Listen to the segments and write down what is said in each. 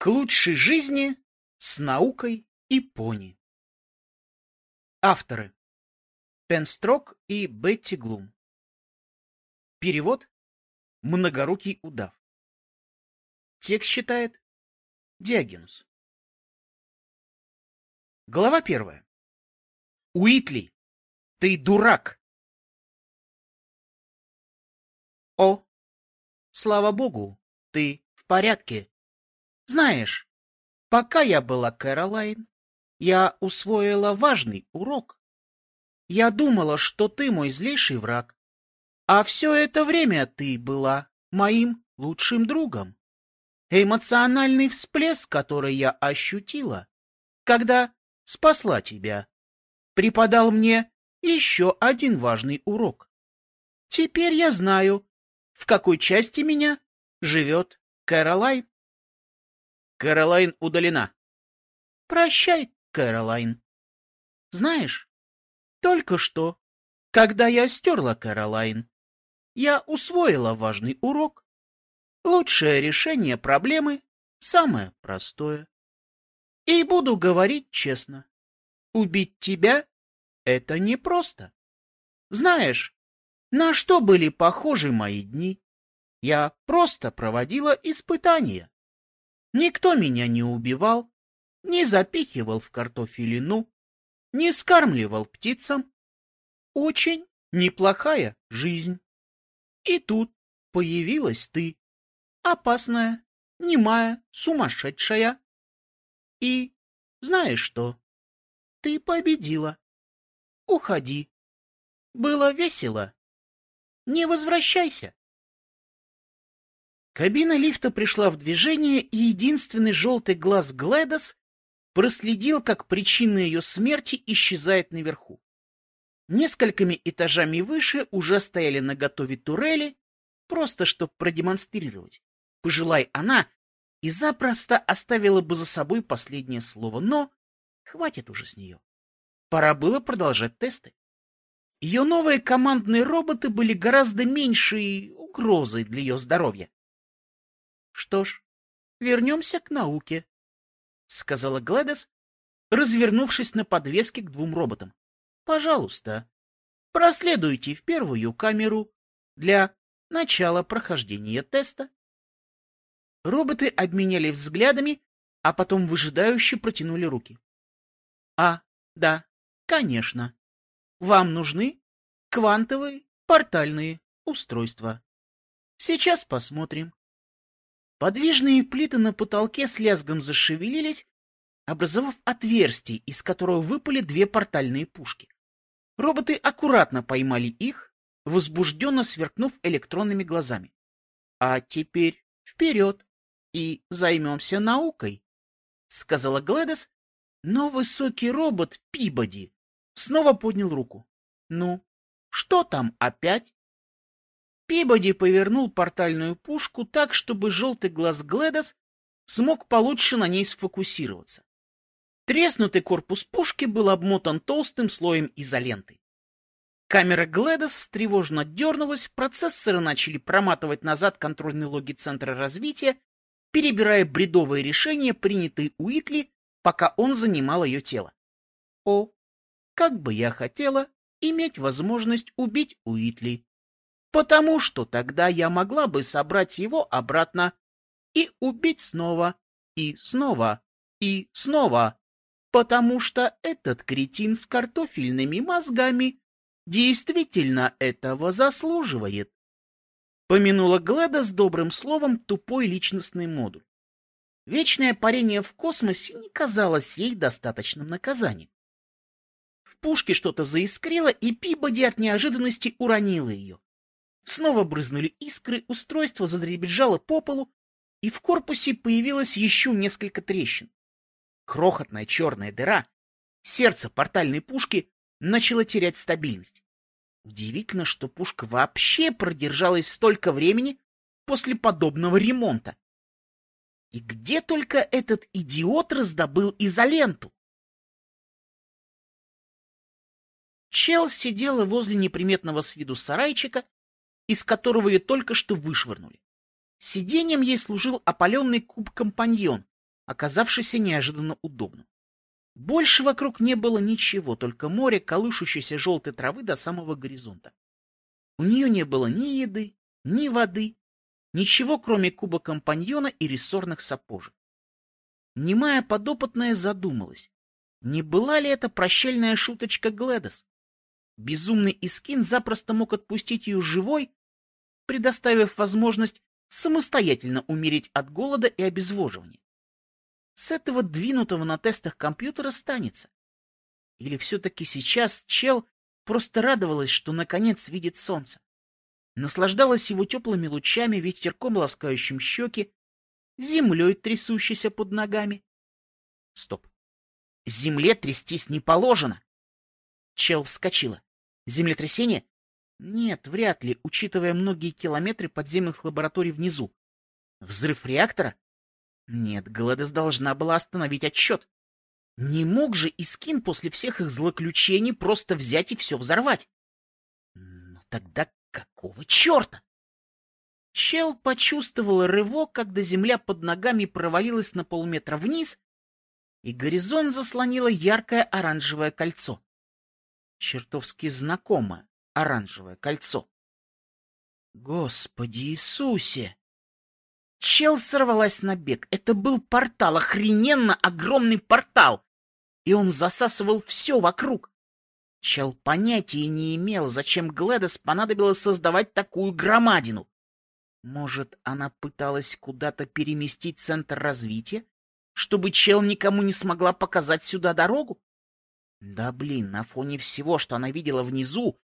К лучшей жизни с наукой и пони. Авторы. Пенстрок и Бетти Глум. Перевод. Многорукий удав. Текст читает Диогенус. Глава первая. Уитли, ты дурак! О, слава богу, ты в порядке. Знаешь, пока я была Кэролайн, я усвоила важный урок. Я думала, что ты мой злейший враг, а все это время ты была моим лучшим другом. Эмоциональный всплеск, который я ощутила, когда спасла тебя, преподал мне еще один важный урок. Теперь я знаю, в какой части меня живет Кэролайн. Кэролайн удалена. Прощай, Кэролайн. Знаешь, только что, когда я стерла Кэролайн, я усвоила важный урок. Лучшее решение проблемы самое простое. И буду говорить честно. Убить тебя — это непросто. Знаешь, на что были похожи мои дни? Я просто проводила испытания. Никто меня не убивал, не запихивал в картофелину, не скармливал птицам. Очень неплохая жизнь. И тут появилась ты, опасная, немая, сумасшедшая. И знаешь что? Ты победила. Уходи. Было весело. Не возвращайся. Кабина лифта пришла в движение, и единственный желтый глаз Глэдос проследил, как причина ее смерти исчезает наверху. Несколькими этажами выше уже стояли наготове турели, просто чтобы продемонстрировать. Пожелай она, и запросто оставила бы за собой последнее слово, но хватит уже с нее. Пора было продолжать тесты. Ее новые командные роботы были гораздо меньшей угрозой для ее здоровья. Что ж, вернемся к науке, — сказала Глэдис, развернувшись на подвеске к двум роботам. — Пожалуйста, проследуйте в первую камеру для начала прохождения теста. Роботы обменяли взглядами, а потом выжидающе протянули руки. — А, да, конечно. Вам нужны квантовые портальные устройства. Сейчас посмотрим. Подвижные плиты на потолке с лязгом зашевелились, образовав отверстие, из которого выпали две портальные пушки. Роботы аккуратно поймали их, возбужденно сверкнув электронными глазами. А теперь вперед и займемся наукой, — сказала Глэдес, но высокий робот Пибоди снова поднял руку. — Ну, что там опять? Пибоди повернул портальную пушку так, чтобы желтый глаз Гледос смог получше на ней сфокусироваться. Треснутый корпус пушки был обмотан толстым слоем изоленты. Камера Гледос встревоженно дернулась, процессоры начали проматывать назад контрольные логи Центра развития, перебирая бредовые решения, принятые Уитли, пока он занимал ее тело. О, как бы я хотела иметь возможность убить Уитли, потому что тогда я могла бы собрать его обратно и убить снова, и снова, и снова, потому что этот кретин с картофельными мозгами действительно этого заслуживает. Помянула Гледа с добрым словом тупой личностный модуль. Вечное парение в космосе не казалось ей достаточным наказанием. В пушке что-то заискрило, и Пибоди от неожиданности уронила ее. Снова брызнули искры, устройство задребезжало по полу, и в корпусе появилось еще несколько трещин. Крохотная черная дыра, сердце портальной пушки, начало терять стабильность. Удивительно, что пушка вообще продержалась столько времени после подобного ремонта. И где только этот идиот раздобыл изоленту? Чел сидела возле неприметного с виду сарайчика из которого ее только что вышвырнули. Сиденьем ей служил опаленный куб-компаньон, оказавшийся неожиданно удобным. Больше вокруг не было ничего, только море колышущейся желтой травы до самого горизонта. У нее не было ни еды, ни воды, ничего, кроме куба компаньона и рессорных сапожек. Немая подопытная задумалась, не была ли это прощальная шуточка Гледос? Безумный Искин запросто мог отпустить ее живой, предоставив возможность самостоятельно умереть от голода и обезвоживания. С этого двинутого на тестах компьютера станется. Или все-таки сейчас чел просто радовалась, что наконец видит солнце. Наслаждалась его теплыми лучами, ветерком ласкающим щеки, землей, трясущейся под ногами. Стоп. Земле трястись не положено. Чел вскочила. Землетрясение? Нет, вряд ли, учитывая многие километры подземных лабораторий внизу. Взрыв реактора? Нет, Гладес должна была остановить отсчет. Не мог же Искин после всех их злоключений просто взять и все взорвать. Но тогда какого черта? Чел почувствовал рывок, когда земля под ногами провалилась на полметра вниз, и горизонт заслонило яркое оранжевое кольцо. Чертовски знакомое оранжевое кольцо. Господи Иисусе! Чел сорвалась на бег. Это был портал, охрененно огромный портал. И он засасывал все вокруг. Чел понятия не имел, зачем Гледес понадобилось создавать такую громадину. Может, она пыталась куда-то переместить центр развития, чтобы Чел никому не смогла показать сюда дорогу? Да блин, на фоне всего, что она видела внизу,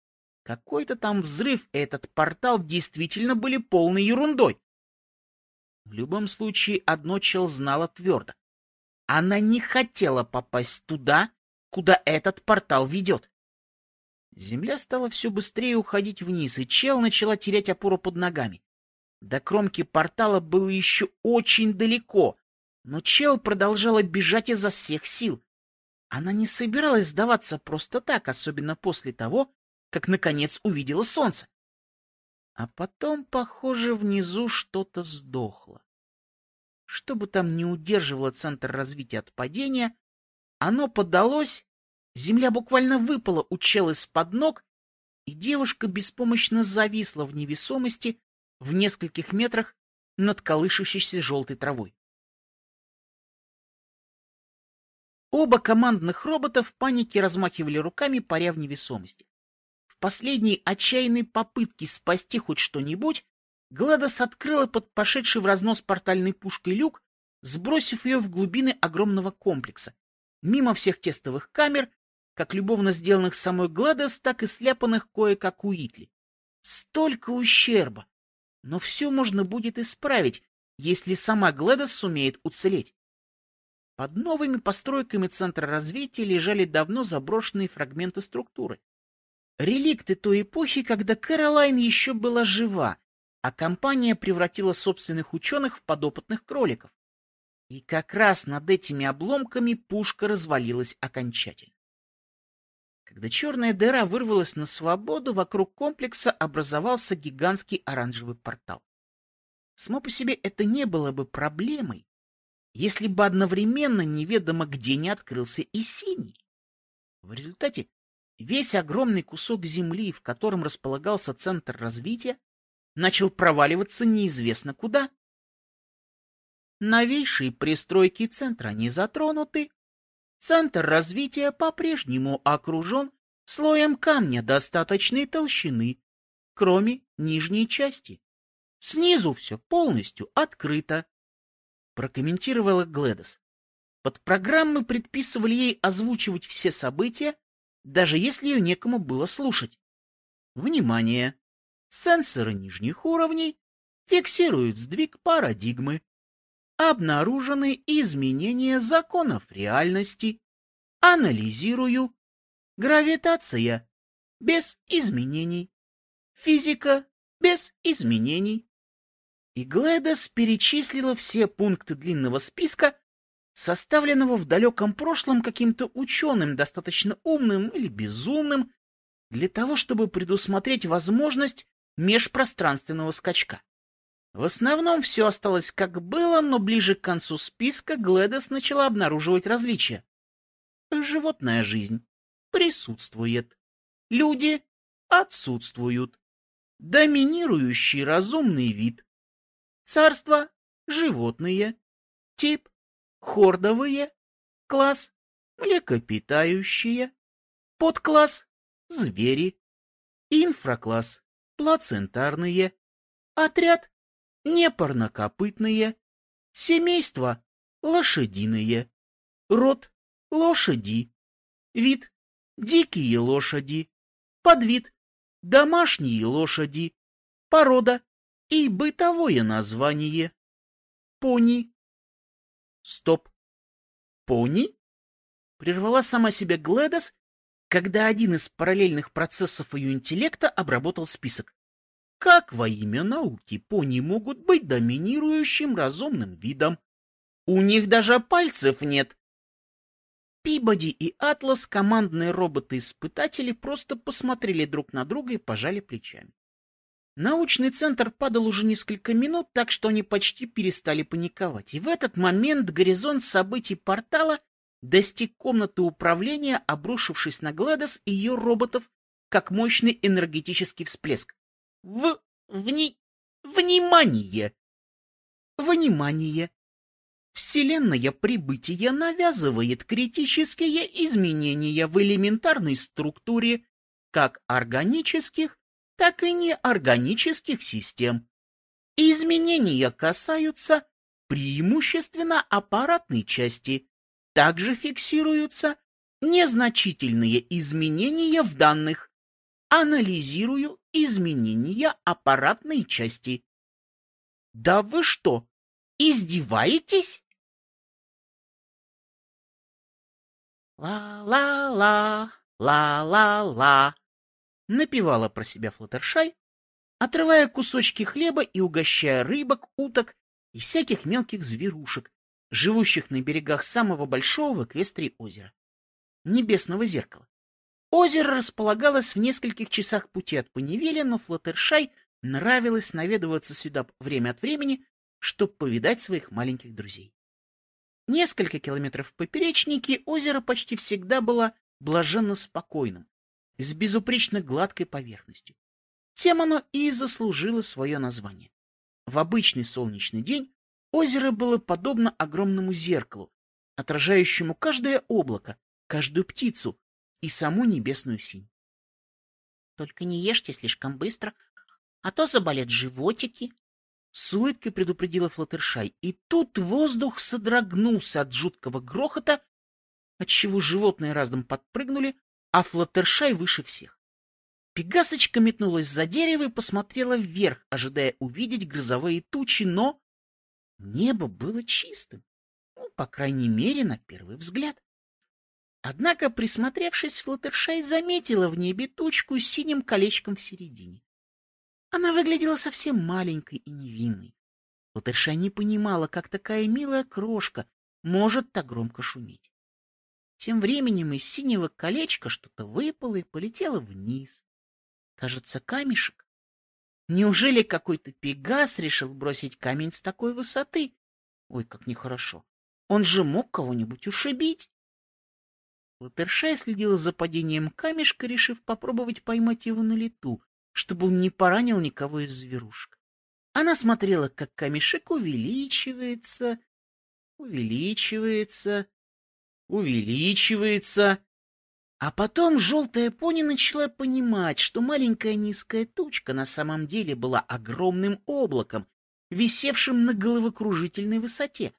какой-то там взрыв и этот портал действительно были полной ерундой. В любом случае, одно Чел знала твердо. Она не хотела попасть туда, куда этот портал ведет. Земля стала все быстрее уходить вниз, и Чел начала терять опору под ногами. До кромки портала было еще очень далеко, но Чел продолжала бежать изо всех сил. Она не собиралась сдаваться просто так, особенно после того, как наконец увидела солнце. А потом, похоже, внизу что-то сдохло. Что бы там ни удерживало центр развития от падения, оно подалось, земля буквально выпала у чел из-под ног, и девушка беспомощно зависла в невесомости в нескольких метрах над колышущейся желтой травой. Оба командных робота в панике размахивали руками, паря в невесомости. Последней отчаянной попытке спасти хоть что-нибудь, Гладос открыла под пошедший в разнос портальной пушкой люк, сбросив ее в глубины огромного комплекса, мимо всех тестовых камер, как любовно сделанных самой Гладос, так и сляпанных кое-как у Итли. Столько ущерба! Но все можно будет исправить, если сама Гладос сумеет уцелеть. Под новыми постройками Центра развития лежали давно заброшенные фрагменты структуры. Реликты той эпохи, когда Кэролайн еще была жива, а компания превратила собственных ученых в подопытных кроликов. И как раз над этими обломками пушка развалилась окончательно. Когда черная дыра вырвалась на свободу, вокруг комплекса образовался гигантский оранжевый портал. Само по себе это не было бы проблемой, если бы одновременно неведомо где не открылся и синий. В результате Весь огромный кусок земли, в котором располагался центр развития, начал проваливаться неизвестно куда. Новейшие пристройки центра не затронуты. Центр развития по-прежнему окружен слоем камня достаточной толщины, кроме нижней части. Снизу все полностью открыто, прокомментировала Гледос. Под программы предписывали ей озвучивать все события, даже если ее некому было слушать. Внимание! Сенсоры нижних уровней фиксируют сдвиг парадигмы. Обнаружены изменения законов реальности. Анализирую. Гравитация без изменений. Физика без изменений. И Глэдес перечислила все пункты длинного списка, составленного в далеком прошлом каким-то ученым, достаточно умным или безумным, для того, чтобы предусмотреть возможность межпространственного скачка. В основном все осталось как было, но ближе к концу списка Гледес начала обнаруживать различия. Животная жизнь присутствует. Люди отсутствуют. Доминирующий разумный вид. Царство – животные. Тип – хордовые. Класс – млекопитающие. Подкласс – звери. Инфракласс – плацентарные. Отряд – непарнокопытные. Семейство – лошадиные. Род – лошади. Вид – дикие лошади. Подвид – домашние лошади. Порода и бытовое название. Пони. Стоп. Пони? Прервала сама себя Гледес, когда один из параллельных процессов ее интеллекта обработал список. Как во имя науки пони могут быть доминирующим разумным видом? У них даже пальцев нет, Пибоди и Атлас, командные роботы-испытатели, просто посмотрели друг на друга и пожали плечами. Научный центр падал уже несколько минут, так что они почти перестали паниковать. И в этот момент горизонт событий портала достиг комнаты управления, обрушившись на Гладос и ее роботов, как мощный энергетический всплеск. В... вни... внимание! Внимание! Вселенная прибытия навязывает критические изменения в элементарной структуре как органических, так и неорганических систем. Изменения касаются преимущественно аппаратной части. Также фиксируются незначительные изменения в данных. Анализирую изменения аппаратной части. Да вы что, издеваетесь? «Ла-ла-ла, ла-ла-ла», — напевала про себя Флаттершай, отрывая кусочки хлеба и угощая рыбок, уток и всяких мелких зверушек, живущих на берегах самого большого в Эквестрии озера — Небесного зеркала. Озеро располагалось в нескольких часах пути от Панивеля, но Флаттершай нравилось наведываться сюда время от времени, чтобы повидать своих маленьких друзей. Несколько километров в поперечнике озеро почти всегда было блаженно спокойным, с безупречно гладкой поверхностью. Тем оно и заслужило свое название. В обычный солнечный день озеро было подобно огромному зеркалу, отражающему каждое облако, каждую птицу и саму небесную синь. Только не ешьте слишком быстро, а то заболят животики, с улыбкой предупредила Флаттершай, и тут воздух содрогнулся от жуткого грохота, отчего животные разом подпрыгнули, а Флаттершай выше всех. Пегасочка метнулась за дерево и посмотрела вверх, ожидая увидеть грозовые тучи, но небо было чистым, ну, по крайней мере, на первый взгляд. Однако, присмотревшись, Флаттершай заметила в небе тучку с синим колечком в середине. Она выглядела совсем маленькой и невинной. Латерша не понимала, как такая милая крошка может так громко шуметь. Тем временем из синего колечка что-то выпало и полетело вниз. Кажется, камешек. Неужели какой-то пегас решил бросить камень с такой высоты? Ой, как нехорошо. Он же мог кого-нибудь ушибить. Латершай следила за падением камешка, решив попробовать поймать его на лету, чтобы он не поранил никого из зверушек. Она смотрела, как камешек увеличивается, увеличивается, увеличивается. А потом желтая пони начала понимать, что маленькая низкая тучка на самом деле была огромным облаком, висевшим на головокружительной высоте.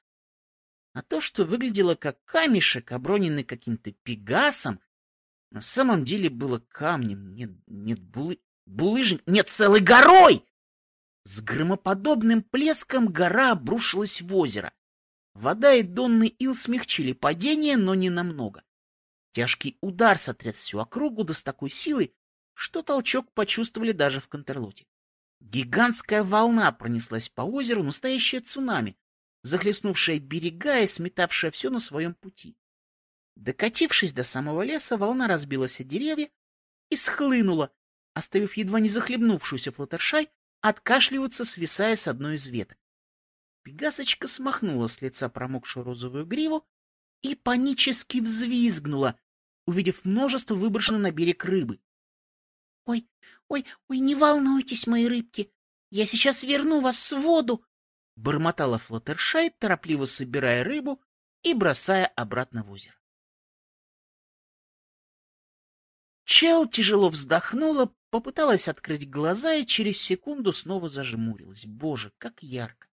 А то, что выглядело как камешек, оброненный каким-то пегасом, на самом деле было камнем, нет, нет, булы, булыжник, нет, целой горой! С громоподобным плеском гора обрушилась в озеро. Вода и донный ил смягчили падение, но не намного. Тяжкий удар сотряс всю округу да с такой силой, что толчок почувствовали даже в Контерлоте. Гигантская волна пронеслась по озеру, настоящее цунами, захлестнувшая берега и сметавшая все на своем пути. Докатившись до самого леса, волна разбилась о деревья и схлынула, оставив едва не захлебнувшуюся Флаттершай откашливаться, свисая с одной из веток. Пегасочка смахнула с лица промокшую розовую гриву и панически взвизгнула, увидев множество выброшенной на берег рыбы. — Ой, ой, ой, не волнуйтесь, мои рыбки, я сейчас верну вас с воду! — бормотала Флаттершай, торопливо собирая рыбу и бросая обратно в озеро. Чел тяжело вздохнула, попыталась открыть глаза и через секунду снова зажмурилась. Боже, как ярко!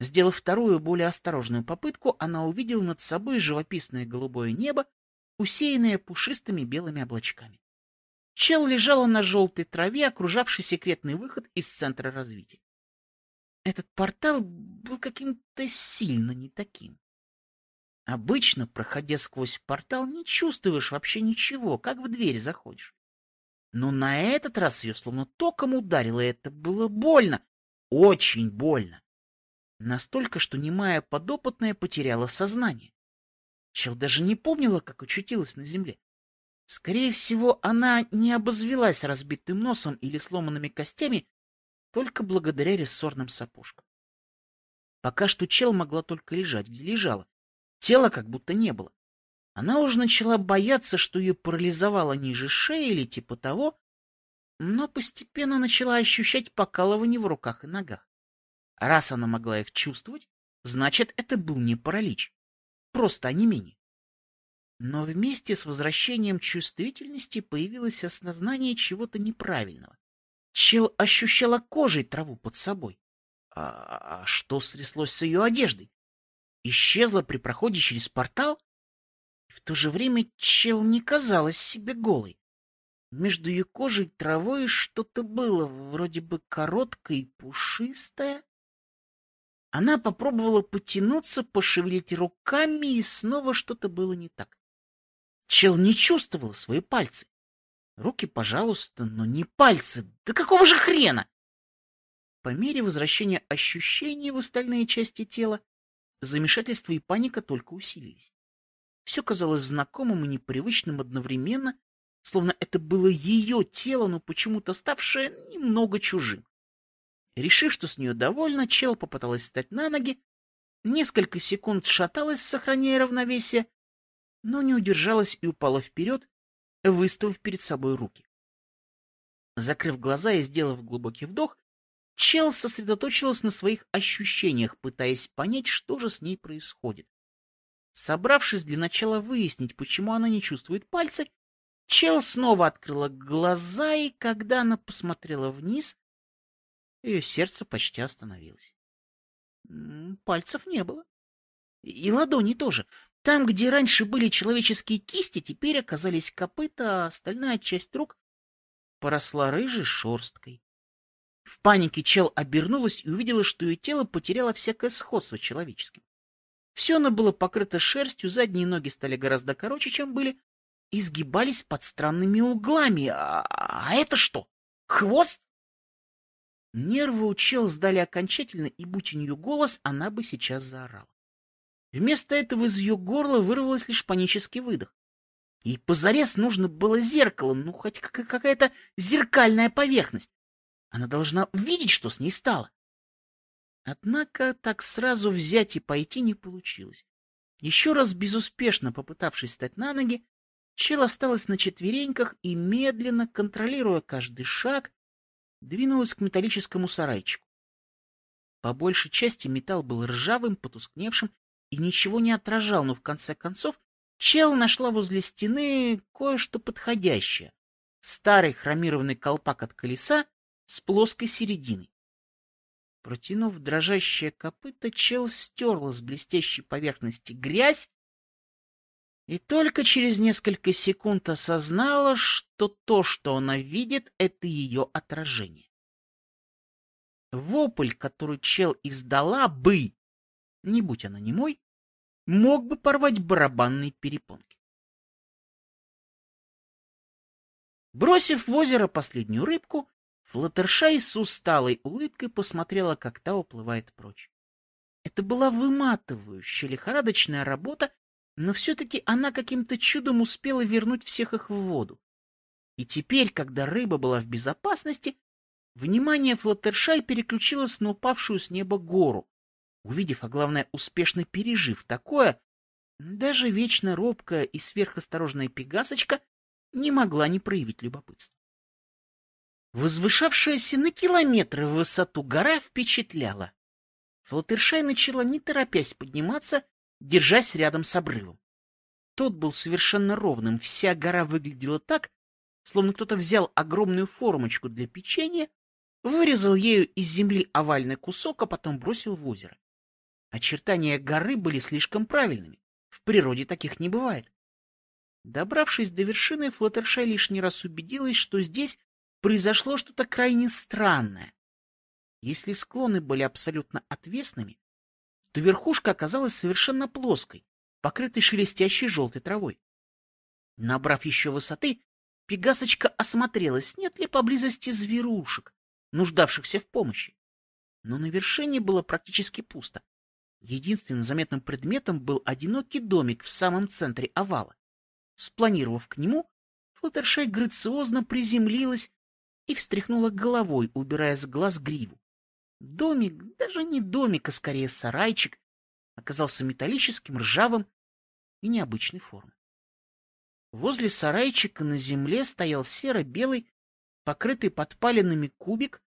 Сделав вторую, более осторожную попытку, она увидела над собой живописное голубое небо, усеянное пушистыми белыми облачками. Чел лежала на желтой траве, окружавший секретный выход из центра развития. Этот портал был каким-то сильно не таким. Обычно, проходя сквозь портал, не чувствуешь вообще ничего, как в дверь заходишь. Но на этот раз ее словно током ударило, и это было больно, очень больно. Настолько, что немая подопытная потеряла сознание. Чел даже не помнила, как очутилась на земле. Скорее всего, она не обозвелась разбитым носом или сломанными костями только благодаря рессорным сапожкам. Пока что чел могла только лежать, где лежала. Тела как будто не было. Она уже начала бояться, что ее парализовало ниже шеи или типа того, но постепенно начала ощущать покалывание в руках и ногах. Раз она могла их чувствовать, значит, это был не паралич, просто онемение. Но вместе с возвращением чувствительности появилось осознание чего-то неправильного. Чел ощущала кожей траву под собой. А, а что стряслось с ее одеждой? Исчезла при проходе через портал? В то же время Чел не казалась себе голой. Между ее кожей и травой что-то было, вроде бы короткое и пушистое. Она попробовала потянуться, пошевелить руками, и снова что-то было не так. Чел не чувствовал свои пальцы. Руки, пожалуйста, но не пальцы. Да какого же хрена? По мере возвращения ощущений в остальные части тела, замешательство и паника только усилились. Все казалось знакомым и непривычным одновременно, словно это было ее тело, но почему-то ставшее немного чужим. Решив, что с нее довольно, чел попыталась встать на ноги, несколько секунд шаталась, сохраняя равновесие, но не удержалась и упала вперед, выставив перед собой руки. Закрыв глаза и сделав глубокий вдох, Чел сосредоточилась на своих ощущениях, пытаясь понять, что же с ней происходит. Собравшись для начала выяснить, почему она не чувствует пальцы, Чел снова открыла глаза, и когда она посмотрела вниз, ее сердце почти остановилось. Пальцев не было. И ладони тоже. Там, где раньше были человеческие кисти, теперь оказались копыта, а остальная часть рук поросла рыжей шерсткой. В панике чел обернулась и увидела, что ее тело потеряло всякое сходство человеческим. Все оно было покрыто шерстью, задние ноги стали гораздо короче, чем были, и сгибались под странными углами. А, а это что? Хвост? Нервы у чел сдали окончательно, и будь у нее голос, она бы сейчас заорала. Вместо этого из ее горла вырвалось лишь панический выдох. И позарез нужно было зеркало, ну хоть какая-то зеркальная поверхность. Она должна видеть, что с ней стало. Однако так сразу взять и пойти не получилось. Еще раз безуспешно попытавшись встать на ноги, чел осталась на четвереньках и, медленно контролируя каждый шаг, двинулась к металлическому сарайчику. По большей части металл был ржавым, потускневшим и ничего не отражал, но в конце концов Чел нашла возле стены кое-что подходящее. Старый хромированный колпак от колеса с плоской серединой. Протянув дрожащее копыто, Чел стерла с блестящей поверхности грязь и только через несколько секунд осознала, что то, что она видит, это ее отражение. Вопль, который чел издала бы, не будь она немой, мог бы порвать барабанные перепонки. Бросив в озеро последнюю рыбку, Флаттершай с усталой улыбкой посмотрела, как та уплывает прочь. Это была выматывающая лихорадочная работа, но все-таки она каким-то чудом успела вернуть всех их в воду. И теперь, когда рыба была в безопасности, Внимание Флаттершай переключилось на упавшую с неба гору. Увидев, а главное, успешно пережив такое, даже вечно робкая и сверхосторожная пегасочка не могла не проявить любопытства. Возвышавшаяся на километры в высоту гора впечатляла. Флаттершай начала не торопясь подниматься, держась рядом с обрывом. Тот был совершенно ровным, вся гора выглядела так, словно кто-то взял огромную формочку для печенья, вырезал ею из земли овальный кусок, а потом бросил в озеро. Очертания горы были слишком правильными. В природе таких не бывает. Добравшись до вершины, Флаттершай лишний раз убедилась, что здесь произошло что-то крайне странное. Если склоны были абсолютно отвесными, то верхушка оказалась совершенно плоской, покрытой шелестящей желтой травой. Набрав еще высоты, Пегасочка осмотрелась, нет ли поблизости зверушек, нуждавшихся в помощи. Но на вершине было практически пусто. Единственным заметным предметом был одинокий домик в самом центре овала. Спланировав к нему, Флаттершай грациозно приземлилась и встряхнула головой, убирая с глаз гриву. Домик, даже не домик, а скорее сарайчик, оказался металлическим, ржавым и необычной формы. Возле сарайчика на земле стоял серо-белый, покрытый подпаленными кубик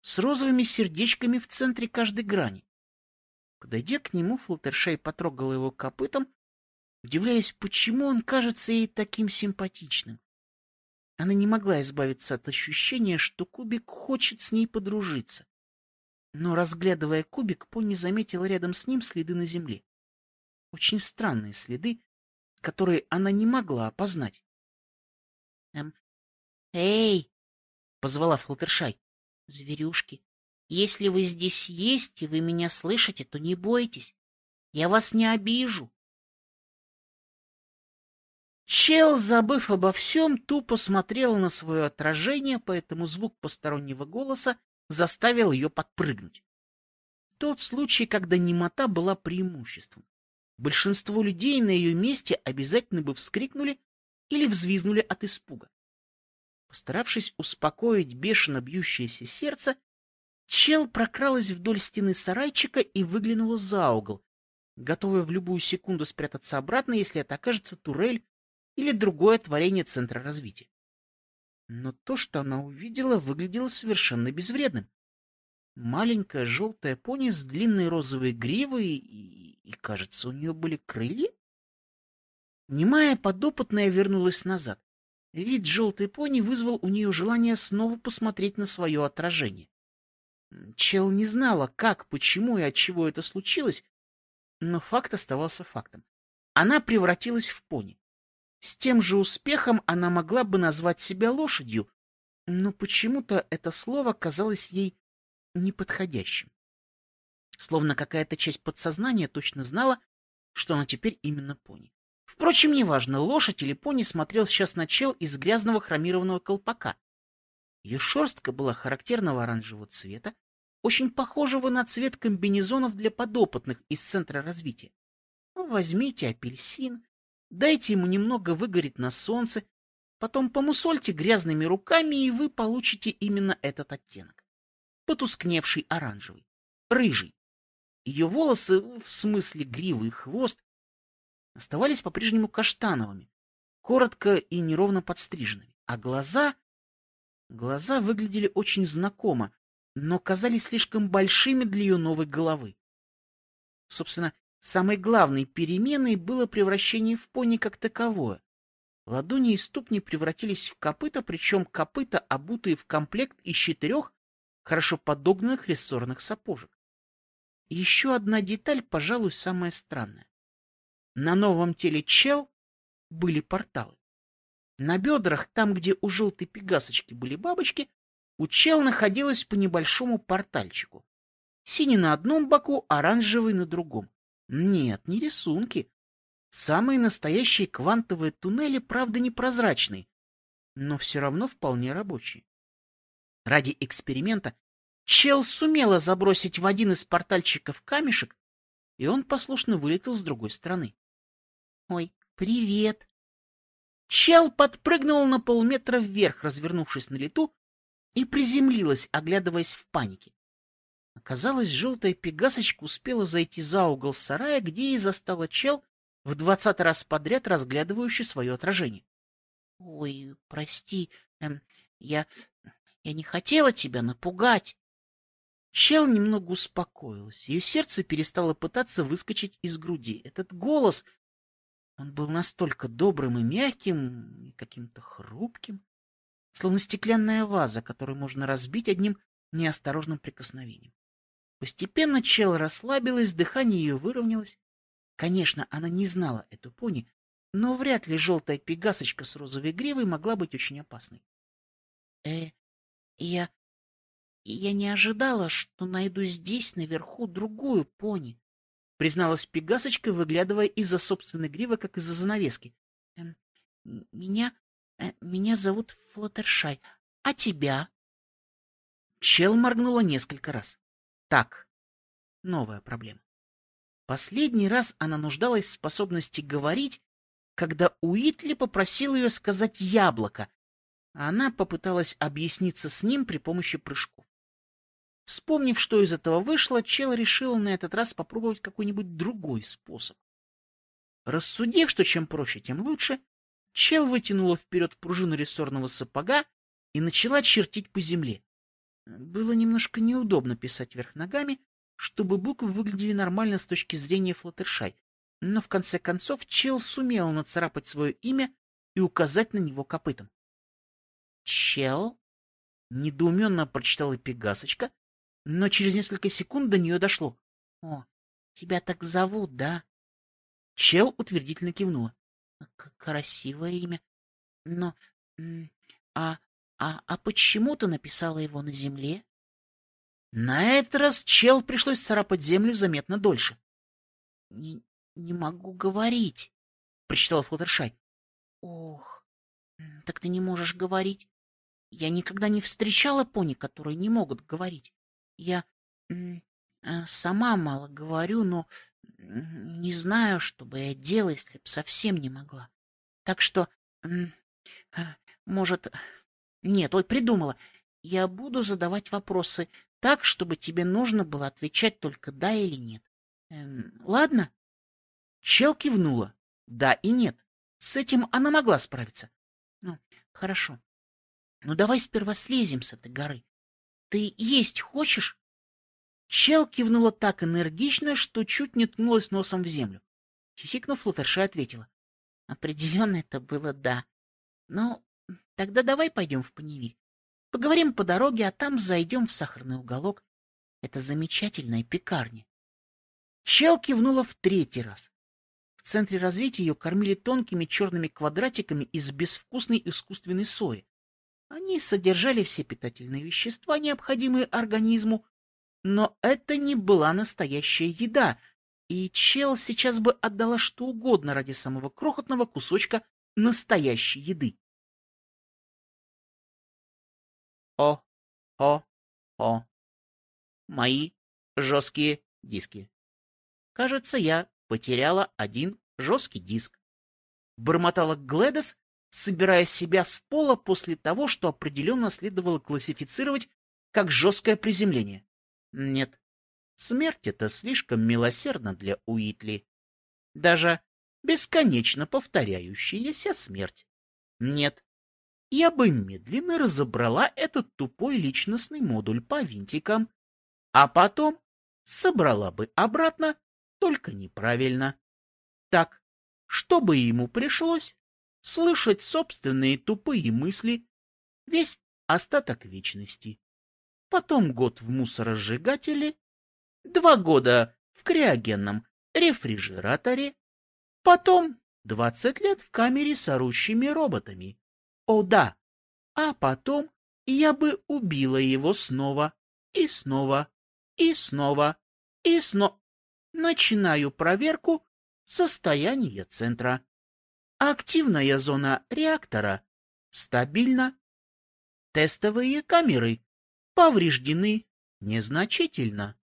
с розовыми сердечками в центре каждой грани. Подойдя к нему, Флаттершай потрогала его копытом, удивляясь, почему он кажется ей таким симпатичным. Она не могла избавиться от ощущения, что кубик хочет с ней подружиться. Но, разглядывая кубик, Пони заметила рядом с ним следы на земле. Очень странные следы, которые она не могла опознать. «Эм, эй!» — позвала Флаттершай. «Зверюшки, если вы здесь есть и вы меня слышите, то не бойтесь. Я вас не обижу. Чел, забыв обо всем, тупо смотрел на свое отражение, поэтому звук постороннего голоса заставил ее подпрыгнуть. Тот случай, когда немота была преимуществом. Большинство людей на ее месте обязательно бы вскрикнули или взвизнули от испуга. Постаравшись успокоить бешено бьющееся сердце, Чел прокралась вдоль стены сарайчика и выглянула за угол, готовая в любую секунду спрятаться обратно, если это окажется турель или другое творение центра развития. Но то, что она увидела, выглядело совершенно безвредным. Маленькая желтая пони с длинной розовой гривой, и, и кажется, у нее были крылья. Немая подопытная вернулась назад. Вид желтой пони вызвал у нее желание снова посмотреть на свое отражение. Чел не знала, как, почему и от чего это случилось, но факт оставался фактом. Она превратилась в пони. С тем же успехом она могла бы назвать себя лошадью, но почему-то это слово казалось ей неподходящим. Словно какая-то часть подсознания точно знала, что она теперь именно пони. Впрочем, неважно, лошадь или пони смотрел сейчас на чел из грязного хромированного колпака. Ее шерстка была характерного оранжевого цвета, очень похожего на цвет комбинезонов для подопытных из центра развития. Ну, возьмите апельсин, дайте ему немного выгореть на солнце, потом помусольте грязными руками, и вы получите именно этот оттенок. Потускневший оранжевый, рыжий. Ее волосы, в смысле гривы и хвост, оставались по-прежнему каштановыми, коротко и неровно подстриженными, а глаза Глаза выглядели очень знакомо, но казались слишком большими для ее новой головы. Собственно, самой главной переменой было превращение в пони как таковое. Ладони и ступни превратились в копыта, причем копыта, обутые в комплект из четырех хорошо подогнанных рессорных сапожек. Еще одна деталь, пожалуй, самая странная. На новом теле чел были порталы. На бедрах, там, где у желтой пегасочки были бабочки, у чел находилось по небольшому портальчику. Синий на одном боку, оранжевый на другом. Нет, не рисунки. Самые настоящие квантовые туннели, правда, непрозрачные, но все равно вполне рабочие. Ради эксперимента чел сумела забросить в один из портальчиков камешек, и он послушно вылетел с другой стороны. — Ой, привет! Чел подпрыгнул на полметра вверх, развернувшись на лету, и приземлилась, оглядываясь в панике. Оказалось, желтая пегасочка успела зайти за угол сарая, где и застала чел, в двадцатый раз подряд разглядывающий свое отражение. — Ой, прости, эм, я... я не хотела тебя напугать. Чел немного успокоилась. Ее сердце перестало пытаться выскочить из груди. Этот голос... Он был настолько добрым и мягким, и каким-то хрупким, словно стеклянная ваза, которую можно разбить одним неосторожным прикосновением. Постепенно Чел расслабилась, дыхание ее выровнялось. Конечно, она не знала эту пони, но вряд ли желтая пегасочка с розовой гривой могла быть очень опасной. — Э, я... я не ожидала, что найду здесь, наверху, другую пони, — призналась пегасочка, выглядывая из-за собственной гривы, как из-за занавески. — Меня... Э, меня зовут Флаттершай. А тебя? Чел моргнула несколько раз. Так, новая проблема. Последний раз она нуждалась в способности говорить, когда Уитли попросил ее сказать «яблоко», а она попыталась объясниться с ним при помощи прыжков. Вспомнив, что из этого вышло, Чел решила на этот раз попробовать какой-нибудь другой способ. Рассудив, что чем проще, тем лучше, Чел вытянула вперед пружину рессорного сапога и начала чертить по земле. Было немножко неудобно писать вверх ногами, чтобы буквы выглядели нормально с точки зрения Флаттершай, но в конце концов Чел сумел нацарапать свое имя и указать на него копытом. «Чел?» — недоуменно прочитала Пегасочка, но через несколько секунд до нее дошло. «О, тебя так зовут, да?» Чел утвердительно кивнула. «Красивое имя. Но... А а, а почему ты написала его на земле? На этот раз чел пришлось царапать землю заметно дольше. — Не, не могу говорить, — прочитал Флаттершай. — Ох, так ты не можешь говорить. Я никогда не встречала пони, которые не могут говорить. Я э, сама мало говорю, но не знаю, что бы я делала, если б совсем не могла. Так что, может, нет, ой, придумала. Я буду задавать вопросы так, чтобы тебе нужно было отвечать только да или нет. Эм, ладно? Чел кивнула. Да и нет. С этим она могла справиться. Ну, хорошо. Ну, давай сперва слезем с этой горы. Ты есть хочешь? Чел кивнула так энергично, что чуть не ткнулась носом в землю. Хихикнув, Флаттершай ответила. Определенно это было да. Но Тогда давай пойдем в Паневиль. Поговорим по дороге, а там зайдем в сахарный уголок. Это замечательная пекарня. Чел кивнула в третий раз. В центре развития ее кормили тонкими черными квадратиками из безвкусной искусственной сои. Они содержали все питательные вещества, необходимые организму, но это не была настоящая еда, и Чел сейчас бы отдала что угодно ради самого крохотного кусочка настоящей еды. О, о, о. Мои жесткие диски. Кажется, я потеряла один жесткий диск. Бормотала Гледес, собирая себя с пола после того, что определенно следовало классифицировать как жесткое приземление. Нет, смерть — это слишком милосердно для Уитли. Даже бесконечно повторяющаяся смерть. Нет, я бы медленно разобрала этот тупой личностный модуль по винтикам, а потом собрала бы обратно, только неправильно. Так, чтобы ему пришлось слышать собственные тупые мысли весь остаток вечности. Потом год в мусоросжигателе, два года в криогенном рефрижераторе, потом двадцать лет в камере с орущими роботами. О да, а потом я бы убила его снова и снова и снова и снова. Начинаю проверку состояния центра. Активная зона реактора стабильна. Тестовые камеры повреждены незначительно.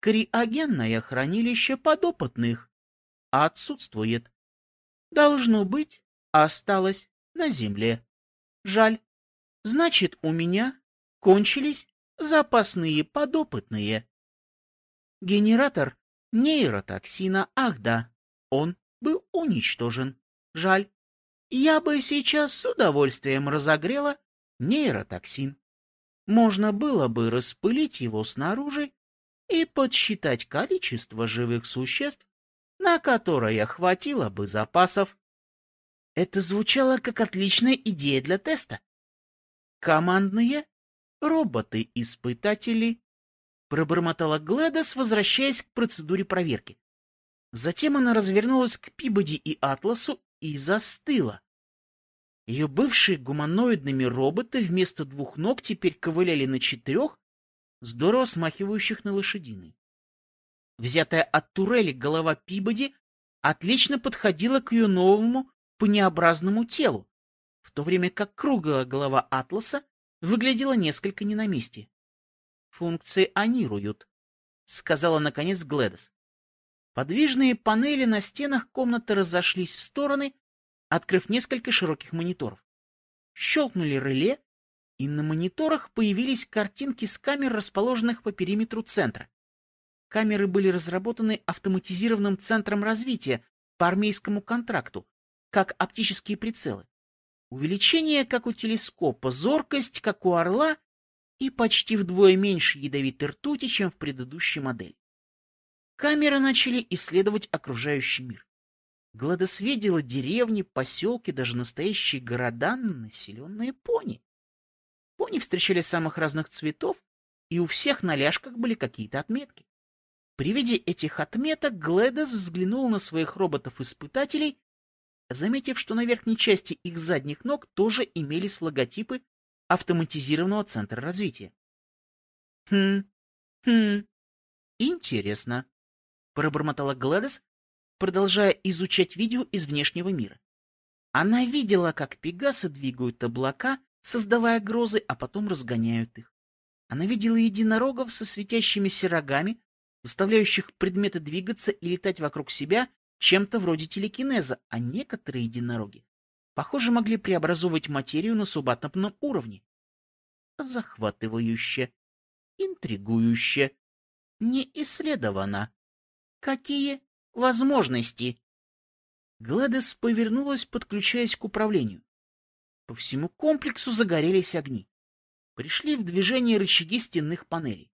Криогенное хранилище подопытных отсутствует. Должно быть, осталось на земле. Жаль. Значит, у меня Кончились запасные подопытные. Генератор нейротоксина, ах да, он был уничтожен. Жаль. Я бы сейчас с удовольствием разогрела нейротоксин. Можно было бы распылить его снаружи и подсчитать количество живых существ, на которое хватило бы запасов. Это звучало как отличная идея для теста. Командные роботы-испытатели, пробормотала Гледес, возвращаясь к процедуре проверки. Затем она развернулась к Пибоди и Атласу и застыла. Ее бывшие гуманоидными роботы вместо двух ног теперь ковыляли на четырех, здорово смахивающих на лошадиный. Взятая от турели голова Пибоди отлично подходила к ее новому пнеобразному телу, в то время как круглая голова Атласа выглядела несколько не на месте. «Функционируют», — сказала наконец Гледес. Подвижные панели на стенах комнаты разошлись в стороны, открыв несколько широких мониторов. Щелкнули реле, и на мониторах появились картинки с камер, расположенных по периметру центра. Камеры были разработаны автоматизированным центром развития по армейскому контракту, как оптические прицелы. Увеличение, как у телескопа, зоркость, как у орла, и почти вдвое меньше ядовитой ртути, чем в предыдущей модели. Камеры начали исследовать окружающий мир. Гладос видела деревни, поселки, даже настоящие города, населенные пони. Пони встречали самых разных цветов, и у всех на ляжках были какие-то отметки. При виде этих отметок Гледес взглянул на своих роботов-испытателей, заметив, что на верхней части их задних ног тоже имелись логотипы автоматизированного центра развития. «Хм, хм, интересно», — пробормотала Гледес, продолжая изучать видео из внешнего мира. Она видела, как пегасы двигают облака, создавая грозы, а потом разгоняют их. Она видела единорогов со светящимися рогами, заставляющих предметы двигаться и летать вокруг себя чем-то вроде телекинеза, а некоторые единороги, похоже, могли преобразовывать материю на субатомном уровне. Захватывающе, интригующе, не исследовано. Какие возможности? Гладес повернулась, подключаясь к управлению. По всему комплексу загорелись огни. Пришли в движение рычаги стенных панелей.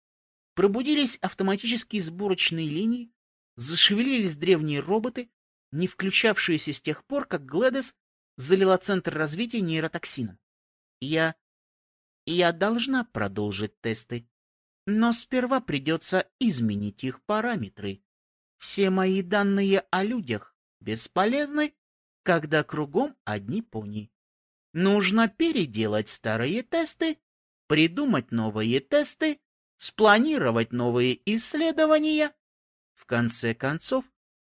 Пробудились автоматические сборочные линии, зашевелились древние роботы, не включавшиеся с тех пор, как Гледес залила центр развития нейротоксином. Я... я должна продолжить тесты, но сперва придется изменить их параметры. Все мои данные о людях бесполезны, когда кругом одни пони. Нужно переделать старые тесты, придумать новые тесты, спланировать новые исследования. Конце концов,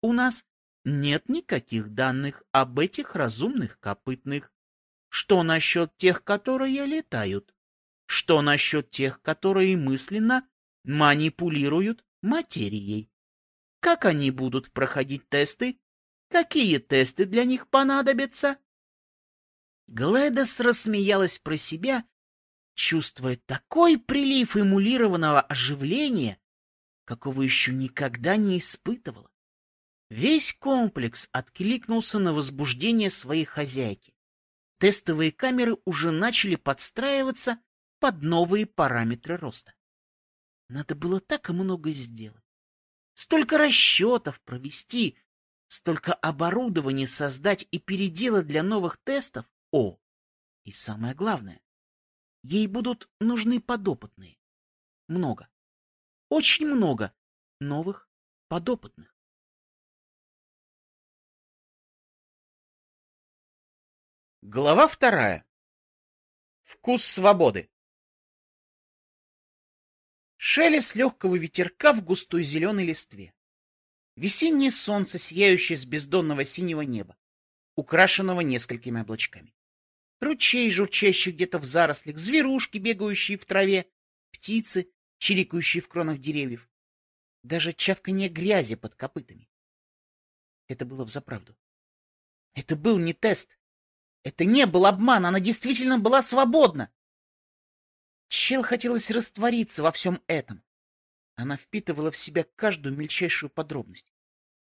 у нас нет никаких данных об этих разумных копытных. Что насчет тех, которые летают? Что насчет тех, которые мысленно манипулируют материей? Как они будут проходить тесты? Какие тесты для них понадобятся? Глэдос рассмеялась про себя чувствуя такой прилив эмулированного оживления, какого еще никогда не испытывала. Весь комплекс откликнулся на возбуждение своей хозяйки. Тестовые камеры уже начали подстраиваться под новые параметры роста. Надо было так много сделать. Столько расчетов провести, столько оборудования создать и переделать для новых тестов. О, и самое главное, Ей будут нужны подопытные. Много. Очень много новых подопытных. Глава вторая. Вкус свободы. Шелест легкого ветерка в густой зеленой листве. Весеннее солнце, сияющее с бездонного синего неба, украшенного несколькими облачками ручей, журчащий где-то в зарослях, зверушки, бегающие в траве, птицы, чирикающие в кронах деревьев, даже чавканье грязи под копытами. Это было взаправду. Это был не тест. Это не был обман, она действительно была свободна. Чел хотелось раствориться во всем этом. Она впитывала в себя каждую мельчайшую подробность.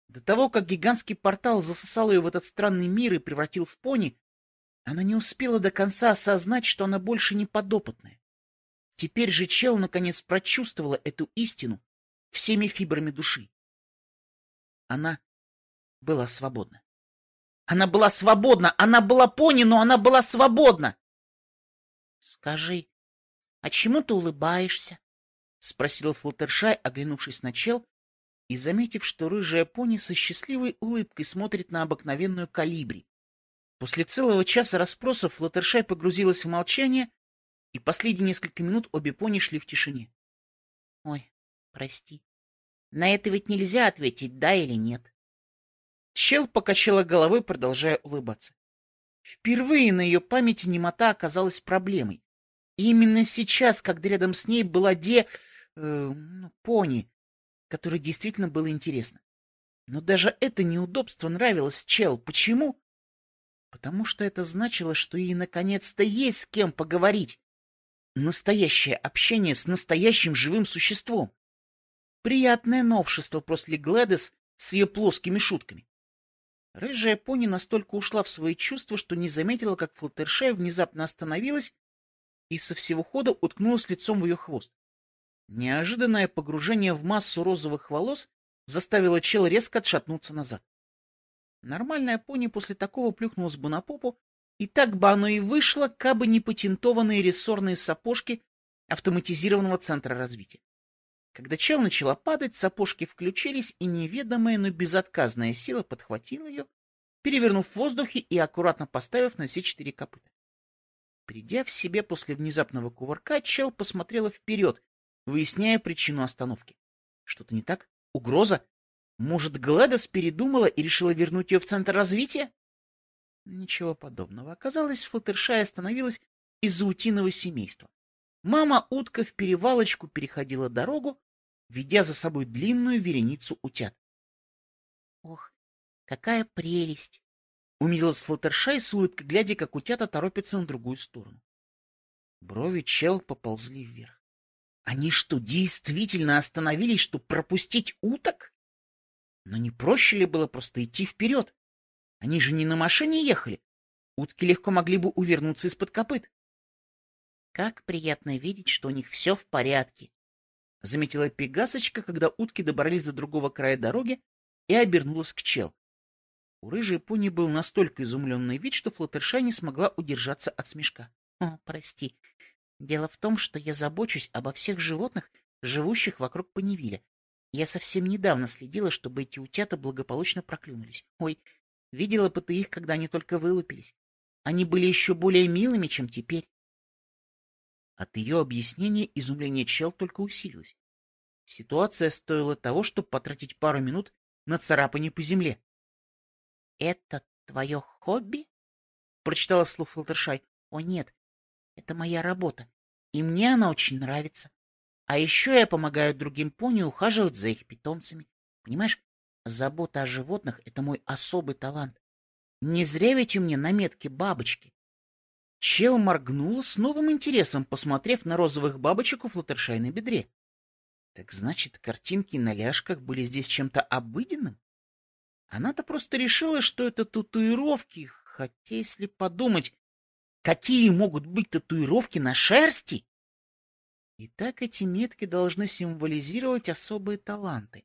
До того, как гигантский портал засосал ее в этот странный мир и превратил в пони, она не успела до конца осознать, что она больше не подопытная. Теперь же Чел наконец прочувствовала эту истину всеми фибрами души. Она была свободна. Она была свободна! Она была пони, но она была свободна! — Скажи, а чему ты улыбаешься? — спросил Флуттершай, оглянувшись на чел и заметив, что рыжая пони со счастливой улыбкой смотрит на обыкновенную калибри. После целого часа расспросов Флуттершай погрузилась в молчание, и последние несколько минут обе пони шли в тишине. — Ой, прости. На это ведь нельзя ответить, да или нет. Чел покачала головой, продолжая улыбаться. Впервые на ее памяти немота оказалась проблемой. И именно сейчас, когда рядом с ней была де... Э, ну, пони, которой действительно было интересно. Но даже это неудобство нравилось Чел. Почему? Потому что это значило, что ей наконец-то есть с кем поговорить. Настоящее общение с настоящим живым существом. Приятное новшество после Глэдес с ее плоскими шутками. Рыжая пони настолько ушла в свои чувства, что не заметила, как Флаттершай внезапно остановилась и со всего хода уткнулась лицом в ее хвост. Неожиданное погружение в массу розовых волос заставило чел резко отшатнуться назад. Нормальная пони после такого плюхнулась бы на попу, и так бы оно и вышло, кабы не патентованные рессорные сапожки автоматизированного центра развития. Когда чел начала падать, сапожки включились, и неведомая, но безотказная сила подхватила ее, перевернув в воздухе и аккуратно поставив на все четыре копыта. Придя в себе после внезапного кувырка, чел посмотрела вперед, выясняя причину остановки. Что-то не так? Угроза? Может, Гладос передумала и решила вернуть ее в центр развития? Ничего подобного. Оказалось, Флаттершай остановилась из-за утиного семейства. Мама-утка в перевалочку переходила дорогу, ведя за собой длинную вереницу утят. — Ох, какая прелесть! — умилилась Флаттершай с улыбкой, глядя, как утята торопятся на другую сторону. Брови чел поползли вверх. Они что, действительно остановились, чтобы пропустить уток? Но не проще ли было просто идти вперед? Они же не на машине ехали. Утки легко могли бы увернуться из-под копыт. Как приятно видеть, что у них все в порядке, — заметила Пегасочка, когда утки добрались до другого края дороги и обернулась к чел. У рыжей пони был настолько изумленный вид, что Флаттерша не смогла удержаться от смешка. — О, прости. Дело в том, что я забочусь обо всех животных, живущих вокруг Паневиля. Я совсем недавно следила, чтобы эти утята благополучно проклюнулись. Ой, видела бы ты их, когда они только вылупились. Они были еще более милыми, чем теперь. От ее объяснения изумление Чел только усилилось. Ситуация стоила того, чтобы потратить пару минут на царапание по земле. — Это твое хобби? — прочитала вслух Флаттершай. — О, нет, это моя работа, и мне она очень нравится. А еще я помогаю другим пони ухаживать за их питомцами. Понимаешь, забота о животных — это мой особый талант. Не зря ведь у меня на метке бабочки. Чел моргнула с новым интересом, посмотрев на розовых бабочек у Флаттершай на бедре. Так значит, картинки на ляжках были здесь чем-то обыденным? Она-то просто решила, что это татуировки, хотя, если подумать, какие могут быть татуировки на шерсти? И так эти метки должны символизировать особые таланты.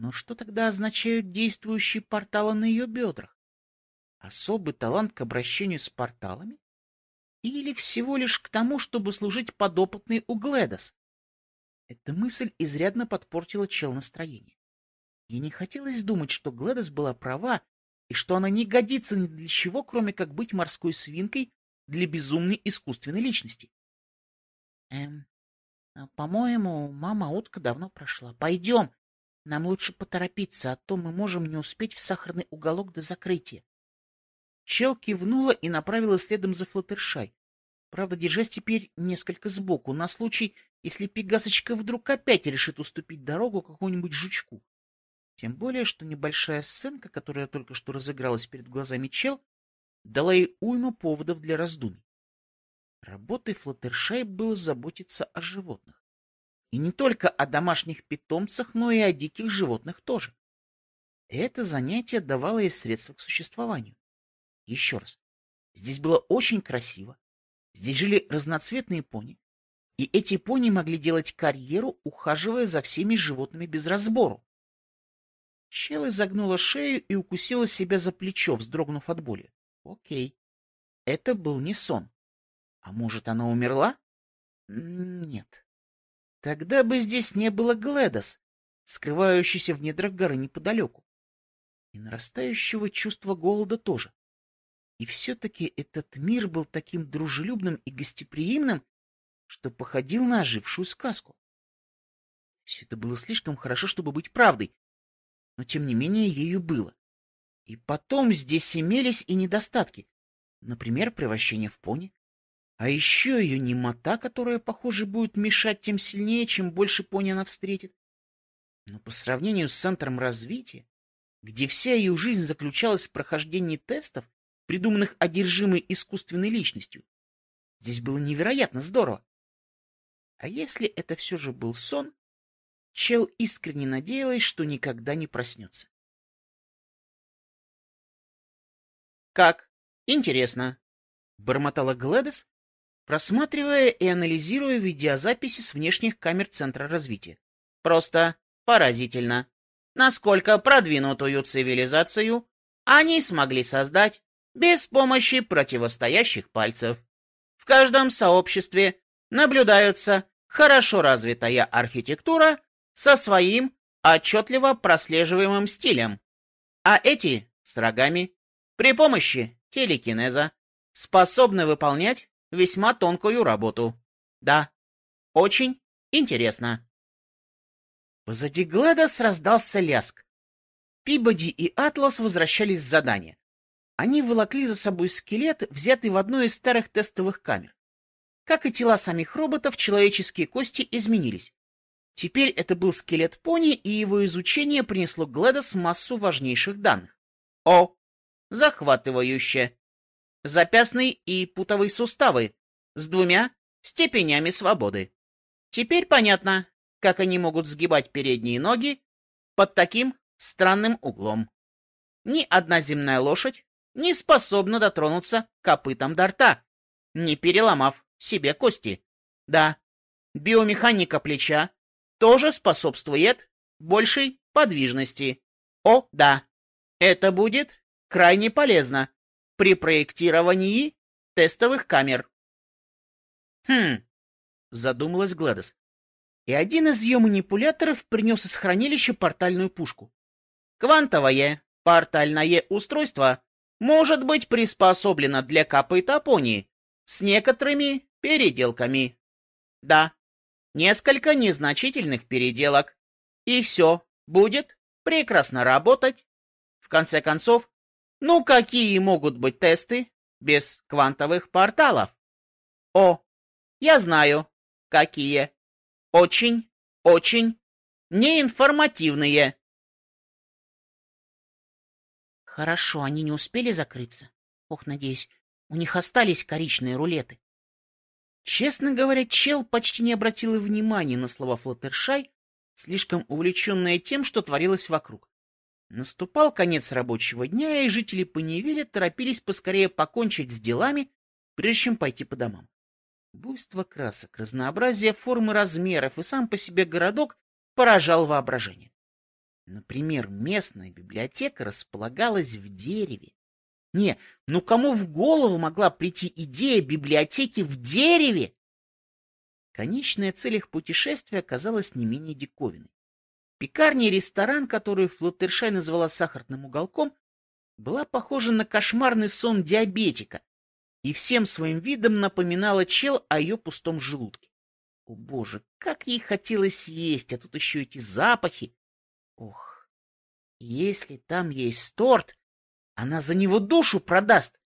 Но что тогда означают действующие порталы на ее бедрах? Особый талант к обращению с порталами? Или всего лишь к тому, чтобы служить подопытной у Гледос? Эта мысль изрядно подпортила чел настроение. Ей не хотелось думать, что Гледос была права, и что она не годится ни для чего, кроме как быть морской свинкой для безумной искусственной личности. Эм, а, по-моему, мама утка давно прошла. Пойдем. Нам лучше поторопиться, а то мы можем не успеть в сахарный уголок до закрытия. Чел кивнула и направила следом за Флаттершай. Правда, держась теперь несколько сбоку, на случай, если Пегасочка вдруг опять решит уступить дорогу какому-нибудь жучку. Тем более, что небольшая сценка, которая только что разыгралась перед глазами Чел, дала ей уйму поводов для раздумий. Работой Флаттершай было заботиться о животных. И не только о домашних питомцах, но и о диких животных тоже. Это занятие давало ей средства к существованию. Еще раз, здесь было очень красиво. Здесь жили разноцветные пони. И эти пони могли делать карьеру, ухаживая за всеми животными без разбору. Чел изогнула шею и укусила себя за плечо, вздрогнув от боли. Окей. Это был не сон. А может, она умерла? Нет. Тогда бы здесь не было Гледос, скрывающейся в недрах горы неподалеку. И нарастающего чувства голода тоже. И все-таки этот мир был таким дружелюбным и гостеприимным, что походил на ожившую сказку. Все это было слишком хорошо, чтобы быть правдой, но тем не менее ею было. И потом здесь имелись и недостатки, например, превращение в пони. А еще ее немота, которая, похоже, будет мешать тем сильнее, чем больше пони она встретит. Но по сравнению с центром развития, где вся ее жизнь заключалась в прохождении тестов, придуманных одержимой искусственной личностью, здесь было невероятно здорово. А если это все же был сон, Чел искренне надеялась, что никогда не проснется. «Как? Интересно!» — бормотала Глэдис, просматривая и анализируя видеозаписи с внешних камер Центра развития. «Просто поразительно! Насколько продвинутую цивилизацию они смогли создать без помощи противостоящих пальцев. В каждом сообществе наблюдаются хорошо развитая архитектура со своим отчетливо прослеживаемым стилем. А эти с рогами при помощи телекинеза способны выполнять весьма тонкую работу. Да, очень интересно. Позади Гладос раздался ляск. Пибоди и Атлас возвращались с задания. Они волокли за собой скелет, взятый в одной из старых тестовых камер. Как и тела самих роботов, человеческие кости изменились. Теперь это был скелет пони, и его изучение принесло Гледос массу важнейших данных. О! Захватывающе! Запястный и путовые суставы с двумя степенями свободы. Теперь понятно, как они могут сгибать передние ноги под таким странным углом. Ни одна земная лошадь не способна дотронуться копытом до рта, не переломав себе кости. Да, биомеханика плеча тоже способствует большей подвижности. О, да, это будет крайне полезно при проектировании тестовых камер. Хм, задумалась Гладys. И один из ее манипуляторов принес из хранилища портальную пушку. Квантовое портальное устройство может быть приспособлено для копыта пони с некоторыми переделками. Да, несколько незначительных переделок, и все будет прекрасно работать. В конце концов, ну какие могут быть тесты без квантовых порталов? О, я знаю, какие. Очень, очень неинформативные. Хорошо, они не успели закрыться. Ох, надеюсь, у них остались коричные рулеты. Честно говоря, чел почти не обратил и внимания на слова Флаттершай, слишком увлеченная тем, что творилось вокруг. Наступал конец рабочего дня, и жители Паневиля торопились поскорее покончить с делами, прежде чем пойти по домам. Буйство красок, разнообразие форм и размеров и сам по себе городок поражал воображение. Например, местная библиотека располагалась в дереве, не, ну кому в голову могла прийти идея библиотеки в дереве? Конечная цель их путешествия оказалась не менее диковинной. Пекарня и ресторан, который Флуттершай назвала сахарным уголком, была похожа на кошмарный сон диабетика и всем своим видом напоминала чел о ее пустом желудке. О боже, как ей хотелось есть, а тут еще эти запахи. Ох, если там есть торт, она за него душу продаст.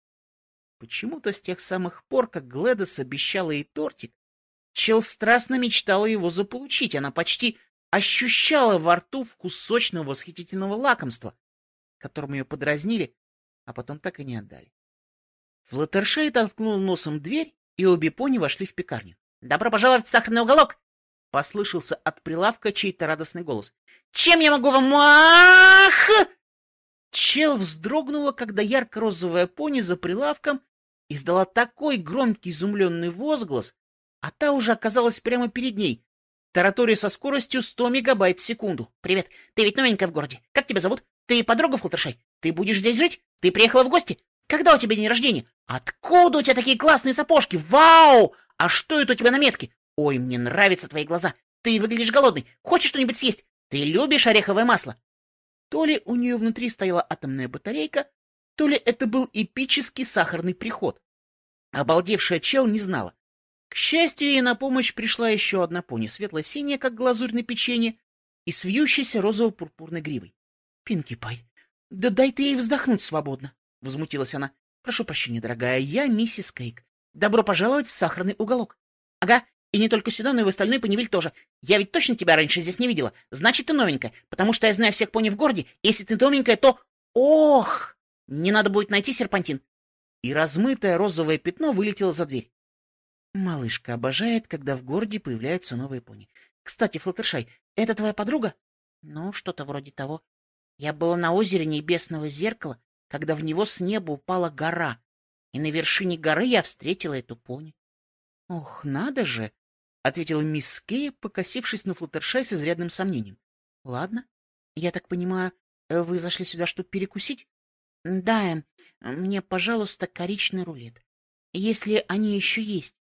Почему-то с тех самых пор, как Гледес обещала ей тортик, Чел страстно мечтала его заполучить. Она почти ощущала во рту вкус сочного восхитительного лакомства, которым ее подразнили, а потом так и не отдали. Флаттершей толкнул носом дверь и обе пони вошли в пекарню. «Добро пожаловать в сахарный уголок!» — послышался от прилавка чей-то радостный голос. «Чем я могу вам... Ах!» Чел вздрогнула, когда ярко-розовая пони за прилавком издала такой громкий изумленный возглас, а та уже оказалась прямо перед ней, таратория со скоростью 100 мегабайт в секунду. «Привет, ты ведь новенькая в городе. Как тебя зовут? Ты подруга Флаттершай? Ты будешь здесь жить? Ты приехала в гости? Когда у тебя день рождения? Откуда у тебя такие классные сапожки? Вау! А что это у тебя на метке? Ой, мне нравятся твои глаза. Ты выглядишь голодный. Хочешь что-нибудь съесть? Ты любишь ореховое масло?» То ли у нее внутри стояла атомная батарейка, то ли это был эпический сахарный приход. Обалдевшая чел не знала. К счастью, ей на помощь пришла еще одна пони, светло-синяя, как глазурь на печенье, и с вьющейся розово-пурпурной гривой. — Пинки Пай, да дай ты ей вздохнуть свободно, — возмутилась она. — Прошу прощения, дорогая, я миссис Кейк. Добро пожаловать в сахарный уголок. — Ага, и не только сюда, но и в остальной Поневиль тоже. Я ведь точно тебя раньше здесь не видела. Значит, ты новенькая, потому что я знаю всех пони в городе. Если ты новенькая, то... Ох! Не надо будет найти серпантин. И размытое розовое пятно вылетело за дверь. Малышка обожает, когда в городе появляются новые пони. Кстати, Флаттершай, это твоя подруга? Ну, что-то вроде того. Я была на озере Небесного Зеркала, когда в него с неба упала гора, и на вершине горы я встретила эту пони. — Ох, надо же! — ответила мисс Кей, покосившись на Флаттершай с изрядным сомнением. — Ладно. Я так понимаю, вы зашли сюда, чтобы перекусить? — Да, эм, мне, пожалуйста, коричный рулет. Если они еще есть.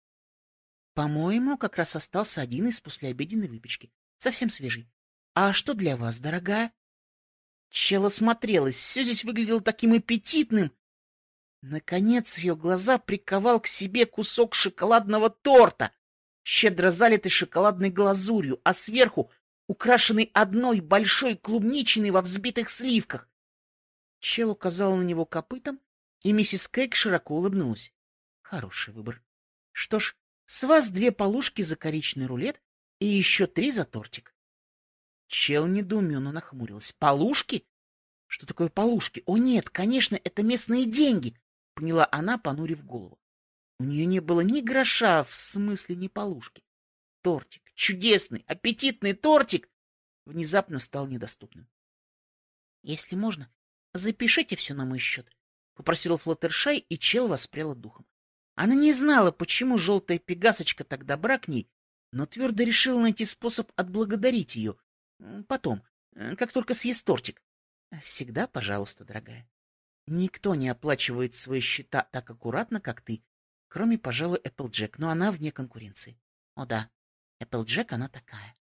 По-моему, как раз остался один из послеобеденной выпечки. Совсем свежий. А что для вас, дорогая? Чела смотрелась, все здесь выглядело таким аппетитным. Наконец ее глаза приковал к себе кусок шоколадного торта, щедро залитый шоколадной глазурью, а сверху украшенный одной большой клубничиной во взбитых сливках. Чел указал на него копытом, и миссис Кейк широко улыбнулась. Хороший выбор. Что ж, с вас две полушки за коричный рулет и еще три за тортик. Чел недоуменно нахмурилась. Полушки? Что такое полушки? О нет, конечно, это местные деньги, поняла она, понурив голову. У нее не было ни гроша, в смысле ни полушки. Тортик, чудесный, аппетитный тортик, внезапно стал недоступным. Если можно, запишите все на мой счет, попросил Флаттершай, и чел воспряла духом. Она не знала, почему желтая пегасочка так добра к ней, но твердо решила найти способ отблагодарить ее. Потом, э, как только съест тортик. Всегда, пожалуйста, дорогая. Никто не оплачивает свои счета так аккуратно, как ты, кроме, пожалуй, Эпплджек, но она вне конкуренции. О да, Эпплджек она такая.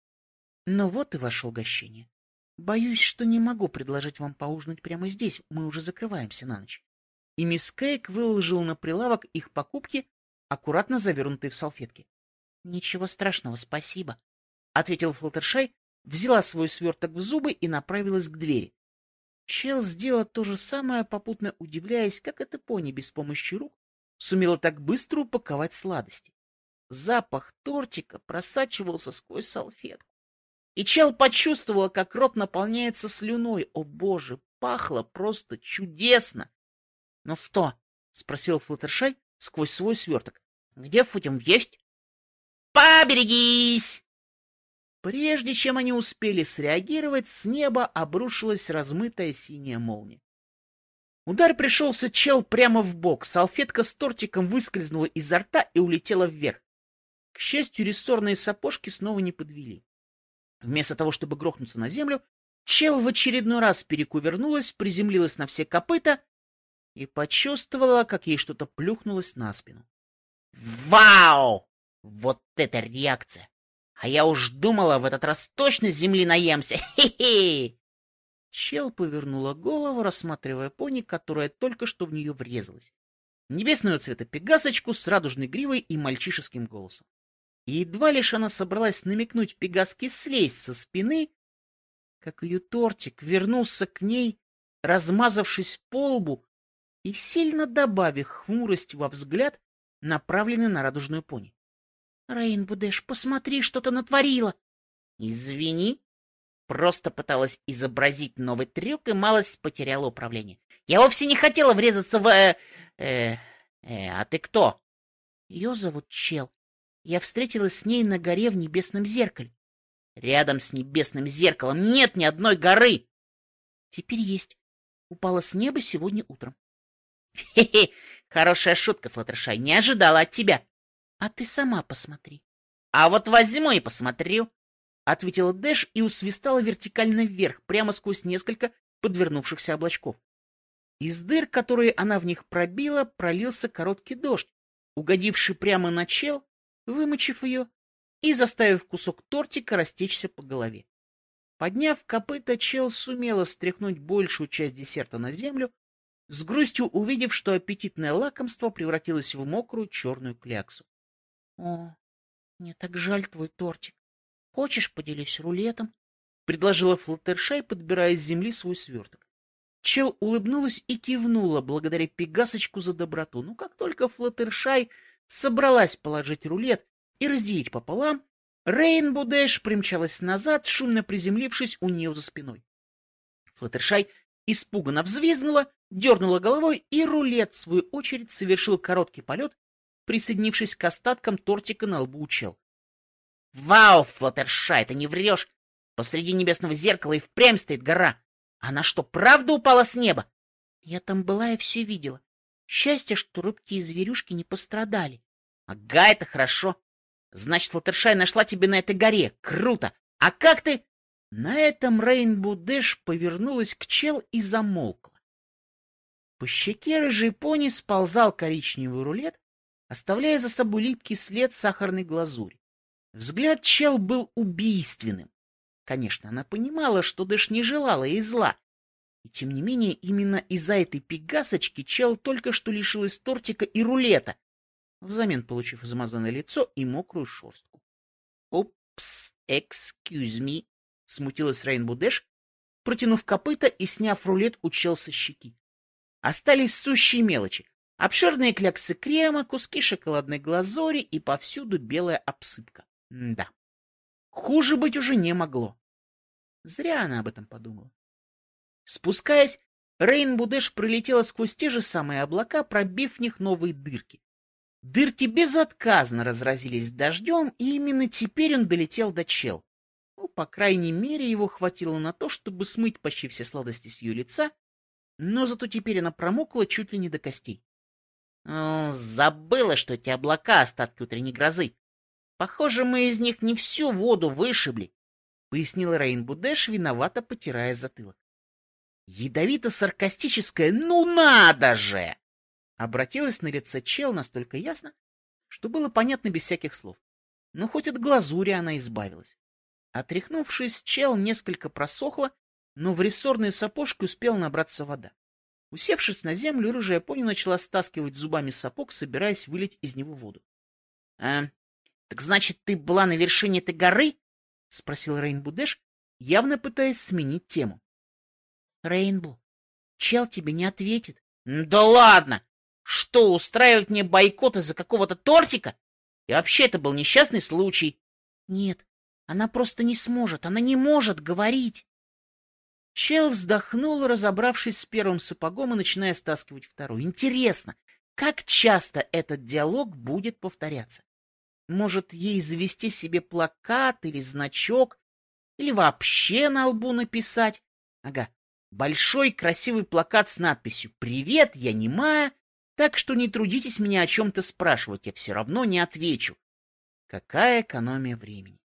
Ну вот и ваше угощение. Боюсь, что не могу предложить вам поужинать прямо здесь, мы уже закрываемся на ночь и мисс Кейк выложил на прилавок их покупки, аккуратно завернутые в салфетки. — Ничего страшного, спасибо, — ответил Флаттершай, взяла свой сверток в зубы и направилась к двери. Чел сделал то же самое, попутно удивляясь, как эта пони без помощи рук сумела так быстро упаковать сладости. Запах тортика просачивался сквозь салфетку. И Чел почувствовала, как рот наполняется слюной. О боже, пахло просто чудесно! — Ну что? — спросил Флаттершай сквозь свой сверток. — Где Футим есть? — Поберегись! Прежде чем они успели среагировать, с неба обрушилась размытая синяя молния. Удар пришелся чел прямо в бок, салфетка с тортиком выскользнула изо рта и улетела вверх. К счастью, рессорные сапожки снова не подвели. Вместо того, чтобы грохнуться на землю, чел в очередной раз перекувернулась, приземлилась на все копыта и почувствовала, как ей что-то плюхнулось на спину. «Вау! Вот это реакция! А я уж думала, в этот раз точно земли наемся! Хе-хе!» Чел повернула голову, рассматривая пони, которая только что в нее врезалась. Небесного цвета пегасочку с радужной гривой и мальчишеским голосом. И едва лишь она собралась намекнуть Пегаске слезть со спины, как ее тортик вернулся к ней, размазавшись по лбу и сильно добавив хмурость во взгляд, направленный на радужную пони. — Рейнбудеш, посмотри, что ты натворила! — Извини. Просто пыталась изобразить новый трюк и малость потеряла управление. Я вовсе не хотела врезаться в... Э, э, э, а ты кто? — Ее зовут Чел. Я встретилась с ней на горе в небесном зеркале. Рядом с небесным зеркалом нет ни одной горы. Теперь есть. Упала с неба сегодня утром. Хе-хе, хорошая шутка, Флаттершай, не ожидала от тебя. А ты сама посмотри. А вот возьму и посмотрю. — ответила Дэш и усвистала вертикально вверх, прямо сквозь несколько подвернувшихся облачков. Из дыр, которые она в них пробила, пролился короткий дождь, угодивший прямо на чел, вымочив ее и заставив кусок тортика растечься по голове. Подняв копыта, чел сумела стряхнуть большую часть десерта на землю, с грустью увидев, что аппетитное лакомство превратилось в мокрую черную кляксу. — О, мне так жаль твой тортик. Хочешь, поделись рулетом? — предложила Флаттершай, подбирая с земли свой сверток. Чел улыбнулась и кивнула, благодаря Пегасочку за доброту. Но как только Флаттершай собралась положить рулет и разделить пополам, Рейнбу Дэш примчалась назад, шумно приземлившись у нее за спиной. Флаттершай испуганно взвизгнула, дернула головой, и рулет, в свою очередь, совершил короткий полет, присоединившись к остаткам тортика на лбу чел. Вау, Флаттершай, ты не врешь! Посреди небесного зеркала и впрямь стоит гора. Она что, правда упала с неба? Я там была и все видела. Счастье, что рыбки и зверюшки не пострадали. Ага, это хорошо. Значит, Флаттершай нашла тебя на этой горе. Круто! А как ты... На этом Рейнбу повернулась к чел и замолкла. По щеке рыжей пони сползал коричневый рулет, оставляя за собой липкий след сахарной глазури. Взгляд чел был убийственным. Конечно, она понимала, что Дэш не желала ей зла. И тем не менее, именно из-за этой пегасочки чел только что лишилась тортика и рулета, взамен получив замазанное лицо и мокрую шерстку. «Упс, excuse me», — смутилась Рейнбу Дэш, протянув копыта и сняв рулет у чел со щеки. Остались сущие мелочи. Обширные кляксы крема, куски шоколадной глазури и повсюду белая обсыпка да. Хуже быть уже не могло. Зря она об этом подумала. Спускаясь, Рейнбу Дэш пролетела сквозь те же самые облака, пробив в них новые дырки. Дырки безотказно разразились дождем, и именно теперь он долетел до чел. Ну, по крайней мере, его хватило на то, чтобы смыть почти все сладости с ее лица, но зато теперь она промокла чуть ли не до костей. забыла, что эти облака — остатки утренней грозы. Похоже, мы из них не всю воду вышибли, — пояснила Рейнбу Дэш, виновато потирая затылок. Ядовито-саркастическое «Ну надо же!» обратилась на лице чел настолько ясно, что было понятно без всяких слов. Но хоть от глазури она избавилась. Отряхнувшись, чел несколько просохла, но в рессорные сапожки успела набраться вода. Усевшись на землю, рыжая пони начала стаскивать зубами сапог, собираясь вылить из него воду. — А так значит, ты была на вершине этой горы? — спросил Рейнбу Дэш, явно пытаясь сменить тему. — Рейнбу, чел тебе не ответит. — Да ладно! Что, устраивать мне бойкот из-за какого-то тортика? И вообще это был несчастный случай. — Нет, она просто не сможет, она не может говорить. Чел вздохнул, разобравшись с первым сапогом и начиная стаскивать второй. Интересно, как часто этот диалог будет повторяться? Может, ей завести себе плакат или значок, или вообще на лбу написать? Ага, большой красивый плакат с надписью «Привет, я немая, так что не трудитесь меня о чем-то спрашивать, я все равно не отвечу». Какая экономия времени.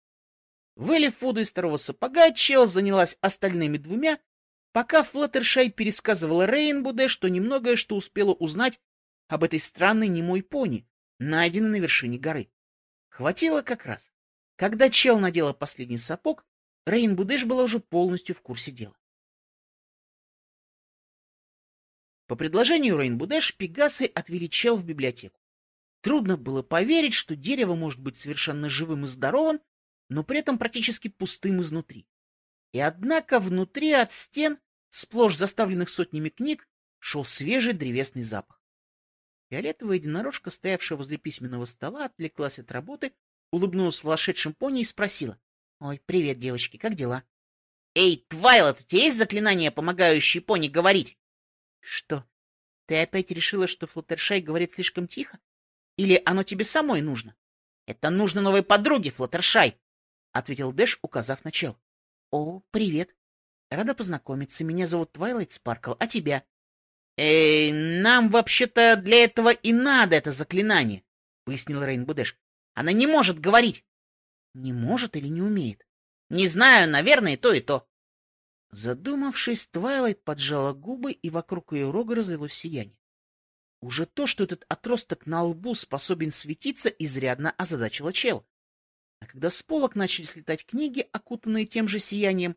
Вылив воду из второго сапога, Чел занялась остальными двумя, пока Флаттершай пересказывала Рейнбуде, что немногое что успела узнать об этой странной немой пони, найденной на вершине горы. Хватило как раз. Когда чел надела последний сапог, Рейн Будыш была уже полностью в курсе дела. По предложению Рейн Будеш Пегасы отвели чел в библиотеку. Трудно было поверить, что дерево может быть совершенно живым и здоровым, но при этом практически пустым изнутри. И однако внутри от стен, сплошь заставленных сотнями книг, шел свежий древесный запах. Фиолетовая единорожка, стоявшая возле письменного стола, отвлеклась от работы, улыбнулась вошедшим пони и спросила. — Ой, привет, девочки, как дела? — Эй, Твайлот, у тебя есть заклинание, помогающее пони говорить? — Что, ты опять решила, что Флуттершай говорит слишком тихо? Или оно тебе самой нужно? — Это нужно новой подруге, Флаттершай, — ответила Дэш, указав на Чел. — О, привет. Рада познакомиться. Меня зовут Твайлайт Спаркл, а тебя? — Эй, нам вообще-то для этого и надо это заклинание, — пояснила Рейнбо Дэш. — Она не может говорить. — Не может или не умеет? — Не знаю, наверное, то, и то. Задумавшись, Твайлайт поджала губы, и вокруг ее рога разлилось сияние. Уже то, что этот отросток на лбу способен светиться, изрядно озадачило чел. А когда с полок начали слетать книги, окутанные тем же сиянием,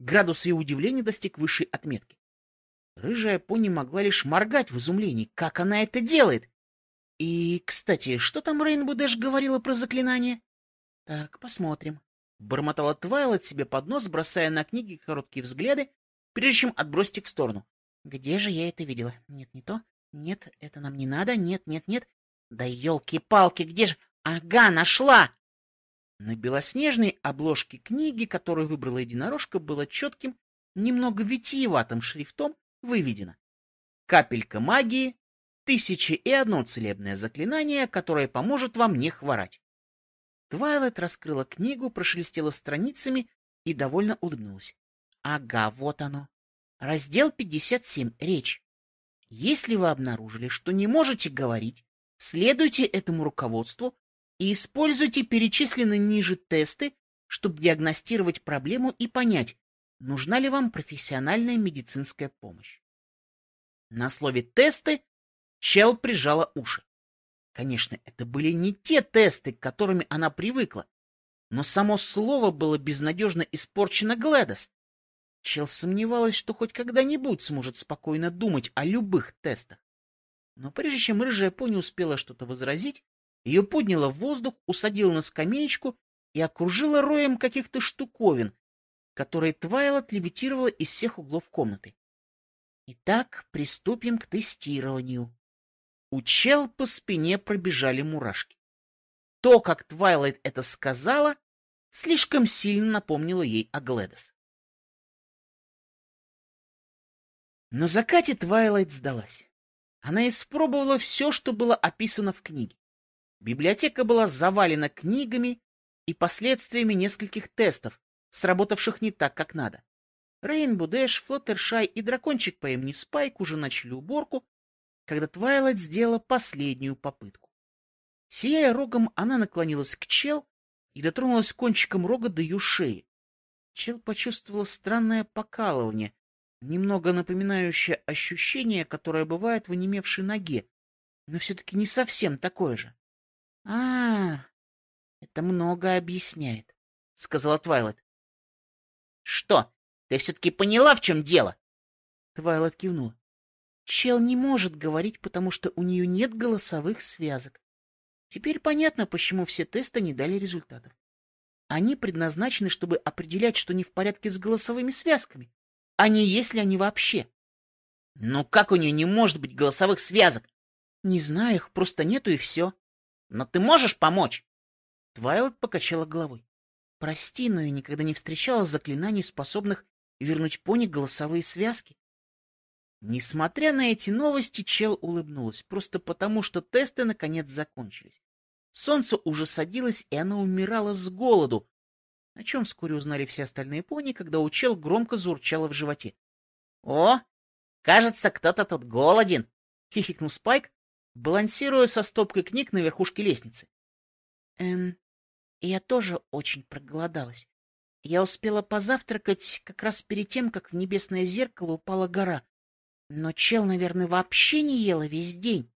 градус ее удивления достиг высшей отметки. Рыжая пони могла лишь моргать в изумлении, как она это делает. И, кстати, что там Рейнбо Дэш говорила про заклинание? Так, посмотрим. Бормотала Твайлайт себе под нос, бросая на книги короткие взгляды, прежде чем отбросить их в сторону. Где же я это видела? Нет, не то. Нет, это нам не надо. Нет, нет, нет. Да елки-палки, где же... Ага, нашла! На белоснежной обложке книги, которую выбрала единорожка, было четким, немного витиеватым шрифтом выведено. Капелька магии, тысячи и одно целебное заклинание, которое поможет вам не хворать. Твайлайт раскрыла книгу, прошелестела страницами и довольно улыбнулась. Ага, вот оно. Раздел 57. Речь. Если вы обнаружили, что не можете говорить, следуйте этому руководству и используйте перечисленные ниже тесты, чтобы диагностировать проблему и понять, нужна ли вам профессиональная медицинская помощь. На слове «тесты» Чел прижала уши. Конечно, это были не те тесты, к которыми она привыкла, но само слово было безнадежно испорчено Гледос. Чел сомневалась, что хоть когда-нибудь сможет спокойно думать о любых тестах. Но прежде чем рыжая пони успела что-то возразить, ее подняло в воздух, усадила на скамеечку и окружила роем каких-то штуковин, которые Твайлот левитировала из всех углов комнаты. Итак, приступим к тестированию. У Чел по спине пробежали мурашки. То, как Твайлайт это сказала, слишком сильно напомнило ей о ГЛэДОС. На закате Твайлайт сдалась. Она испробовала все, что было описано в книге. Библиотека была завалена книгами и последствиями нескольких тестов, сработавших не так, как надо. Рейнбо Дэш, Флаттершай и дракончик по имени Спайк уже начали уборку, когда Твайлайт сделала последнюю попытку. Сияя рогом, она наклонилась к Чел и дотронулась кончиком рога до ее шеи. Чел почувствовала странное покалывание, немного напоминающее ощущение, которое бывает в онемевшей ноге, но все-таки не совсем такое же. — А, это многое объясняет, — сказала Твайлайт. — Что, ты все-таки поняла, в чем дело? Твайлайт кивнула. Чел не может говорить, потому что у нее нет голосовых связок. Теперь понятно, почему все тесты не дали результатов. Они предназначены, чтобы определять, что не в порядке с голосовыми связками а не если они вообще. Ну как у нее не может быть голосовых связок? Не знаю, их просто нету и все. Но ты можешь помочь? Твайлот покачала головой. Прости, но я никогда не встречала заклинаний, способных вернуть пони голосовые связки. Несмотря на эти новости, Чел улыбнулась, просто потому, что тесты наконец закончились. Солнце уже садилось, и она умирала с голоду, о чем вскоре узнали все остальные пони, когда у чел громко заурчало в животе. — О, кажется, кто-то тут голоден! — хихикнул Спайк, балансируя со стопкой книг на верхушке лестницы. — Эм, я тоже очень проголодалась. Я успела позавтракать как раз перед тем, как в небесное зеркало упала гора. Но чел, наверное, вообще не ела весь день.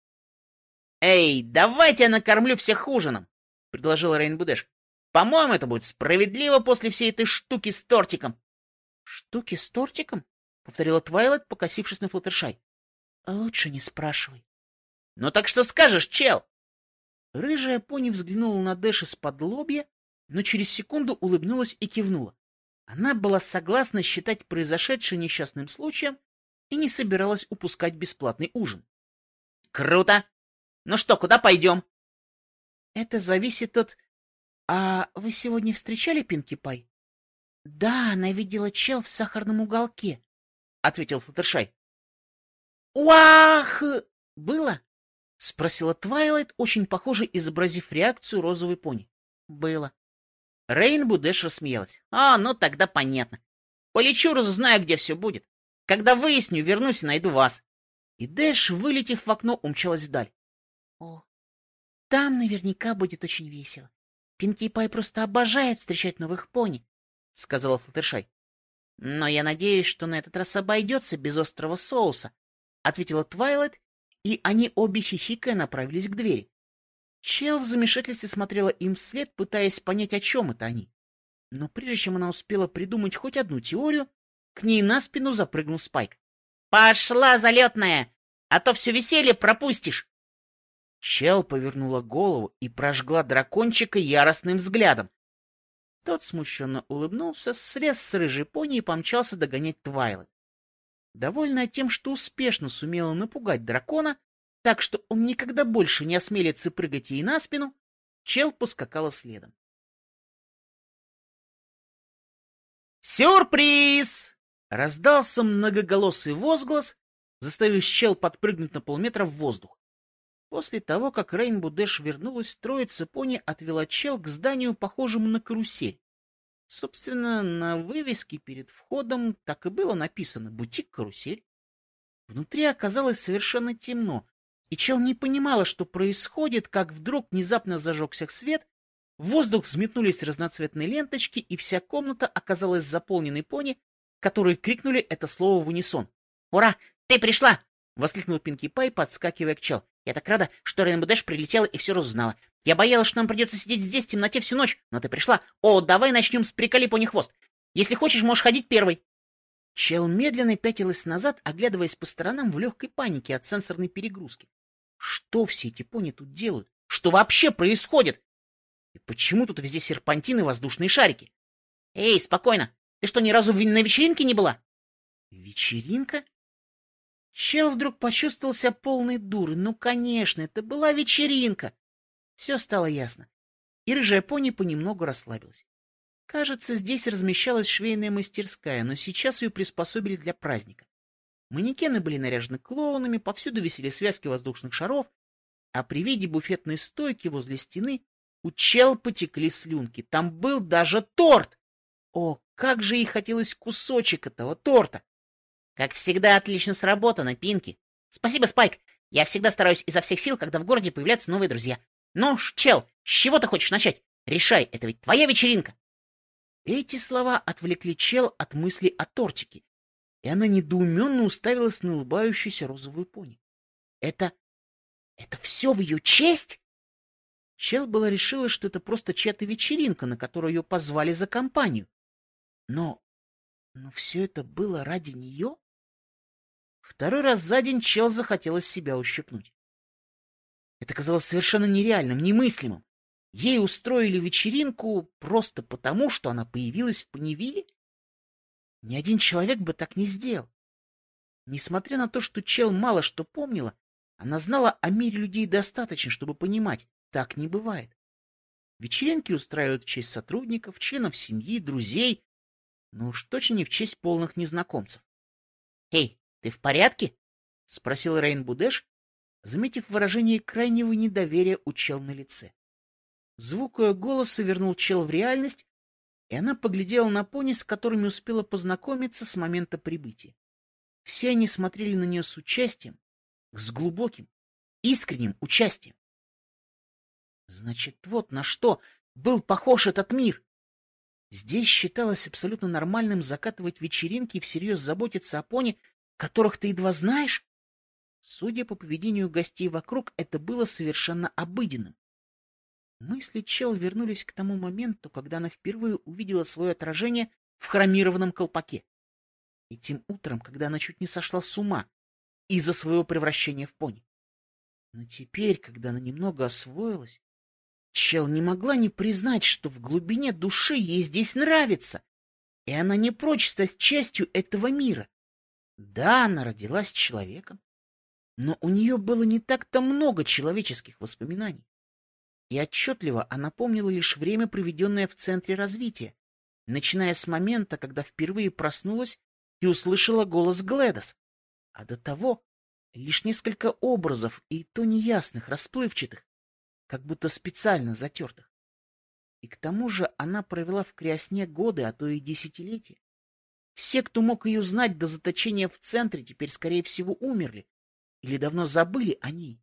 — Эй, давайте я накормлю всех ужином! — предложил Рейнбудеш. По-моему, это будет справедливо после всей этой штуки с тортиком. — Штуки с тортиком? — повторила Твайлайт, покосившись на Флаттершай. — Лучше не спрашивай. — Ну так что скажешь, чел? Рыжая пони взглянула на Дэш из-под лобья, но через секунду улыбнулась и кивнула. Она была согласна считать произошедшее несчастным случаем и не собиралась упускать бесплатный ужин. — Круто! Ну что, куда пойдем? — Это зависит от «А вы сегодня встречали Пинки Пай?» «Да, она видела чел в сахарном уголке», — ответила Флаттершай. «Уах! Было?» Спросила Твайлайт, очень похоже изобразив реакцию розовой пони. Было. Рейнбо Дэш рассмеялась. А, ну тогда понятно. Полечу, разузнаю, где все будет. Когда выясню, вернусь и найду вас. И Дэш, вылетев в окно, умчалась вдаль. О, там наверняка будет очень весело. Пинки Пай просто обожает встречать новых пони, — сказала Флаттершай. — Но я надеюсь, что на этот раз обойдется без острого соуса, — ответила Твайлайт, и они обе хихикая направились к двери. Чел в замешательстве смотрела им вслед, пытаясь понять, о чем это они. Но прежде чем она успела придумать хоть одну теорию, к ней на спину запрыгнул Спайк. «Пошла, залетная! А то все веселье пропустишь!» Чел повернула голову и прожгла дракончика яростным взглядом. Тот смущенно улыбнулся, слез с рыжей пони и помчался догонять Твайлет. Довольная тем, что успешно сумела напугать дракона, так что он никогда больше не осмелится прыгать ей на спину, Чел поскакала следом. «Сюрприз!» — раздался многоголосый возглас, заставив Чел подпрыгнуть на полметра в воздух. После того, как Рейнбу вернулась, троица пони отвела чел к зданию, похожему на карусель. Собственно, на вывеске перед входом так и было написано «Бутик-карусель». Внутри оказалось совершенно темно, и чел не понимала, что происходит, как вдруг внезапно зажегся свет, в воздух взметнулись разноцветные ленточки, и вся комната оказалась заполненной пони, которые крикнули это слово в унисон. «Ура! Ты пришла!» — воскликнул Пинки Пай, подскакивая к чел. Я так рада, что Рейнбо Дэш прилетела и все разузнала. Я боялась, что нам придется сидеть здесь в темноте всю ночь, но ты пришла. О, давай начнем с приколи пони хвост. Если хочешь, можешь ходить первый. Чел медленно пятилась назад, оглядываясь по сторонам в легкой панике от сенсорной перегрузки. Что все эти пони тут делают? Что вообще происходит? И почему тут везде серпантины и воздушные шарики? Эй, спокойно. Ты что, ни разу на вечеринке не была? Вечеринка? Чел вдруг почувствовал себя полной дурой. Ну, конечно, это была вечеринка. Все стало ясно. И рыжая пони понемногу расслабилась. Кажется, здесь размещалась швейная мастерская, но сейчас ее приспособили для праздника. Манекены были наряжены клоунами, повсюду висели связки воздушных шаров, а при виде буфетной стойки возле стены у чел потекли слюнки. Там был даже торт! О, как же ей хотелось кусочек этого торта! Как всегда, отлично сработано, Пинки. Спасибо, Спайк. Я всегда стараюсь изо всех сил, когда в городе появляются новые друзья. Ну, чел, с чего ты хочешь начать? Решай, это ведь твоя вечеринка. Эти слова отвлекли чел от мысли о тортике, и она недоуменно уставилась на улыбающуюся розовую пони. Это... это все в ее честь? Чел была решила, что это просто чья-то вечеринка, на которую ее позвали за компанию. Но... но все это было ради нее? Второй раз за день чел захотелось себя ущипнуть. Это казалось совершенно нереальным, немыслимым. Ей устроили вечеринку просто потому, что она появилась в Паневиле? Ни один человек бы так не сделал. Несмотря на то, что чел мало что помнила, она знала о мире людей достаточно, чтобы понимать, так не бывает. Вечеринки устраивают в честь сотрудников, членов семьи, друзей, но уж точно не в честь полных незнакомцев. «Эй, ты в порядке? — спросил Рейнбу Дэш, заметив выражение крайнего недоверия у чел на лице. Звук ее голоса вернул чел в реальность, и она поглядела на пони, с которыми успела познакомиться с момента прибытия. Все они смотрели на нее с участием, с глубоким, искренним участием. Значит, вот на что был похож этот мир. Здесь считалось абсолютно нормальным закатывать вечеринки и всерьез заботиться о пони, которых ты едва знаешь? Судя по поведению гостей вокруг, это было совершенно обыденным. Мысли Чел вернулись к тому моменту, когда она впервые увидела свое отражение в хромированном колпаке. И тем утром, когда она чуть не сошла с ума из-за своего превращения в пони. Но теперь, когда она немного освоилась, Чел не могла не признать, что в глубине души ей здесь нравится, и она не прочь стать частью этого мира. Да, она родилась человеком, но у нее было не так-то много человеческих воспоминаний. И отчетливо она помнила лишь время, проведенное в центре развития, начиная с момента, когда впервые проснулась и услышала голос Гледос. А до того Лишь несколько образов, и то неясных, расплывчатых, как будто специально затертых. И к тому же она провела в Криосне годы, а то и десятилетия. Все, кто мог ее знать до заточения в центре, теперь, скорее всего, умерли или давно забыли о ней.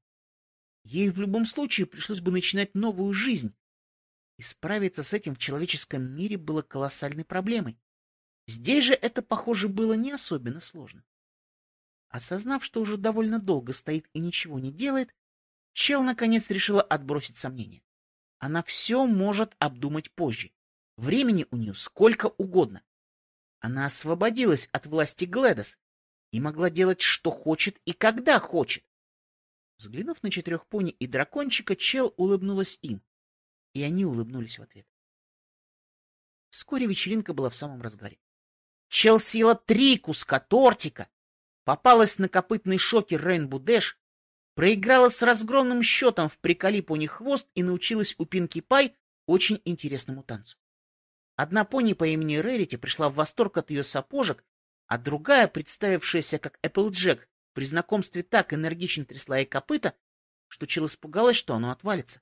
Ей в любом случае пришлось бы начинать новую жизнь. И справиться с этим в человеческом мире было колоссальной проблемой. Здесь же это, похоже, было не особенно сложно. Осознав, что уже довольно долго стоит и ничего не делает, Чел наконец решила отбросить сомнения. Она все может обдумать позже. Времени у нее сколько угодно. Она освободилась от власти Гледос и могла делать, что хочет и когда хочет. Взглянув на четырех пони и дракончика, Чел улыбнулась им, и они улыбнулись в ответ. Вскоре вечеринка была в самом разгаре. Чел съела три куска тортика, попалась на копытный шокер Рейнбу Дэш, проиграла с разгромным счетом в приколи пони хвост и научилась у Пинки Пай очень интересному танцу. Одна пони по имени Рерити пришла в восторг от ее сапожек, а другая, представившаяся как Эпплджек, при знакомстве так энергично трясла ей копыта, что Чил испугалась, что оно отвалится.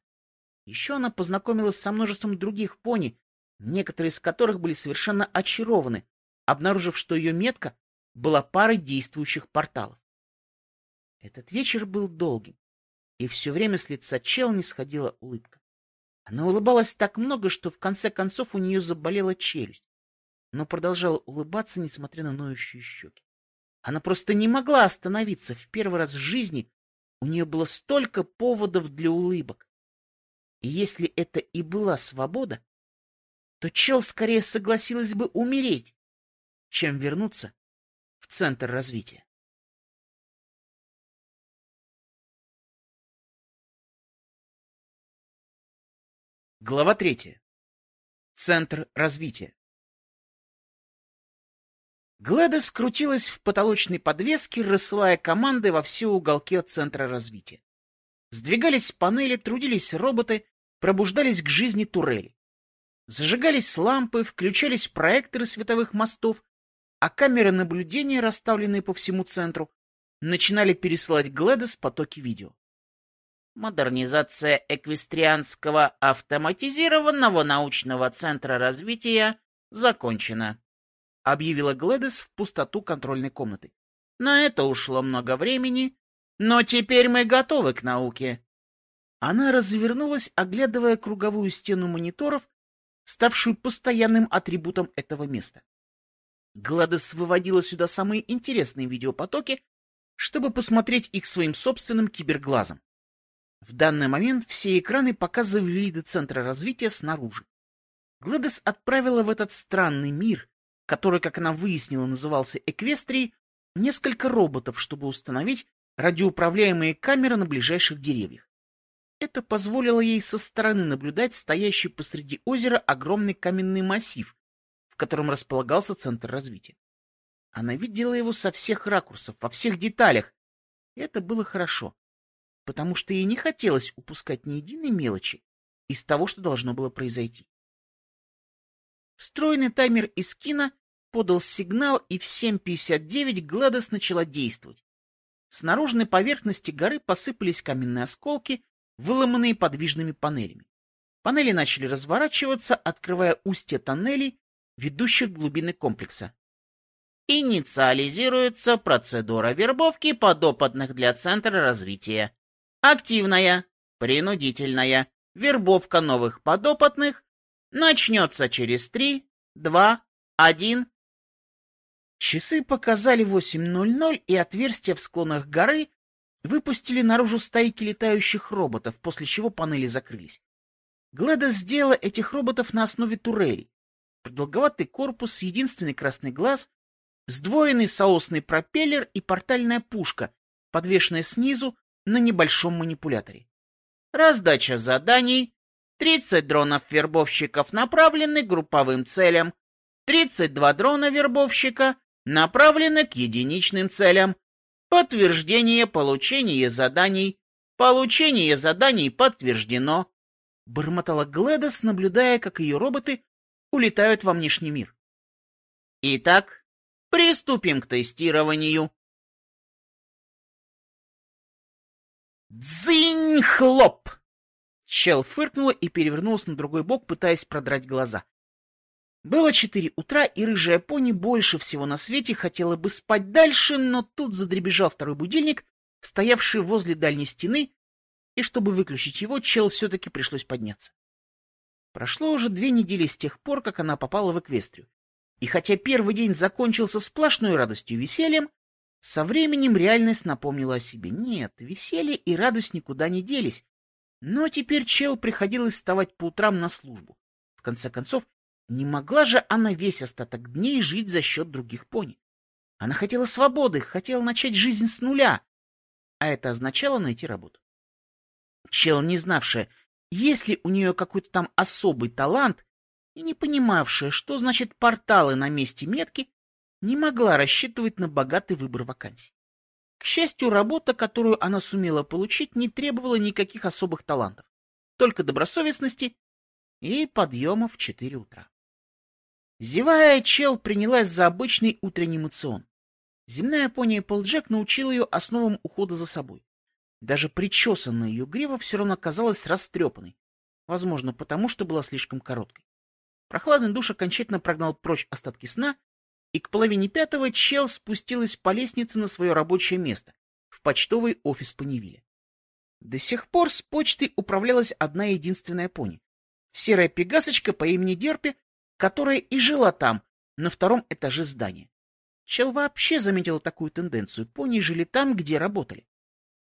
Еще она познакомилась со множеством других пони, некоторые из которых были совершенно очарованы, обнаружив, что ее метка была парой действующих порталов. Этот вечер был долгим, и все время с лица Чел не сходила улыбка. Она улыбалась так много, что в конце концов у нее заболела челюсть, но продолжала улыбаться, несмотря на ноющие щеки. Она просто не могла остановиться. В первый раз в жизни у нее было столько поводов для улыбок. И если это и была свобода, то Чел скорее согласилась бы умереть, чем вернуться в центр развития. Глава третья. Центр развития. Гледа скрутилась в потолочной подвеске, рассылая команды во все уголки центра развития. Сдвигались панели, трудились роботы, пробуждались к жизни турели. Зажигались лампы, включались проекторы световых мостов, а камеры наблюдения, расставленные по всему центру, начинали пересылать Гледес потоки видео. Модернизация эквестрианского автоматизированного научного центра развития закончена, объявила Гледес в пустоту контрольной комнаты. На это ушло много времени, но теперь мы готовы к науке. Она развернулась, оглядывая круговую стену мониторов, ставшую постоянным атрибутом этого места. Гладес выводила сюда самые интересные видеопотоки, чтобы посмотреть их своим собственным киберглазом. В данный момент все экраны показывали виды центра развития снаружи. Гладес отправила в этот странный мир, который, как она выяснила, назывался Эквестрией, несколько роботов, чтобы установить радиоуправляемые камеры на ближайших деревьях. Это позволило ей со стороны наблюдать стоящий посреди озера огромный каменный массив, в котором располагался центр развития. Она видела его со всех ракурсов, во всех деталях, и это было хорошо потому что ей не хотелось упускать ни единой мелочи из того, что должно было произойти. Встроенный таймер из кино подал сигнал, и в 7.59 Гладос начала действовать. С наружной поверхности горы посыпались каменные осколки, выломанные подвижными панелями. Панели начали разворачиваться, открывая устья тоннелей, ведущих глубины комплекса. Инициализируется процедура вербовки подопытных для Центра развития. Активная, принудительная вербовка новых подопытных начнется через три, два, один. Часы показали 8.00, и отверстия в склонах горы выпустили наружу стайки летающих роботов, после чего панели закрылись. Гледа сделала этих роботов на основе турелей. Продолговатый корпус, единственный красный глаз, сдвоенный соосный пропеллер и портальная пушка, подвешенная снизу на небольшом манипуляторе. Раздача заданий. 30 дронов-вербовщиков направлены к групповым целям. 32 дрона-вербовщика направлены к единичным целям. Подтверждение получения заданий. Получение заданий подтверждено. Бормотала Гледос, наблюдая, как ее роботы улетают во внешний мир. Итак, приступим к тестированию. Дзынь-хлоп! Чел фыркнула и перевернулась на другой бок, пытаясь продрать глаза. Было четыре утра, и рыжая пони больше всего на свете хотела бы спать дальше, но тут задребежал второй будильник, стоявший возле дальней стены, и чтобы выключить его, Чел все-таки пришлось подняться. Прошло уже две недели с тех пор, как она попала в Эквестрию. И хотя первый день закончился сплошной радостью и весельем, со временем реальность напомнила о себе. Нет, веселье и радость никуда не делись. Но теперь Чел приходилось вставать по утрам на службу. В конце концов, не могла же она весь остаток дней жить за счет других пони. Она хотела свободы, хотела начать жизнь с нуля, а это означало найти работу. Чел, не знавшая, есть ли у нее какой-то там особый талант, и не понимавшая, что значит порталы на месте метки, не могла рассчитывать на богатый выбор вакансий. К счастью, работа, которую она сумела получить, не требовала никаких особых талантов, только добросовестности и подъема в 4 утра. Зевая, Чел принялась за обычный утренний мацион. Земная пони Полджек научил ее основам ухода за собой. Даже причесанная ее грива все равно казалась растрепанной, возможно, потому что была слишком короткой. Прохладный душ окончательно прогнал прочь остатки сна, и к половине пятого Чел спустилась по лестнице на свое рабочее место, в почтовый офис Панивиля. До сих пор с почтой управлялась одна единственная пони. Серая пегасочка по имени Дерпи, которая и жила там, на втором этаже здания. Чел вообще заметила такую тенденцию. Пони жили там, где работали.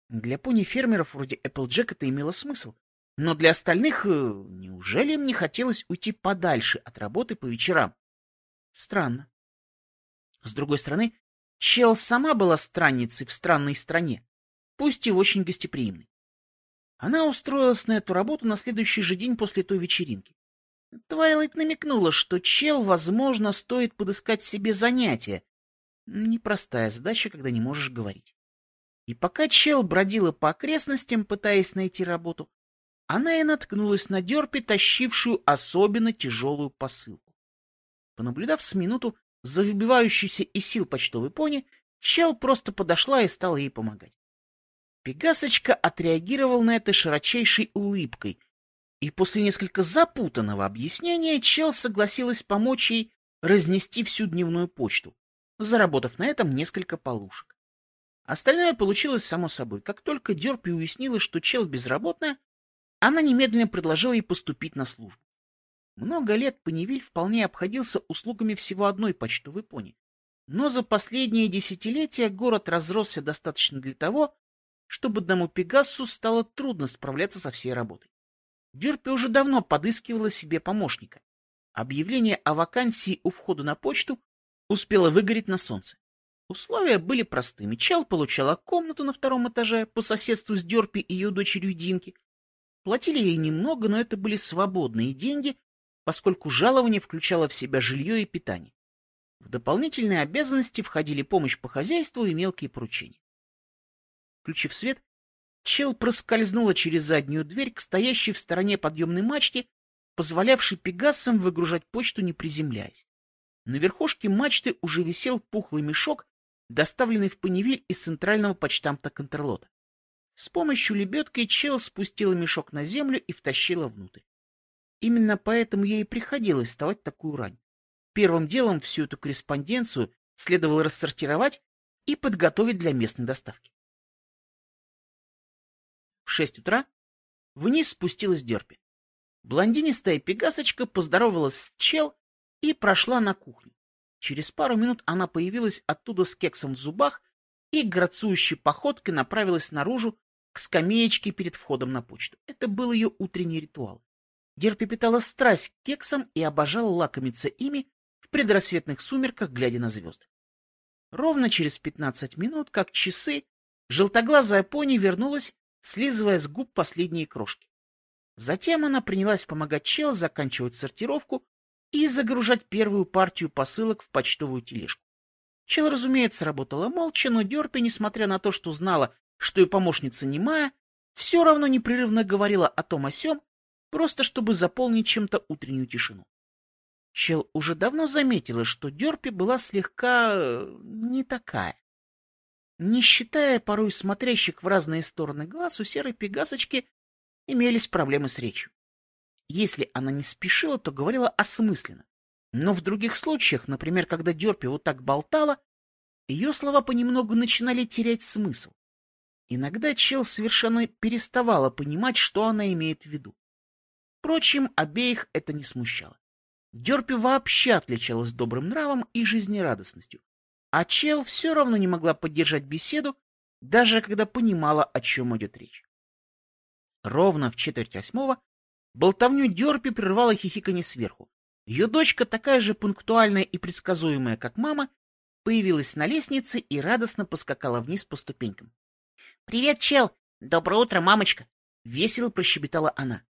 Для пони-фермеров вроде Эпплджек это имело смысл. Но для остальных, э, неужели им не хотелось уйти подальше от работы по вечерам? Странно. С другой стороны, Чел сама была странницей в странной стране, пусть и очень гостеприимной. Она устроилась на эту работу на следующий же день после той вечеринки. Твайлайт намекнула, что Чел, возможно, стоит подыскать себе занятие. Непростая задача, когда не можешь говорить. И пока Чел бродила по окрестностям, пытаясь найти работу, она и наткнулась на Дерпи, тащившую особенно тяжелую посылку. Понаблюдав с минуту, за выбивающейся из сил почтовой пони, Чел просто подошла и стала ей помогать. Пегасочка отреагировал на это широчайшей улыбкой, и после несколько запутанного объяснения Чел согласилась помочь ей разнести всю дневную почту, заработав на этом несколько полушек. Остальное получилось само собой. Как только Дерпи уяснила, что Чел безработная, она немедленно предложила ей поступить на службу. Много лет Паневиль вполне обходился услугами всего одной почтовой пони. Но за последние десятилетия город разросся достаточно для того, чтобы одному Пегасу стало трудно справляться со всей работой. Дюрпи уже давно подыскивала себе помощника. Объявление о вакансии у входа на почту успело выгореть на солнце. Условия были простыми. Чел получала комнату на втором этаже по соседству с Дерпи и ее дочерью Динки. Платили ей немного, но это были свободные деньги, поскольку жалование включало в себя жилье и питание. В дополнительные обязанности входили помощь по хозяйству и мелкие поручения. Включив свет, Чел проскользнула через заднюю дверь к стоящей в стороне подъемной мачте, позволявшей пегасам выгружать почту, не приземляясь. На верхушке мачты уже висел пухлый мешок, доставленный в Паневиль из центрального почтамта Контрлота. С помощью лебедки Чел спустила мешок на землю и втащила внутрь. Именно поэтому ей приходилось вставать такую рань. Первым делом всю эту корреспонденцию следовало рассортировать и подготовить для местной доставки. В шесть утра вниз спустилась Дерпи. Блондинистая пегасочка поздоровалась с Чел и прошла на кухню. Через пару минут она появилась оттуда с кексом в зубах и грацующей походкой направилась наружу к скамеечке перед входом на почту. Это был ее утренний ритуал. Дерпи питала страсть к кексам и обожала лакомиться ими в предрассветных сумерках, глядя на звезды. Ровно через пятнадцать минут, как часы, желтоглазая пони вернулась, слизывая с губ последние крошки. Затем она принялась помогать Чел заканчивать сортировку и загружать первую партию посылок в почтовую тележку. Чел, разумеется, работала молча, но Дерпи, несмотря на то, что знала, что ее помощница немая, все равно непрерывно говорила о том о сём, просто чтобы заполнить чем-то утреннюю тишину. Чел уже давно заметила, что Дерпи была слегка... не такая. Не считая порой смотрящих в разные стороны глаз, у серой пегасочки имелись проблемы с речью. Если она не спешила, то говорила осмысленно. Но в других случаях, например, когда Дерпи вот так болтала, ее слова понемногу начинали терять смысл. Иногда чел совершенно переставала понимать, что она имеет в виду. Впрочем, обеих это не смущало. Дерпи вообще отличалась добрым нравом и жизнерадостностью, а чел все равно не могла поддержать беседу, даже когда понимала, о чем идет речь. Ровно в четверть восьмого болтовню Дерпи прервала хихиканье сверху. Ее дочка, такая же пунктуальная и предсказуемая, как мама, появилась на лестнице и радостно поскакала вниз по ступенькам. — Привет, чел! Доброе утро, мамочка! — весело прощебетала она.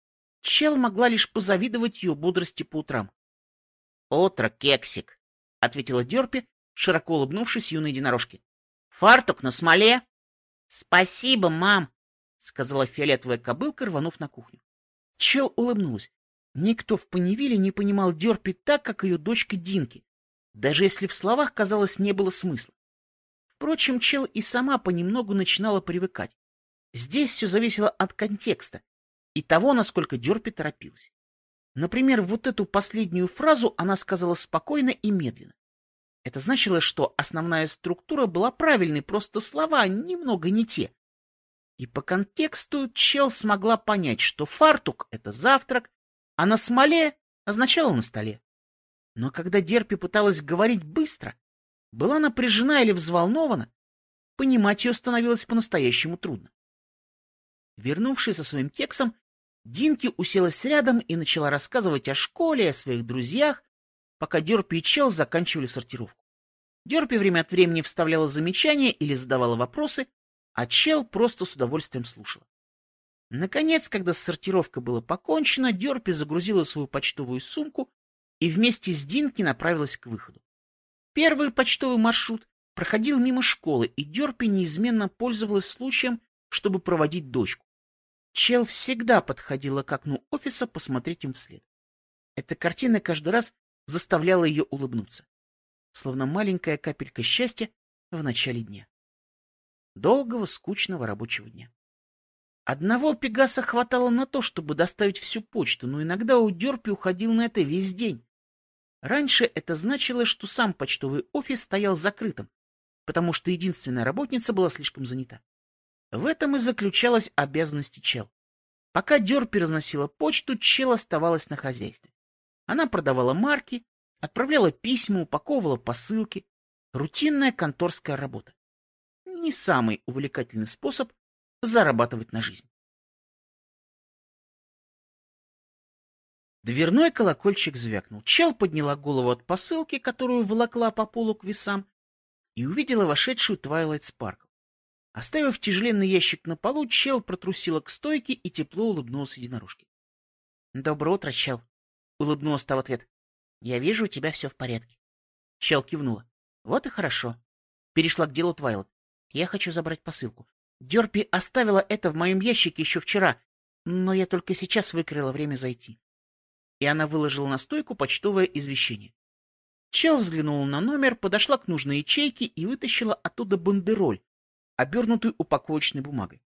Чел могла лишь позавидовать ее бодрости по утрам. — Утро, кексик! — ответила Дерпи, широко улыбнувшись юной единорожке. — Фартук на смоле! — Спасибо, мам! — сказала фиолетовая кобылка, рванув на кухню. Чел улыбнулась. Никто в Паневиле не понимал Дерпи так, как ее дочка Динки, даже если в словах, казалось, не было смысла. Впрочем, Чел и сама понемногу начинала привыкать. Здесь все зависело от контекста и того, насколько Дерпи торопилась. Например, вот эту последнюю фразу она сказала спокойно и медленно. Это значило, что основная структура была правильной, просто слова немного не те. И по контексту Чел смогла понять, что фартук — это завтрак, а на смоле означало на столе. Но когда Дерпи пыталась говорить быстро, была напряжена или взволнована, понимать ее становилось по-настоящему трудно. Вернувшись со своим кексом, Динки уселась рядом и начала рассказывать о школе, о своих друзьях, пока Дерпи и Чел заканчивали сортировку. Дерпи время от времени вставляла замечания или задавала вопросы, а Чел просто с удовольствием слушала. Наконец, когда сортировка была покончена, Дерпи загрузила свою почтовую сумку и вместе с Динки направилась к выходу. Первый почтовый маршрут проходил мимо школы, и Дерпи неизменно пользовалась случаем, чтобы проводить дочку. Чел всегда подходила к окну офиса посмотреть им вслед. Эта картина каждый раз заставляла ее улыбнуться, словно маленькая капелька счастья в начале дня. Долгого, скучного рабочего дня. Одного Пегаса хватало на то, чтобы доставить всю почту, но иногда у Дерпи уходил на это весь день. Раньше это значило, что сам почтовый офис стоял закрытым, потому что единственная работница была слишком занята. В этом и заключалась обязанность Чел. Пока Дерпи разносила почту, Чел оставалась на хозяйстве. Она продавала марки, отправляла письма, упаковывала посылки. Рутинная конторская работа. Не самый увлекательный способ зарабатывать на жизнь. Дверной колокольчик звякнул. Чел подняла голову от посылки, которую волокла по полу к весам, и увидела вошедшую Твайлайт Спаркл. Оставив тяжеленный ящик на полу, Чел протрусила к стойке и тепло улыбнулся единорожке. — Доброе утро, Чел. — улыбнулась та в ответ. — Я вижу, у тебя все в порядке. Чел кивнула. — Вот и хорошо. Перешла к делу Твайлот. Я хочу забрать посылку. Дерпи оставила это в моем ящике еще вчера, но я только сейчас выкрыла время зайти и она выложила на стойку почтовое извещение. Чел взглянула на номер, подошла к нужной ячейке и вытащила оттуда бандероль, обернутую упаковочной бумагой.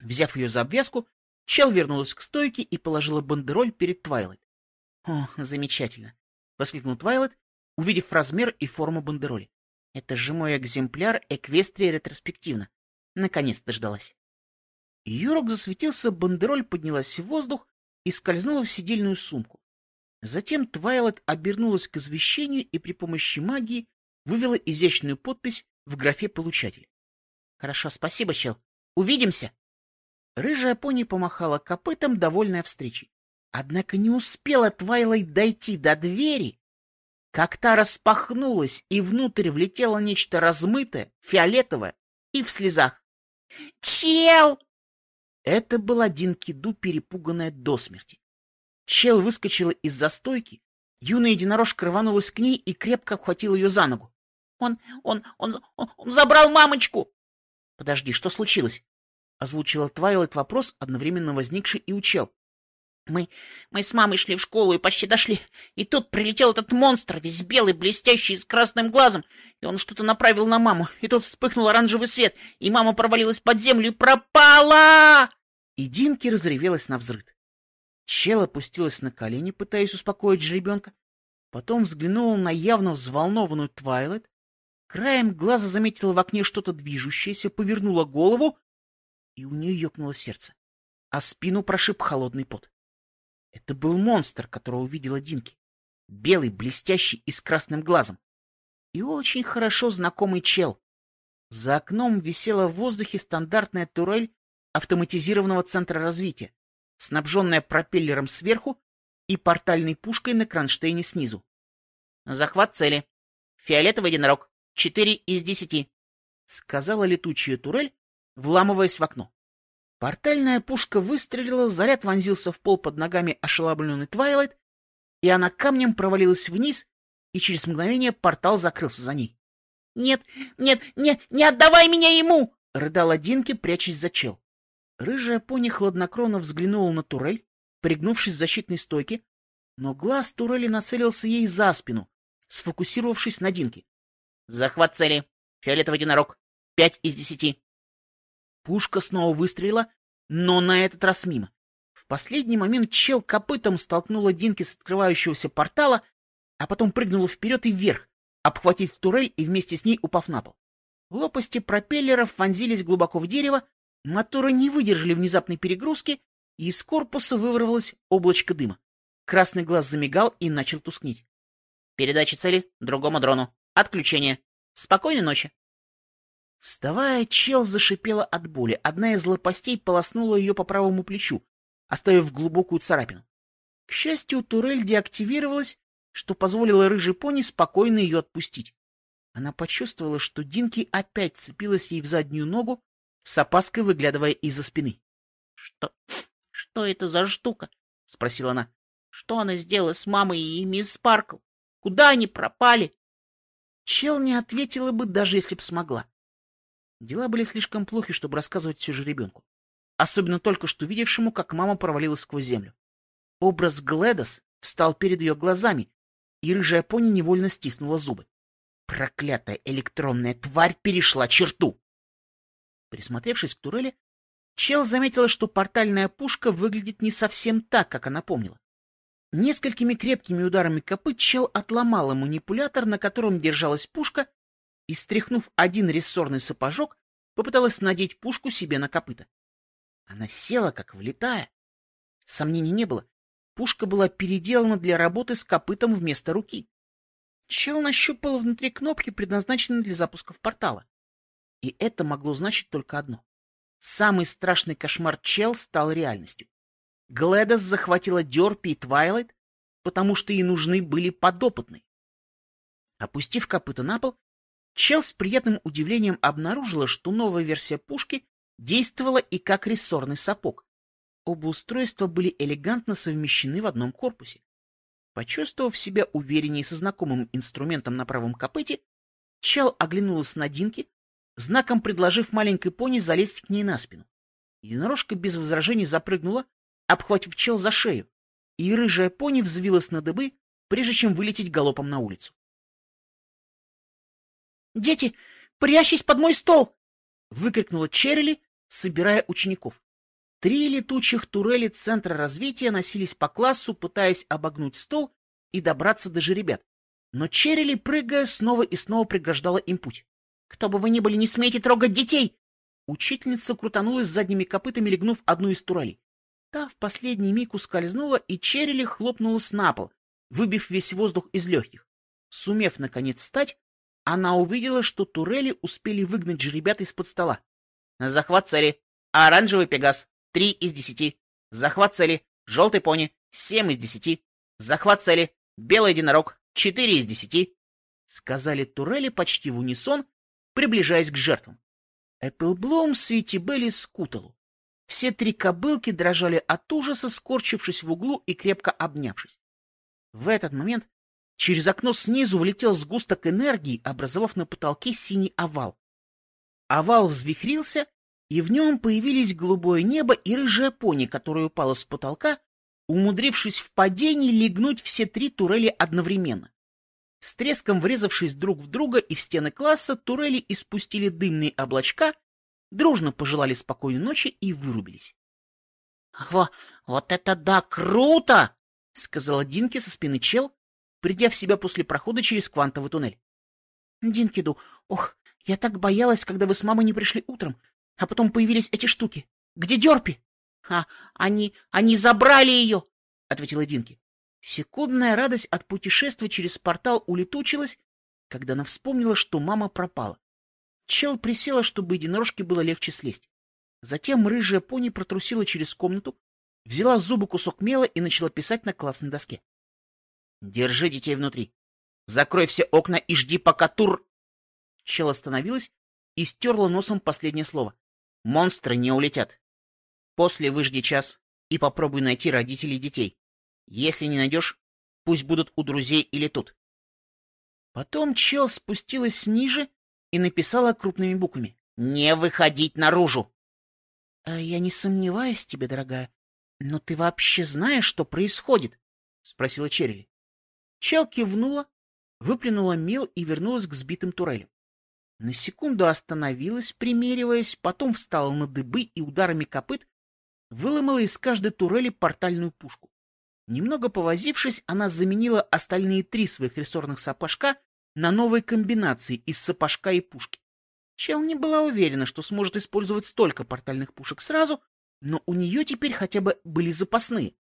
Взяв ее за обвязку, Чел вернулась к стойке и положила бандероль перед Твайлайт. — О, замечательно! — воскликнула Твайлайт, увидев размер и форму бандероли. — Это же мой экземпляр Эквестрия ретроспективно. Наконец дождалась. Её рог засветился, бандероль поднялась в воздух, и скользнула в седельную сумку. Затем Твайлайт обернулась к извещению и при помощи магии вывела изящную подпись в графе «Получатель». — Хорошо, спасибо, чел. Увидимся! Рыжая пони помахала копытом, довольная встречей. Однако не успела Твайлайт дойти до двери, как та распахнулась, и внутрь влетело нечто размытое, фиолетовое и в слезах. «Чел!» Это был один киду, перепуганная до смерти. Чел выскочила из застойки, юная единорожка рванулась к ней и крепко обхватил ее за ногу. Он, он, он, он забрал мамочку! Подожди, что случилось? Озвучила Твайлайт вопрос, одновременно возникший и у Чел. Мы, мы с мамой шли в школу и почти дошли. И тут прилетел этот монстр, весь белый, блестящий, с красным глазом. И он что-то направил на маму. И тут вспыхнул оранжевый свет. И мама провалилась под землю и пропала! И Динки разревелась на взрыд. Чел опустилась на колени, пытаясь успокоить жеребенка. Потом взглянула на явно взволнованную Твайлет. Краем глаза заметила в окне что-то движущееся, повернула голову, и у нее ёкнуло сердце. А спину прошиб холодный пот. Это был монстр, которого увидела Динки. Белый, блестящий и с красным глазом. И очень хорошо знакомый чел. За окном висела в воздухе стандартная турель автоматизированного центра развития, снабженная пропеллером сверху и портальной пушкой на кронштейне снизу. «Захват цели. Фиолетовый единорог. Четыре из десяти», — сказала летучая турель, вламываясь в окно. Портальная пушка выстрелила, заряд вонзился в пол под ногами ошеломленной Твайлайт, и она камнем провалилась вниз, и через мгновение портал закрылся за ней. — Нет, нет, нет, не отдавай меня ему! — рыдала Динки, прячась за чел. Рыжая пони хладнокровно взглянула на турель, пригнувшись в защитной стойке, но глаз турели нацелился ей за спину, сфокусировавшись на Динке. — Захват цели. Фиолетовый единорог. Пять из десяти. Пушка снова выстрелила, но на этот раз мимо. В последний момент чел копытом столкнула Динки с открывающегося портала, а потом прыгнула вперед и вверх, обхватив турель и вместе с ней упав на пол. Лопасти пропеллеров вонзились глубоко в дерево, моторы не выдержали внезапной перегрузки, и из корпуса вырвалось облачко дыма. Красный глаз замигал и начал тускнеть. Передача цели другому дрону. Отключение. Спокойной ночи. Вставая, чел зашипела от боли. Одна из лопастей полоснула ее по правому плечу, оставив глубокую царапину. К счастью, турель деактивировалась, что позволило рыжей пони спокойно ее отпустить. Она почувствовала, что Динки опять цепилась ей в заднюю ногу, с опаской выглядывая из-за спины. — Что... что это за штука? — спросила она. — Что она сделала с мамой и мисс Спаркл? Куда они пропали? Чел не ответила бы, даже если б смогла. Дела были слишком плохи, чтобы рассказывать все же ребенку. Особенно только что видевшему, как мама провалилась сквозь землю. Образ Гледос встал перед ее глазами, и рыжая пони невольно стиснула зубы. Проклятая электронная тварь перешла черту! Присмотревшись к турели, Чел заметила, что портальная пушка выглядит не совсем так, как она помнила. Несколькими крепкими ударами копыт Чел отломала манипулятор, на котором держалась пушка, и, стряхнув один рессорный сапожок, попыталась надеть пушку себе на копыта. Она села, как влетая. Сомнений не было. Пушка была переделана для работы с копытом вместо руки. Чел нащупал внутри кнопки, предназначенные для запусков портала. И это могло значить только одно. Самый страшный кошмар Чел стал реальностью. Гледос захватила Дерпи и Твайлайт, потому что ей нужны были подопытные. Опустив копыта на пол, Чел с приятным удивлением обнаружила, что новая версия пушки действовала и как рессорный сапог. Оба устройства были элегантно совмещены в одном корпусе. Почувствовав себя увереннее со знакомым инструментом на правом копыте, Чел оглянулась на Динки, знаком предложив маленькой пони залезть к ней на спину. Единорожка без возражений запрыгнула, обхватив Чел за шею, и рыжая пони взвилась на дыбы, прежде чем вылететь галопом на улицу. Дети, прячьтесь под мой стол! выкрикнула Черли, собирая учеников. Три летучих турели Центра развития носились по классу, пытаясь обогнуть стол и добраться до жеребят. Но Черли, прыгая, снова и снова преграждала им путь. «Кто бы вы ни были, не смейте трогать детей!» Учительница крутанулась задними копытами, легнув одну из турелей. Та в последний миг ускользнула, и Черли хлопнулась на пол, выбив весь воздух из легких. Сумев, наконец, встать, она увидела, что турели успели выгнать жеребят из-под стола. Захват цели. Оранжевый пегас. Три из десяти. Захват цели. Желтый пони. Семь из десяти. Захват цели. Белый единорог. Четыре из десяти. Сказали турели почти в унисон, приближаясь к жертвам. Эпплблум Свити Белли скуталу. Все три кобылки дрожали от ужаса, скорчившись в углу и крепко обнявшись. В этот момент Через окно снизу влетел сгусток энергии, образовав на потолке синий овал. Овал взвихрился, и в нем появились голубое небо и рыжая пони, которая упала с потолка, умудрившись в падении легнуть все три турели одновременно. С треском врезавшись друг в друга и в стены класса, турели испустили дымные облачка, дружно пожелали спокойной ночи и вырубились. — Во, вот это да, круто! — сказала Динки со спины чел, придя в себя после прохода через квантовый туннель. — Динкиду, ох, я так боялась, когда вы с мамой не пришли утром, а потом появились эти штуки. Где Дерпи? — А, они, они забрали ее! — ответила Динки. Секундная радость от путешествия через портал улетучилась, когда она вспомнила, что мама пропала. Чел присела, чтобы единорожке было легче слезть. Затем рыжая пони протрусила через комнату, взяла с зуба кусок мела и начала писать на классной доске. Держи детей внутри. Закрой все окна и жди, пока тур... Чел остановилась и стерла носом последнее слово. Монстры не улетят. После выжди час и попробуй найти родителей детей. Если не найдешь, пусть будут у друзей или тут. Потом Чел спустилась ниже и написала крупными буквами. «Не выходить наружу!» «А я не сомневаюсь тебе, дорогая, но ты вообще знаешь, что происходит?» — спросила Черри. Чел кивнула, выплюнула мел и вернулась к сбитым турелям. На секунду остановилась, примериваясь, потом встала на дыбы и ударами копыт выломала из каждой турели портальную пушку. Немного повозившись, она заменила остальные три своих рессорных сапожка на новые комбинации из сапожка и пушки. Чел не была уверена, что сможет использовать столько портальных пушек сразу, но у нее теперь хотя бы были запасные.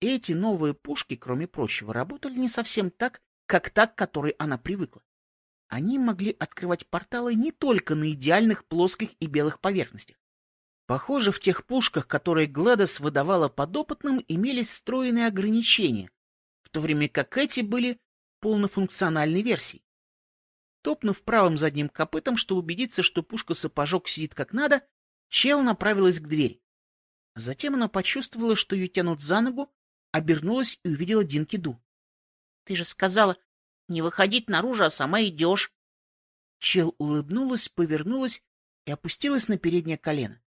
Эти новые пушки, кроме прочего, работали не совсем так, как та, к которой она привыкла. Они могли открывать порталы не только на идеальных плоских и белых поверхностях. Похоже, в тех пушках, которые Гладос выдавала подопытным, имелись встроенные ограничения, в то время как эти были полнофункциональной версией. Топнув правым задним копытом, чтобы убедиться, что пушка-сапожок сидит как надо, чел направилась к двери. Затем она почувствовала, что ее тянут за ногу, обернулась и увидела Динкиду. — Ты же сказала, не выходить наружу, а сама идешь. Чел улыбнулась, повернулась и опустилась на переднее колено.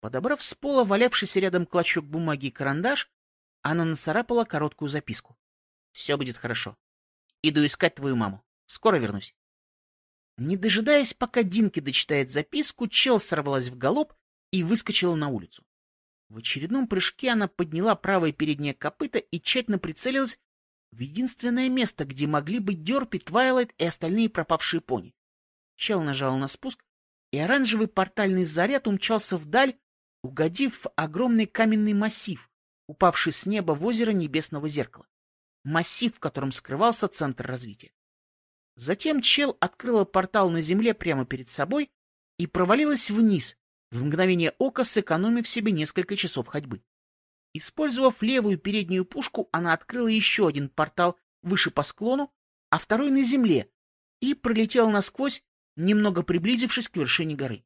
Подобрав с пола валявшийся рядом клочок бумаги и карандаш, она нацарапала короткую записку. — Все будет хорошо. Иду искать твою маму. Скоро вернусь. Не дожидаясь, пока Динки дочитает записку, Чел сорвалась в галоп и выскочила на улицу. В очередном прыжке она подняла правое переднее копыто и тщательно прицелилась в единственное место, где могли быть Дерпи, Твайлайт и остальные пропавшие пони. Чел нажал на спуск, и оранжевый портальный заряд умчался вдаль, угодив в огромный каменный массив, упавший с неба в озеро Небесного Зеркала. Массив, в котором скрывался центр развития. Затем Чел открыла портал на земле прямо перед собой и провалилась вниз, в мгновение ока сэкономив себе несколько часов ходьбы. Использовав левую переднюю пушку, она открыла еще один портал выше по склону, а второй на земле, и пролетела насквозь, немного приблизившись к вершине горы.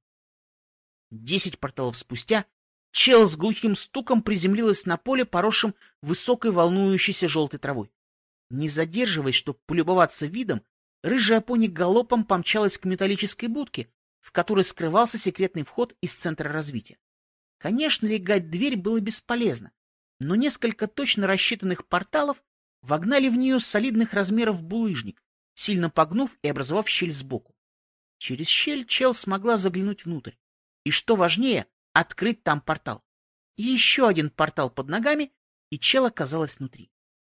Десять порталов спустя чел с глухим стуком приземлилась на поле, поросшем высокой волнующейся желтой травой. Не задерживаясь, чтобы полюбоваться видом, рыжая пони галопом помчалась к металлической будке, в которой скрывался секретный вход из центра развития. Конечно, легать дверь было бесполезно, но несколько точно рассчитанных порталов вогнали в нее солидных размеров булыжник, сильно погнув и образовав щель сбоку. Через щель чел смогла заглянуть внутрь. И что важнее, открыть там портал. Еще один портал под ногами, и чел оказалась внутри.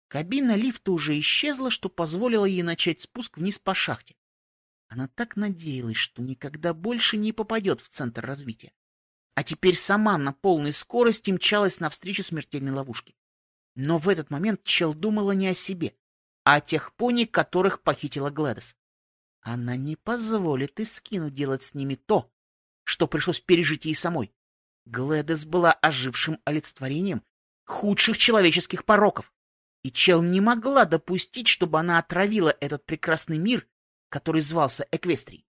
Кабина лифта уже исчезла, что позволило ей начать спуск вниз по шахте. Она так надеялась, что никогда больше не попадет в центр развития. А теперь сама на полной скорости мчалась навстречу смертельной ловушке. Но в этот момент Чел думала не о себе, а о тех пони, которых похитила Гладес. Она не позволит Искину делать с ними то, что пришлось пережить ей самой. Глэдес была ожившим олицетворением худших человеческих пороков, и Чел не могла допустить, чтобы она отравила этот прекрасный мир который звался Эквестрий.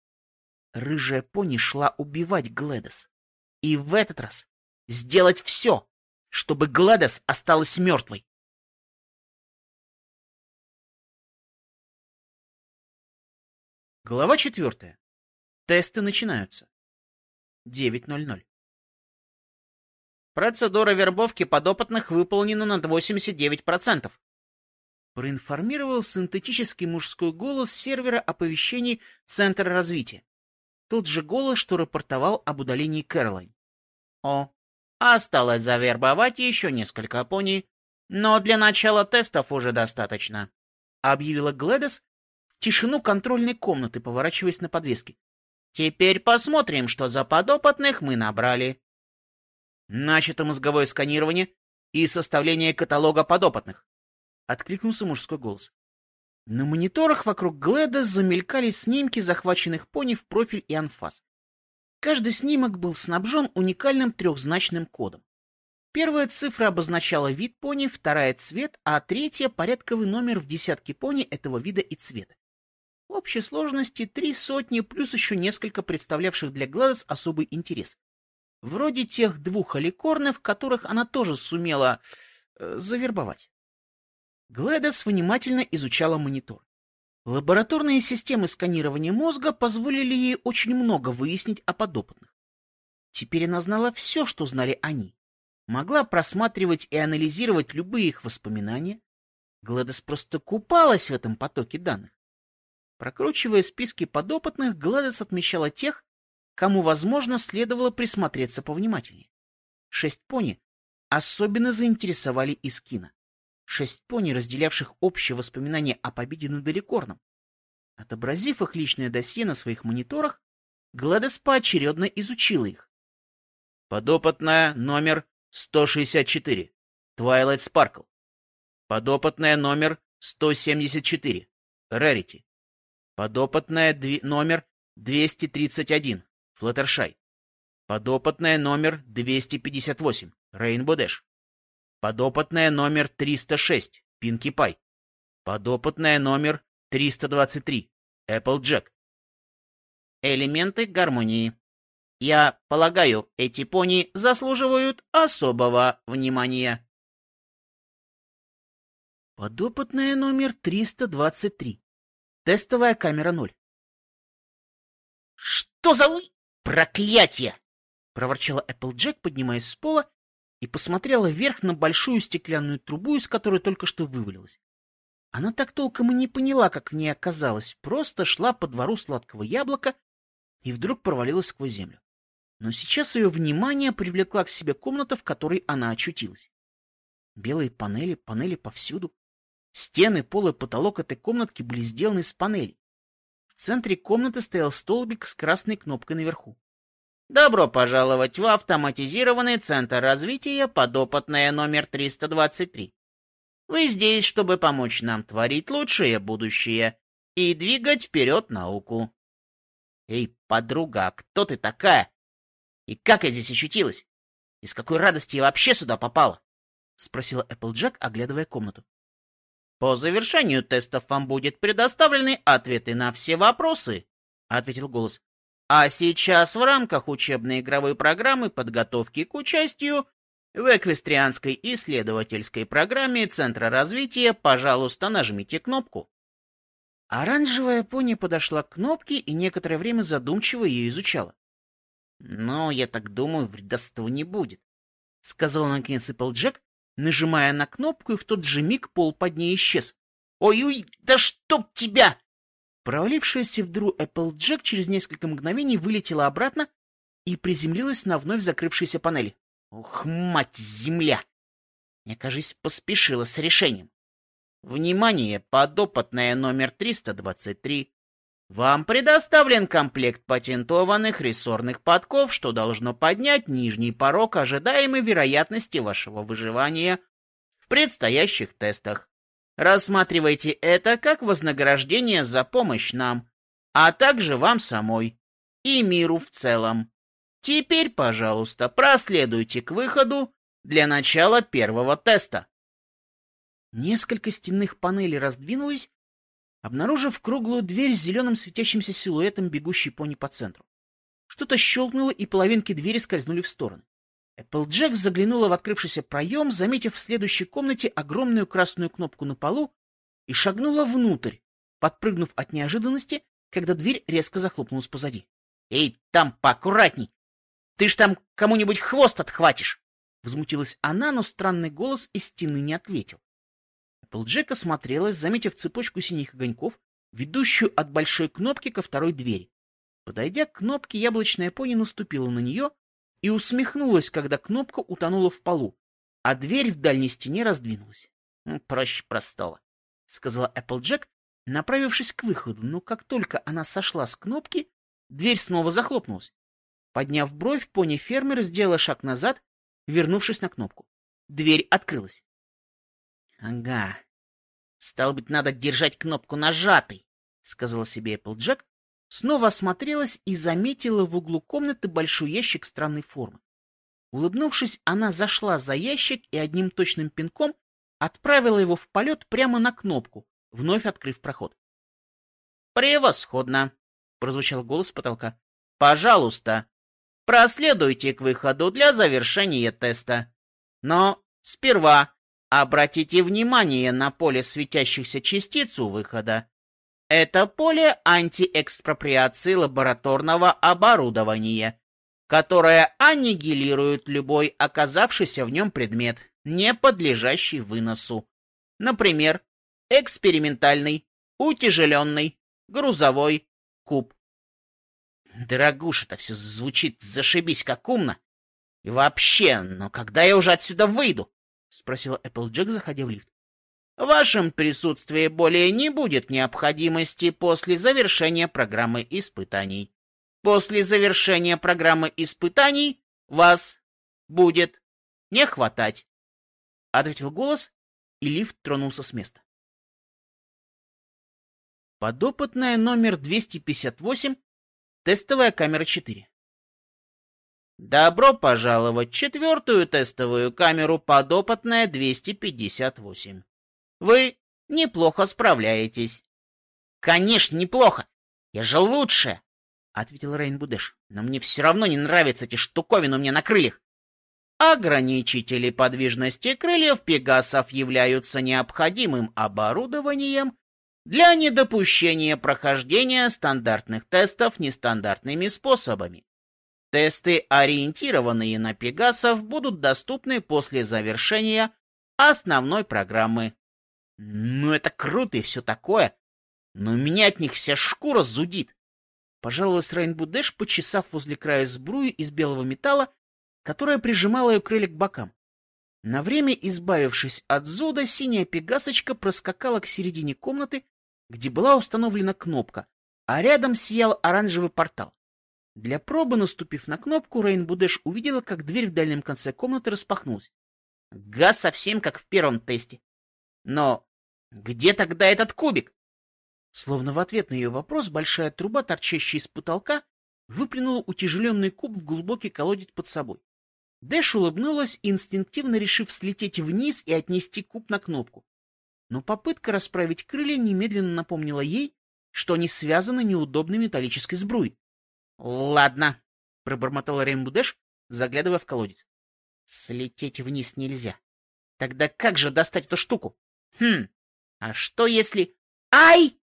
Рыжая пони шла убивать Гледес. И в этот раз сделать все, чтобы Гледес осталась мертвой. Глава четвертая. Тесты начинаются. 9.00. Процедура вербовки подопытных выполнена на 89%. Проинформировал синтетический мужской голос сервера оповещений Центра развития. Тот же голос, что рапортовал об удалении Кэролайн. О, осталось завербовать еще несколько пони, но для начала тестов уже достаточно, — объявила Гледес в тишину контрольной комнаты, поворачиваясь на подвеске. Теперь посмотрим, что за подопытных мы набрали. Начато мозговое сканирование и составление каталога подопытных. Откликнулся мужской голос. На мониторах вокруг Гледа замелькали снимки захваченных пони в профиль и анфас. Каждый снимок был снабжен уникальным трехзначным кодом. Первая цифра обозначала вид пони, вторая — цвет, а третья — порядковый номер в десятке пони этого вида и цвета. В общей сложности три сотни плюс еще несколько представлявших для Гладос особый интерес. Вроде тех двух аликорнов, которых она тоже сумела э, завербовать. Глэдес внимательно изучала монитор. Лабораторные системы сканирования мозга позволили ей очень много выяснить о подопытных. Теперь она знала все, что знали они. Могла просматривать и анализировать любые их воспоминания. Глэдес просто купалась в этом потоке данных. Прокручивая списки подопытных, Гладес отмечала тех, кому, возможно, следовало присмотреться повнимательнее. Шесть пони особенно заинтересовали Искина. Шесть пони, разделявших общее воспоминание о победе над Далекорном. Отобразив их личное досье на своих мониторах, Гладес поочередно изучила их. Подопытная номер 164. Twilight Sparkle. Подопытная номер 174. Rarity. Подопытная дви... номер 231. Флаттершай. Подопытная номер 258. Рейнбо Дэш. Подопытная номер 306. Пинки Пай. Подопытная номер 323. Эппл Джек. Элементы гармонии. Я полагаю, эти пони заслуживают особого внимания. Подопытная номер 323. Тестовая камера 0. Что за... Проклятие! проворчала Эпплджек, поднимаясь с пола, и посмотрела вверх на большую стеклянную трубу, из которой только что вывалилась. Она так толком и не поняла, как в ней оказалась, просто шла по двору сладкого яблока и вдруг провалилась сквозь землю. Но сейчас ее внимание привлекла к себе комната, в которой она очутилась. Белые панели, панели повсюду. Стены, пол и потолок этой комнатки были сделаны из панелей. В центре комнаты стоял столбик с красной кнопкой наверху. «Добро пожаловать в автоматизированный центр развития, подопытная номер 323. Вы здесь, чтобы помочь нам творить лучшее будущее и двигать вперед науку». «Эй, подруга, кто ты такая? И как я здесь очутилась? И с какой радости я вообще сюда попала?» — спросила Эпплджек, оглядывая комнату. По завершению тестов вам будет предоставлены ответы на все вопросы, ответил голос. А сейчас в рамках учебной игровой программы подготовки к участию в эквестрианской исследовательской программе Центра развития, пожалуйста, нажмите кнопку. Оранжевая пони подошла к кнопке и некоторое время задумчиво ее изучала. — Ну, я так думаю, вредоства не будет, — сказал наконец Джек, нажимая на кнопку, и в тот же миг пол под ней исчез. «Ой-ой, да чтоб тебя!» Провалившаяся в дыру через несколько мгновений вылетела обратно и приземлилась на вновь закрывшейся панели. «Ух, мать земля!» Я, кажется, поспешила с решением. Внимание, подопытная номер 323. Вам предоставлен комплект патентованных рессорных подков, что должно поднять нижний порог ожидаемой вероятности вашего выживания в предстоящих тестах. Рассматривайте это как вознаграждение за помощь нам, а также вам самой и миру в целом. Теперь, пожалуйста, проследуйте к выходу для начала первого теста. Несколько стенных панелей раздвинулись, обнаружив круглую дверь с зеленым светящимся силуэтом, бегущей пони по центру. Что-то щелкнуло, и половинки двери скользнули в стороны. Эпплджек заглянула в открывшийся проем, заметив в следующей комнате огромную красную кнопку на полу, и шагнула внутрь, подпрыгнув от неожиданности, когда дверь резко захлопнулась позади. — Эй, там поаккуратней! Ты ж там кому-нибудь хвост отхватишь! — Возмутилась она, но странный голос из стены не ответил. Эпплджек осмотрелась, заметив цепочку синих огоньков, ведущую от большой кнопки ко второй двери. Подойдя к кнопке, яблочная пони наступила на нее и усмехнулась, когда кнопка утонула в полу, а дверь в дальней стене раздвинулась. «Проще простого», — сказала Эпплджек, направившись к выходу, но как только она сошла с кнопки, дверь снова захлопнулась. Подняв бровь, пони-фермер сделала шаг назад, вернувшись на кнопку. Дверь открылась. — Ага. Стало быть, надо держать кнопку нажатой, — сказала себе Эпплджек, снова осмотрелась и заметила в углу комнаты большой ящик странной формы. Улыбнувшись, она зашла за ящик и одним точным пинком отправила его в полет прямо на кнопку, вновь открыв проход. «Превосходно!» — прозвучал голос потолка. «Пожалуйста, проследуйте к выходу для завершения теста. Но сперва обратите внимание на поле светящихся частиц у выхода. Это поле антиэкспроприации лабораторного оборудования, которое аннигилирует любой оказавшийся в нем предмет, не подлежащий выносу. Например, экспериментальный, утяжеленный, грузовой куб. Дорогуша, это все звучит зашибись как умно. И вообще, но когда я уже отсюда выйду? — спросила Эпплджек, заходя в лифт. — В вашем присутствии более не будет необходимости после завершения программы испытаний. После завершения программы испытаний вас будет не хватать. — ответил голос, и лифт тронулся с места. Подопытная номер 258, тестовая камера 4. Добро пожаловать в четвертую тестовую камеру подопытная 258. Вы неплохо справляетесь. Конечно, неплохо. Я же лучше, ответил Рейнбудеш. Но мне все равно не нравятся эти штуковины у меня на крыльях. Ограничители подвижности крыльев пегасов являются необходимым оборудованием для недопущения прохождения стандартных тестов нестандартными способами. Тесты, ориентированные на пегасов, будут доступны после завершения основной программы. Ну, это круто и все такое, но у меня от них вся шкура зудит. Пожаловалась Рейнбу Дэш, почесав возле края сбруи из белого металла которая прижимала ее крылья к бокам. На время избавившись от зуда, синяя пегасочка проскакала к середине комнаты, где была установлена кнопка, а рядом сиял оранжевый портал. Для пробы, наступив на кнопку, Рейн Будеш увидела, как дверь в дальнем конце комнаты распахнулась. Газ совсем как в первом тесте. Но где тогда этот кубик? Словно в ответ на ее вопрос, большая труба, торчащая из потолка, выплюнула утяжеленный куб в глубокий колодец под собой. Дэш улыбнулась, инстинктивно решив слететь вниз и отнести куб на кнопку. Но попытка расправить крылья немедленно напомнила ей, что они связаны неудобной металлической сбруей. — Ладно, — пробормотала Рейнбу Дэш, заглядывая в колодец. — Слететь вниз нельзя. Тогда как же достать эту штуку? Хм, а что если... Ай!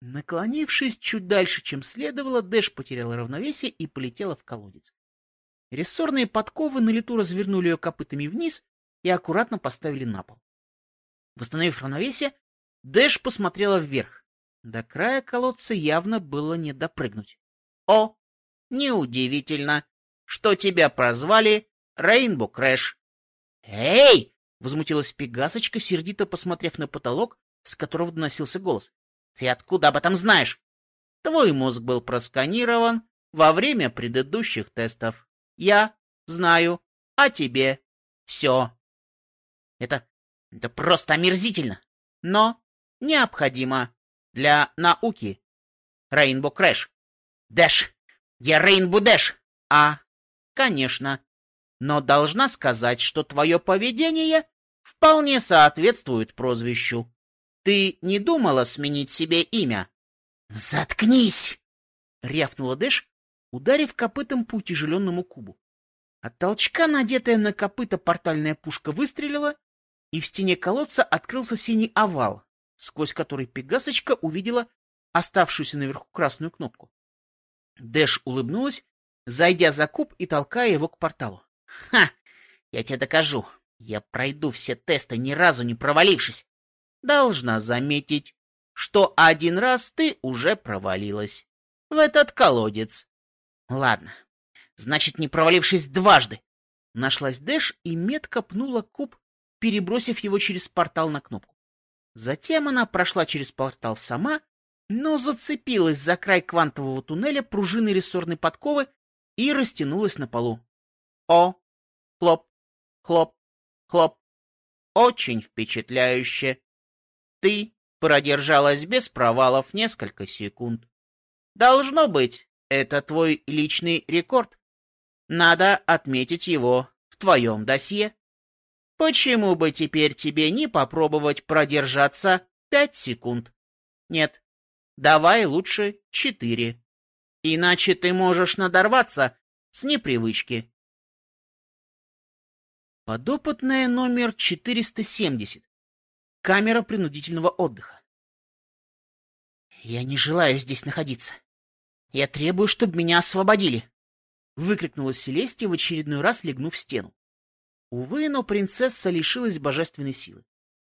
Наклонившись чуть дальше, чем следовало, Дэш потеряла равновесие и полетела в колодец. Рессорные подковы на лету развернули ее копытами вниз и аккуратно поставили на пол. Восстановив равновесие, Дэш посмотрела вверх. До края колодца явно было не допрыгнуть. О, неудивительно, что тебя прозвали Рейнбо Крэш. Эй! Возмутилась пегасочка, сердито посмотрев на потолок, с которого доносился голос. Ты откуда об этом знаешь? Твой мозг был просканирован во время предыдущих тестов. Я знаю о тебе все. Это, это просто омерзительно, но необходимо для науки. Рейнбо Крэш. Дэш. Я Рейнбо Дэш. А, конечно. Но должна сказать, что твое поведение вполне соответствует прозвищу. Ты не думала сменить себе имя? Заткнись! Рявкнула Дэш, ударив копытом по утяжеленному кубу. От толчка надетая на копыта портальная пушка выстрелила, и в стене колодца открылся синий овал, сквозь который Пегасочка увидела оставшуюся наверху красную кнопку. Дэш улыбнулась, зайдя за куб и толкая его к порталу. «Ха! Я тебе докажу. Я пройду все тесты, ни разу не провалившись. Должна заметить, что один раз ты уже провалилась. В этот колодец. Ладно, значит, не провалившись дважды. Нашлась Дэш и метко пнула куб, перебросив его через портал на кнопку. Затем она прошла через портал сама, но зацепилась за край квантового туннеля пружины рессорной подковы и растянулась на полу. О! Хлоп! Хлоп! Хлоп! Очень впечатляюще. Ты продержалась без провалов несколько секунд. Должно быть, это твой личный рекорд. Надо отметить его в твоем досье. Почему бы теперь тебе не попробовать продержаться пять секунд? Нет, давай лучше четыре. Иначе ты можешь надорваться с непривычки. Подопытная номер 470. Камера принудительного отдыха. «Я не желаю здесь находиться. Я требую, чтобы меня освободили!» — выкрикнула Селестия в очередной раз, легнув стену. Увы, но принцесса лишилась божественной силы.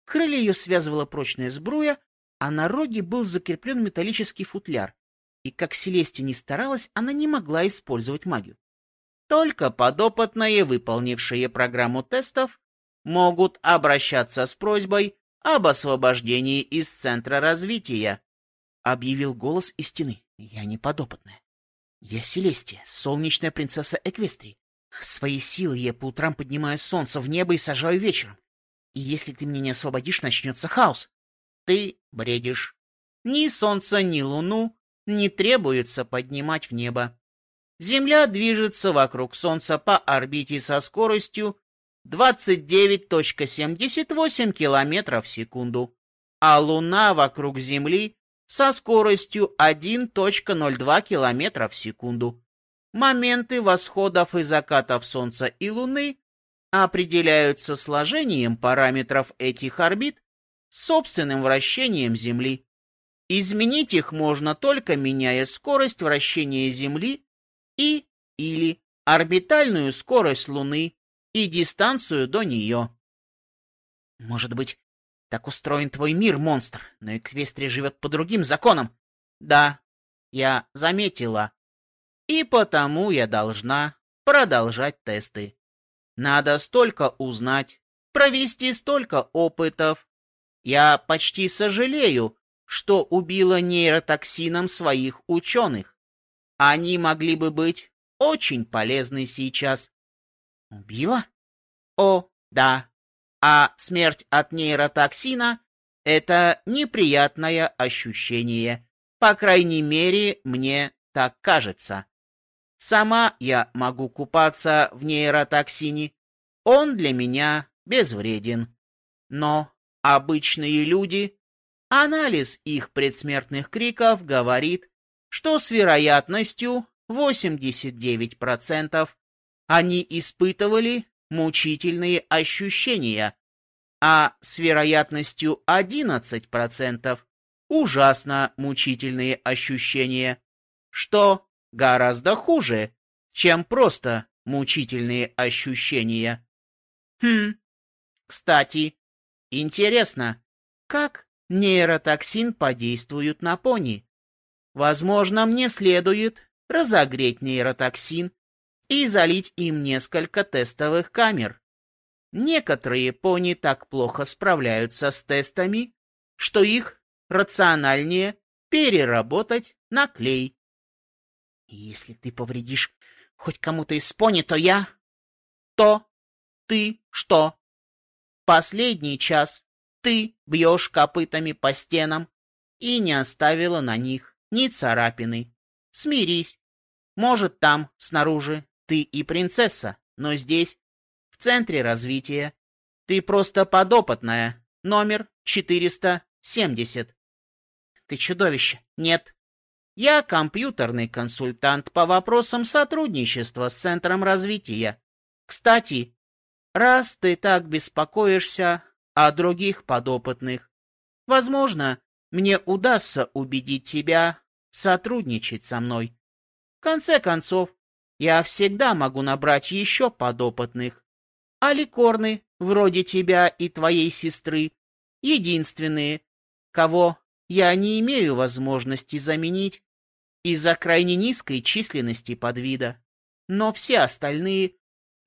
Крылья ее связывала прочная сбруя, а на роге был закреплен металлический футляр, и как Селестия не старалась, она не могла использовать магию. Только подопытные, выполнившие программу тестов, могут обращаться с просьбой об освобождении из Центра развития, — объявил голос из стены. — Я не подопытная. Я Селестия, солнечная принцесса Эквестрии. Своей силой я по утрам поднимаю солнце в небо и сажаю вечером. И если ты меня не освободишь, начнется хаос. Ты бредишь. Ни солнца, ни луну не требуется поднимать в небо. Земля движется вокруг Солнца по орбите со скоростью 29.78 км в секунду, а Луна вокруг Земли со скоростью 1.02 км в секунду. Моменты восходов и закатов Солнца и Луны определяются сложением параметров этих орбит собственным вращением Земли. Изменить их можно только меняя скорость вращения Земли и или орбитальную скорость Луны и дистанцию до нее. Может быть, так устроен твой мир, монстр, но Эквестрия живет по другим законам. Да, я заметила и потому я должна продолжать тесты. Надо столько узнать, провести столько опытов. Я почти сожалею, что убила нейротоксином своих ученых. Они могли бы быть очень полезны сейчас. Убила? О, да. А смерть от нейротоксина — это неприятное ощущение. По крайней мере, мне так кажется. Сама я могу купаться в нейротоксине. Он для меня безвреден. Но обычные люди, анализ их предсмертных криков говорит, что с вероятностью 89% они испытывали мучительные ощущения, а с вероятностью 11% ужасно мучительные ощущения, что гораздо хуже, чем просто мучительные ощущения. Хм, кстати, интересно, как нейротоксин подействует на пони? Возможно, мне следует разогреть нейротоксин и залить им несколько тестовых камер. Некоторые пони так плохо справляются с тестами, что их рациональнее переработать на клей. Если ты повредишь хоть кому-то из пони, то я... То ты что? Последний час ты бьешь копытами по стенам и не оставила на них ни царапины. Смирись. Может, там, снаружи, ты и принцесса, но здесь, в центре развития, ты просто подопытная, номер 470. Ты чудовище. Нет, я компьютерный консультант по вопросам сотрудничества с Центром развития. Кстати, раз ты так беспокоишься о других подопытных, возможно, мне удастся убедить тебя сотрудничать со мной. В конце концов, я всегда могу набрать еще подопытных. А ликорны, вроде тебя и твоей сестры, единственные, кого я не имею возможности заменить из-за крайне низкой численности подвида. Но все остальные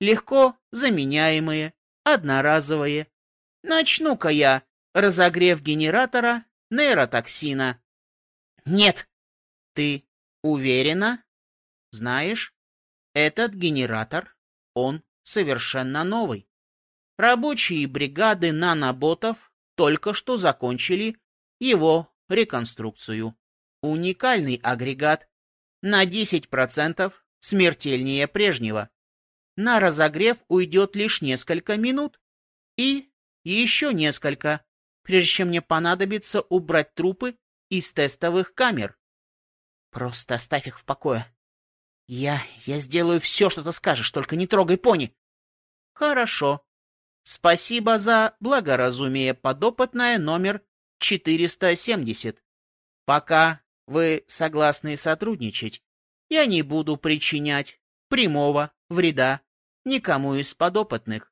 легко заменяемые, одноразовые. Начну-ка я разогрев генератора нейротоксина. Нет. Ты уверена? Знаешь, этот генератор, он совершенно новый. Рабочие бригады наноботов только что закончили его реконструкцию. Уникальный агрегат на 10% смертельнее прежнего. На разогрев уйдет лишь несколько минут. И еще несколько, прежде чем мне понадобится убрать трупы из тестовых камер. Просто оставь их в покое. Я... я сделаю все, что ты скажешь, только не трогай пони. Хорошо. Спасибо за благоразумие, подопытная номер 470. Пока вы согласны сотрудничать, я не буду причинять прямого вреда никому из подопытных.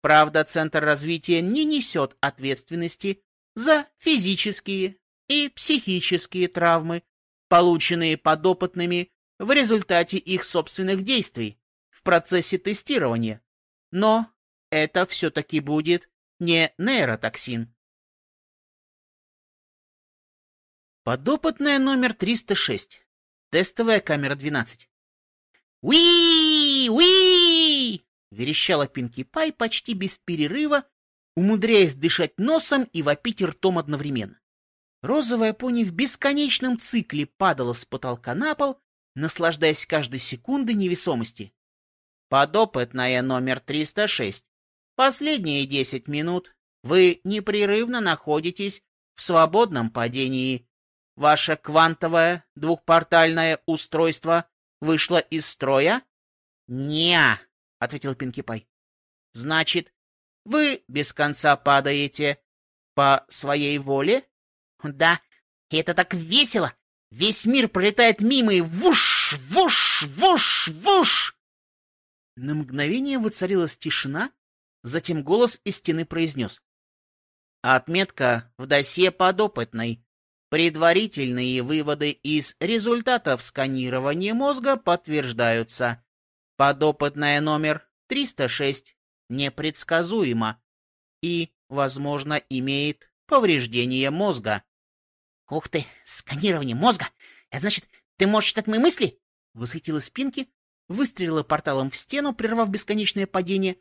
Правда, Центр развития не несет ответственности за физические и психические травмы, полученные подопытными в результате их собственных действий в процессе тестирования. Но это все-таки будет не нейротоксин. Подопытная номер 306. Тестовая камера 12. «Уи! Уи!» — верещала Пинки Пай почти без перерыва, умудряясь дышать носом и вопить ртом одновременно. Розовая пони в бесконечном цикле падала с потолка на пол, наслаждаясь каждой секундой невесомости. Подопытная номер 306. Последние 10 минут вы непрерывно находитесь в свободном падении. Ваше квантовое двухпортальное устройство вышло из строя? Не, ответил Пинки Пай. Значит, вы без конца падаете по своей воле? Да, это так весело. Весь мир пролетает мимо и вуш, вуш, вуш, вуш. На мгновение воцарилась тишина, затем голос из стены произнес. Отметка в досье подопытной. Предварительные выводы из результатов сканирования мозга подтверждаются. Подопытная номер 306 непредсказуема и, возможно, имеет повреждение мозга. «Ух ты, сканирование мозга! Это значит, ты можешь читать мои мысли?» Восхитилась Пинки, выстрелила порталом в стену, прервав бесконечное падение,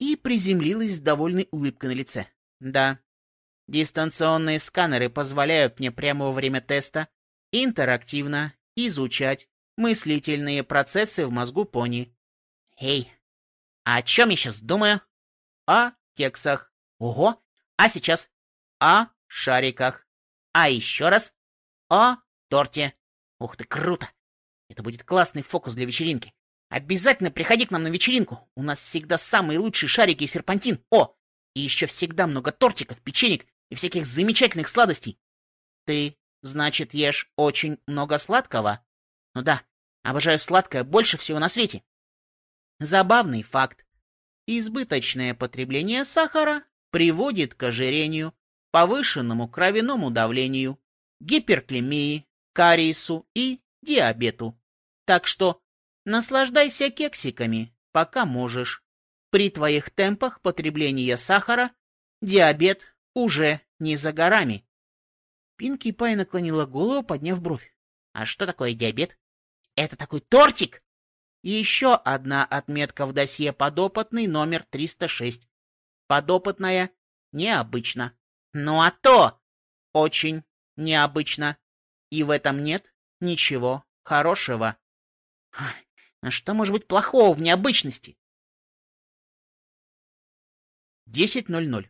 и приземлилась с довольной улыбкой на лице. «Да, дистанционные сканеры позволяют мне прямо во время теста интерактивно изучать мыслительные процессы в мозгу пони. Эй, а о чем я сейчас думаю? О кексах. Ого, а сейчас? О шариках. А еще раз о торте. Ух ты, круто! Это будет классный фокус для вечеринки. Обязательно приходи к нам на вечеринку. У нас всегда самые лучшие шарики и серпантин. О, и еще всегда много тортиков, печенек и всяких замечательных сладостей. Ты, значит, ешь очень много сладкого? Ну да, обожаю сладкое больше всего на свете. Забавный факт. Избыточное потребление сахара приводит к ожирению, повышенному кровяному давлению, гиперклемии, кариесу и диабету. Так что наслаждайся кексиками, пока можешь. При твоих темпах потребления сахара диабет уже не за горами. Пинки Пай наклонила голову, подняв бровь. А что такое диабет? Это такой тортик! еще одна отметка в досье подопытный номер 306. Подопытная необычно. Ну а то! Очень необычно. И в этом нет ничего хорошего. А что может быть плохого в необычности? 10.00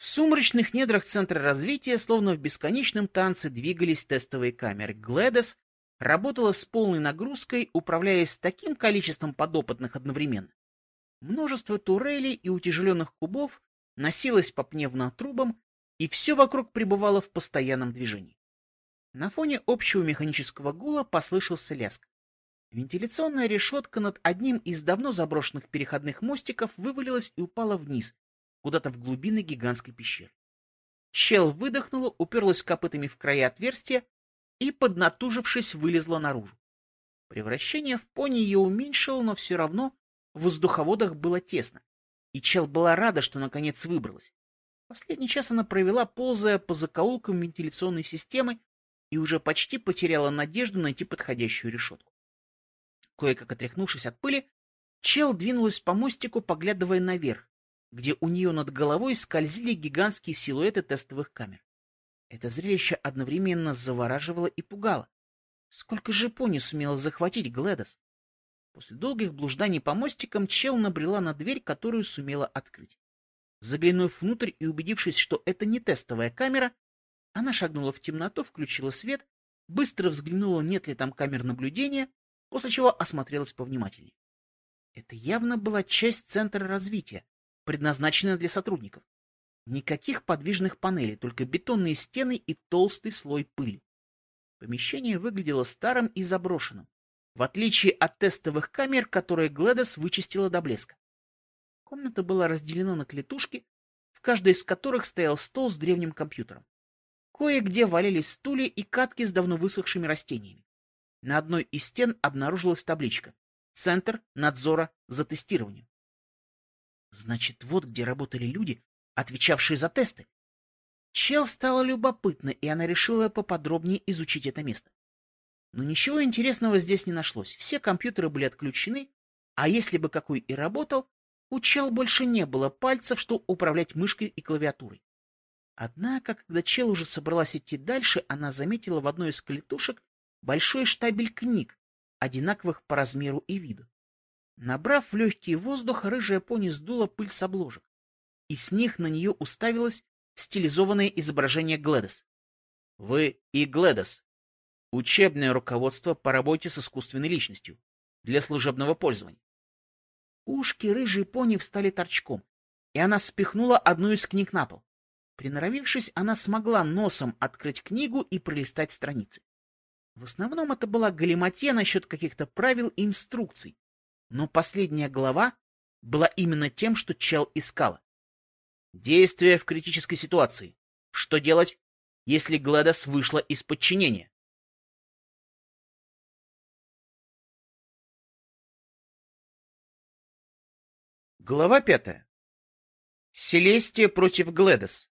В сумрачных недрах Центра развития, словно в бесконечном танце, двигались тестовые камеры. Гледес работала с полной нагрузкой, управляясь таким количеством подопытных одновременно. Множество турелей и утяжеленных кубов носилась по пневмотрубам, и все вокруг пребывало в постоянном движении. На фоне общего механического гула послышался лязг. Вентиляционная решетка над одним из давно заброшенных переходных мостиков вывалилась и упала вниз, куда-то в глубины гигантской пещеры. Чел выдохнула, уперлась копытами в края отверстия и, поднатужившись, вылезла наружу. Превращение в пони ее уменьшило, но все равно в воздуховодах было тесно, и Чел была рада, что наконец выбралась. Последний час она провела, ползая по закоулкам вентиляционной системы, и уже почти потеряла надежду найти подходящую решетку. Кое-как отряхнувшись от пыли, Чел двинулась по мостику, поглядывая наверх, где у нее над головой скользили гигантские силуэты тестовых камер. Это зрелище одновременно завораживало и пугало. Сколько же пони сумела захватить Гледос? После долгих блужданий по мостикам Чел набрела на дверь, которую сумела открыть. Заглянув внутрь и убедившись, что это не тестовая камера, она шагнула в темноту, включила свет, быстро взглянула, нет ли там камер наблюдения, после чего осмотрелась повнимательнее. Это явно была часть центра развития, предназначенная для сотрудников. Никаких подвижных панелей, только бетонные стены и толстый слой пыли. Помещение выглядело старым и заброшенным, в отличие от тестовых камер, которые Гледес вычистила до блеска. Комната была разделена на клетушки, в каждой из которых стоял стол с древним компьютером. Кое-где валялись стулья и катки с давно высохшими растениями. На одной из стен обнаружилась табличка «Центр надзора за тестированием». Значит, вот где работали люди, отвечавшие за тесты. Чел стало любопытно, и она решила поподробнее изучить это место. Но ничего интересного здесь не нашлось. Все компьютеры были отключены, а если бы какой и работал, у Чел больше не было пальцев, чтобы управлять мышкой и клавиатурой. Однако, когда Чел уже собралась идти дальше, она заметила в одной из клетушек большой штабель книг, одинаковых по размеру и виду. Набрав в легкий воздух, рыжая пони сдула пыль с обложек, и с них на нее уставилось стилизованное изображение Гледес. Вы и Гледес. Учебное руководство по работе с искусственной личностью для служебного пользования. Ушки рыжей пони встали торчком, и она спихнула одну из книг на пол. Приноровившись, она смогла носом открыть книгу и пролистать страницы. В основном это была галиматья насчет каких-то правил и инструкций, но последняя глава была именно тем, что Чел искала. Действия в критической ситуации. Что делать, если Гладос вышла из подчинения? Глава пятая. Селестия против Гледос.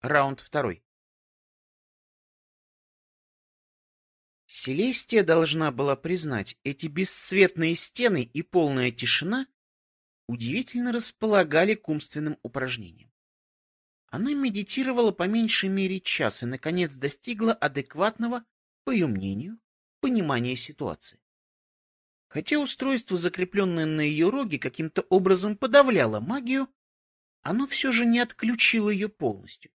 Раунд второй. Селестия должна была признать, эти бесцветные стены и полная тишина удивительно располагали к умственным упражнениям. Она медитировала по меньшей мере час и, наконец, достигла адекватного, по ее мнению, понимания ситуации. Хотя устройство, закрепленное на ее роге, каким-то образом подавляло магию, оно все же не отключило ее полностью.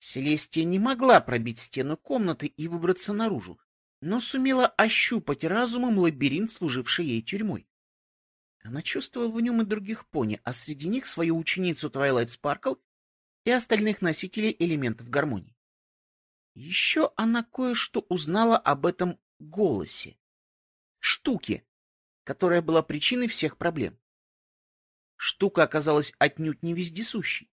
Селестия не могла пробить стену комнаты и выбраться наружу, но сумела ощупать разумом лабиринт, служивший ей тюрьмой. Она чувствовала в нем и других пони, а среди них свою ученицу Твайлайт Спаркл и остальных носителей элементов гармонии. Еще она кое-что узнала об этом голосе. Штуке, которая была причиной всех проблем. Штука оказалась отнюдь не вездесущей.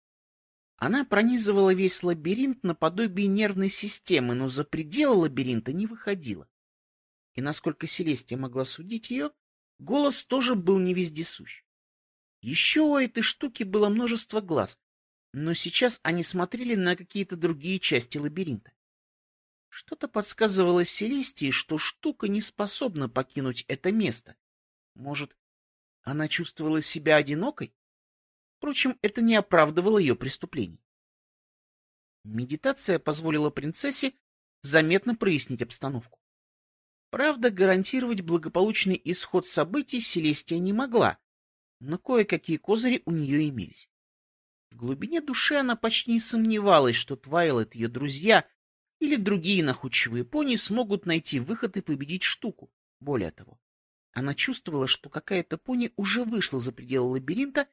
Она пронизывала весь лабиринт наподобие нервной системы, но за пределы лабиринта не выходила. И насколько Селестия могла судить ее, Голос тоже был не вездесущ. Еще у этой штуки было множество глаз, но сейчас они смотрели на какие-то другие части лабиринта. Что-то подсказывало Селестии, что штука не способна покинуть это место. Может, она чувствовала себя одинокой? Впрочем, это не оправдывало ее преступлений. Медитация позволила принцессе заметно прояснить обстановку. Правда, гарантировать благополучный исход событий Селестия не могла, но кое-какие козыри у нее имелись. В глубине души она почти не сомневалась, что Твайлет, ее друзья или другие находчивые пони смогут найти выход и победить штуку. Более того, она чувствовала, что какая-то пони уже вышла за пределы лабиринта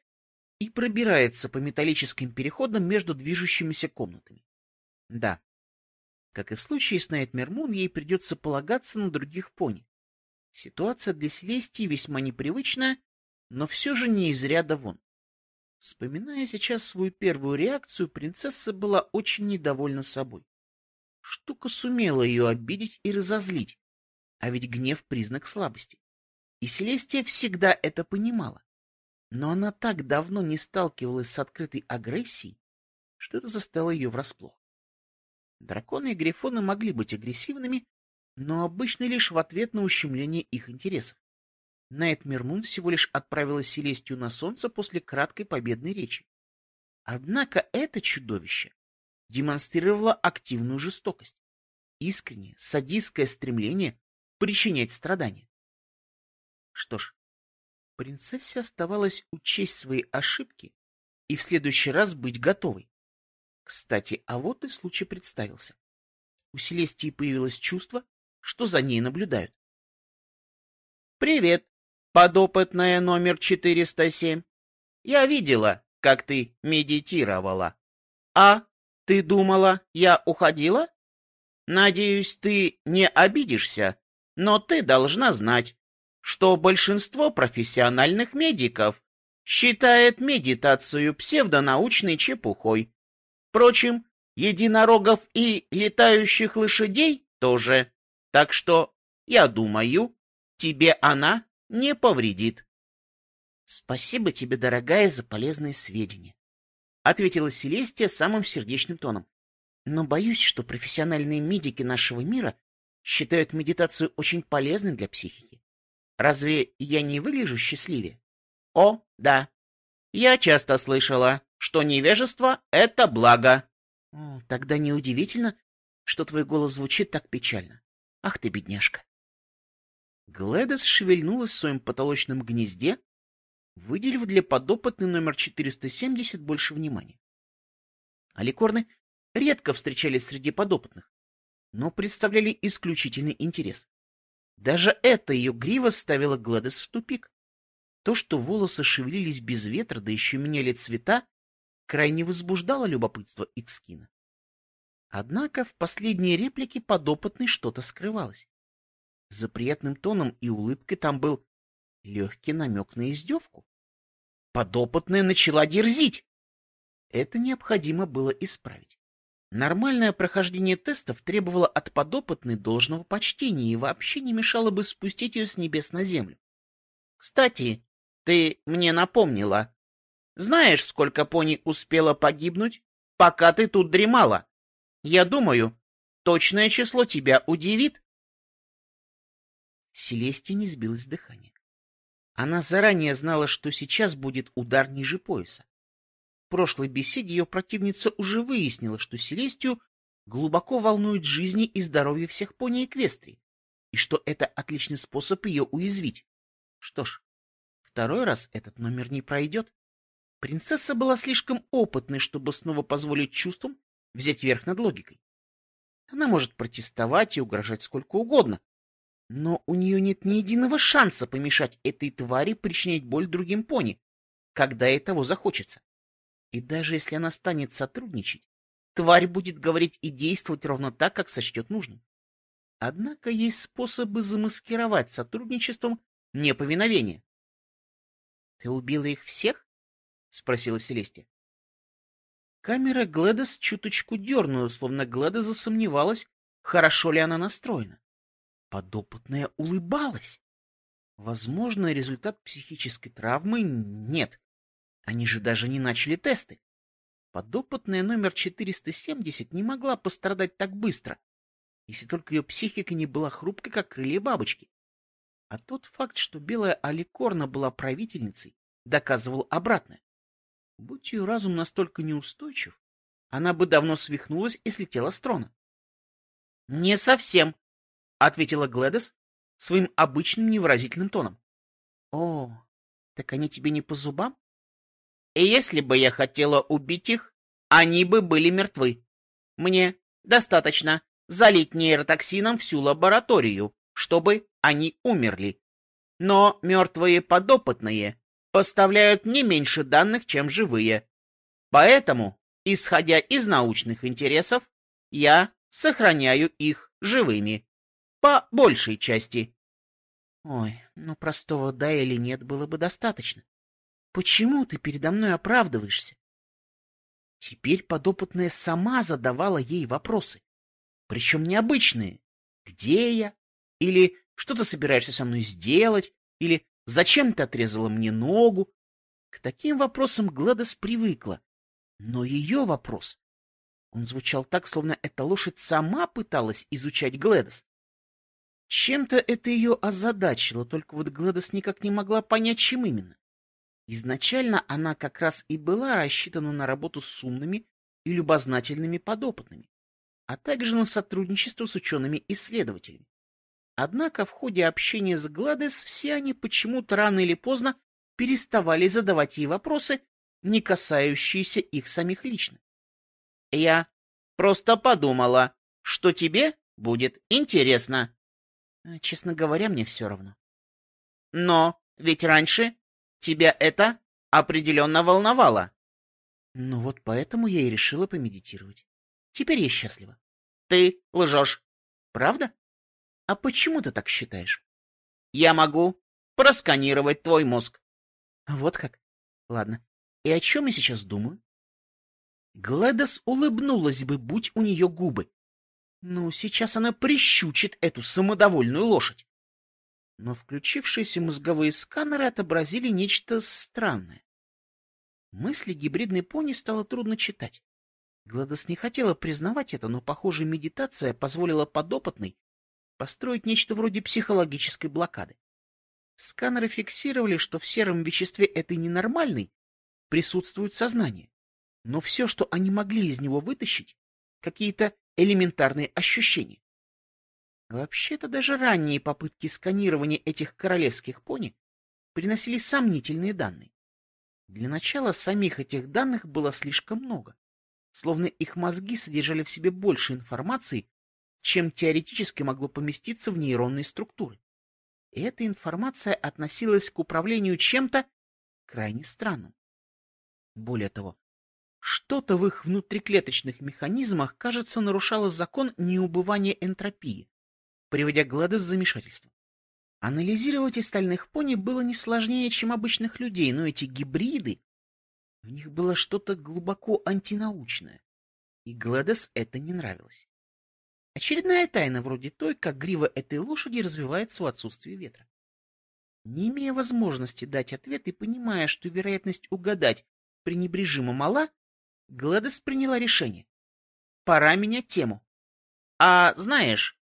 и пробирается по металлическим переходам между движущимися комнатами. Да, как и в случае с Найтмер Мун, ей придется полагаться на других пони. Ситуация для Селестии весьма непривычная, но все же не из ряда вон. Вспоминая сейчас свою первую реакцию, принцесса была очень недовольна собой. Штука сумела ее обидеть и разозлить, а ведь гнев — признак слабости. И Селестия всегда это понимала. Но она так давно не сталкивалась с открытой агрессией, что это застало ее врасплох. Драконы и грифоны могли быть агрессивными, но обычно лишь в ответ на ущемление их интересов. Найт Мермун всего лишь отправила Селестию на солнце после краткой победной речи. Однако это чудовище демонстрировало активную жестокость, искреннее, садистское стремление причинять страдания. Что ж, принцессе оставалось учесть свои ошибки и в следующий раз быть готовой. Кстати, а вот и случай представился. У Селестии появилось чувство, что за ней наблюдают. «Привет, подопытная номер 407. Я видела, как ты медитировала. А, ты думала, я уходила? Надеюсь, ты не обидишься, но ты должна знать, что большинство профессиональных медиков считает медитацию псевдонаучной чепухой. Впрочем, единорогов и летающих лошадей тоже. Так что, я думаю, тебе она не повредит. — Спасибо тебе, дорогая, за полезные сведения, — ответила Селестия самым сердечным тоном. — Но боюсь, что профессиональные медики нашего мира считают медитацию очень полезной для психики. Разве я не выгляжу счастливее? — О, да. Я часто слышала, что невежество — это благо. — О, тогда неудивительно, что твой голос звучит так печально. Ах ты, бедняжка! Гледес шевельнулась в своем потолочном гнезде, выделив для подопытной номер 470 больше внимания. Аликорны редко встречались среди подопытных, но представляли исключительный интерес. Даже это ее грива ставила Гледес в тупик. То, что волосы шевелились без ветра, да еще меняли цвета, крайне возбуждало любопытство Икскина. Однако в последней реплике подопытной что-то скрывалось. За приятным тоном и улыбкой там был легкий намек на издевку. Подопытная начала дерзить. Это необходимо было исправить. Нормальное прохождение тестов требовало от подопытной должного почтения и вообще не мешало бы спустить ее с небес на землю. Кстати, ты мне напомнила. Знаешь, сколько пони успело погибнуть, пока ты тут дремала? Я думаю, точное число тебя удивит. Селестия не сбилась с дыхания. Она заранее знала, что сейчас будет удар ниже пояса. Прошлой беседе ее противница уже выяснила, что Селестию глубоко волнует жизни и здоровье всех пони Эквестрии, и что это отличный способ ее уязвить. Что ж, второй раз этот номер не пройдет. Принцесса была слишком опытной, чтобы снова позволить чувствам взять верх над логикой. Она может протестовать и угрожать сколько угодно, но у нее нет ни единого шанса помешать этой твари причинять боль другим пони, когда ей того захочется. И даже если она станет сотрудничать, тварь будет говорить и действовать ровно так, как сочтет нужным. Однако есть способы замаскировать сотрудничеством неповиновение. — Ты убила их всех? — спросила Селестия. Камера Гледес чуточку дернула, словно Гледа засомневалась, хорошо ли она настроена. Подопытная улыбалась. Возможно, результат психической травмы нет. Они же даже не начали тесты. Подопытная номер 470 не могла пострадать так быстро, если только ее психика не была хрупкой, как крылья бабочки. А тот факт, что белая Аликорна была правительницей, доказывал обратное. Будь ее разум настолько неустойчив, она бы давно свихнулась и слетела с трона. — Не совсем, ответила Гледес своим обычным невыразительным тоном. — О, так они тебе не по зубам? — И если бы я хотела убить их, они бы были мертвы. Мне достаточно залить нейротоксином всю лабораторию, чтобы они умерли. Но мертвые подопытные поставляют не меньше данных, чем живые. Поэтому, исходя из научных интересов, я сохраняю их живыми по большей части. Ой, ну простого «да» или «нет» было бы достаточно. Почему ты передо мной оправдываешься? Теперь подопытная сама задавала ей вопросы. Причем необычные. Где я? Или что ты собираешься со мной сделать? Или зачем ты отрезала мне ногу? К таким вопросам Гладос привыкла. Но ее вопрос... Он звучал так, словно эта лошадь сама пыталась изучать Гледос. Чем-то это ее озадачило, только вот Гледос никак не могла понять, чем именно. Изначально она как раз и была рассчитана на работу с умными и любознательными подопытными, а также на сотрудничество с учеными-исследователями. Однако в ходе общения с Гладес все они почему-то рано или поздно переставали задавать ей вопросы, не касающиеся их самих лично. «Я просто подумала, что тебе будет интересно», честно говоря, мне все равно. Но ведь раньше тебя это определенно волновало. Ну вот поэтому я и решила помедитировать. Теперь я счастлива. Ты лжешь. Правда? А почему ты так считаешь? Я могу просканировать твой мозг. Вот как? Ладно. И о чем я сейчас думаю? Глэдос улыбнулась бы, будь у нее губы. Ну, сейчас она прищучит эту самодовольную лошадь. Но включившиеся мозговые сканеры отобразили нечто странное. Мысли гибридной пони стало трудно читать. Гладос не хотела признавать это, но, похоже, медитация позволила подопытной построить нечто вроде психологической блокады. Сканеры фиксировали, что в сером веществе этой ненормальной присутствует сознание. Но все, что они могли из него вытащить, какие-то элементарные ощущения. Вообще-то даже ранние попытки сканирования этих королевских пони приносили сомнительные данные. Для начала самих этих данных было слишком много, словно их мозги содержали в себе больше информации, чем теоретически могло поместиться в нейронные структуры. И эта информация относилась к управлению чем-то крайне странным. Более того, что-то в их внутриклеточных механизмах, кажется, нарушало закон неубывания энтропии, приводя Гладес в замешательство. Анализировать остальных пони было не сложнее, чем обычных людей, но эти гибриды... В них было что-то глубоко антинаучное, и Гладес это не нравилось. Очередная тайна вроде той, как грива этой лошади развивается в отсутствии ветра. Не имея возможности дать ответ и понимая, что вероятность угадать пренебрежимо мала, Гладес приняла решение. Пора менять тему. А знаешь,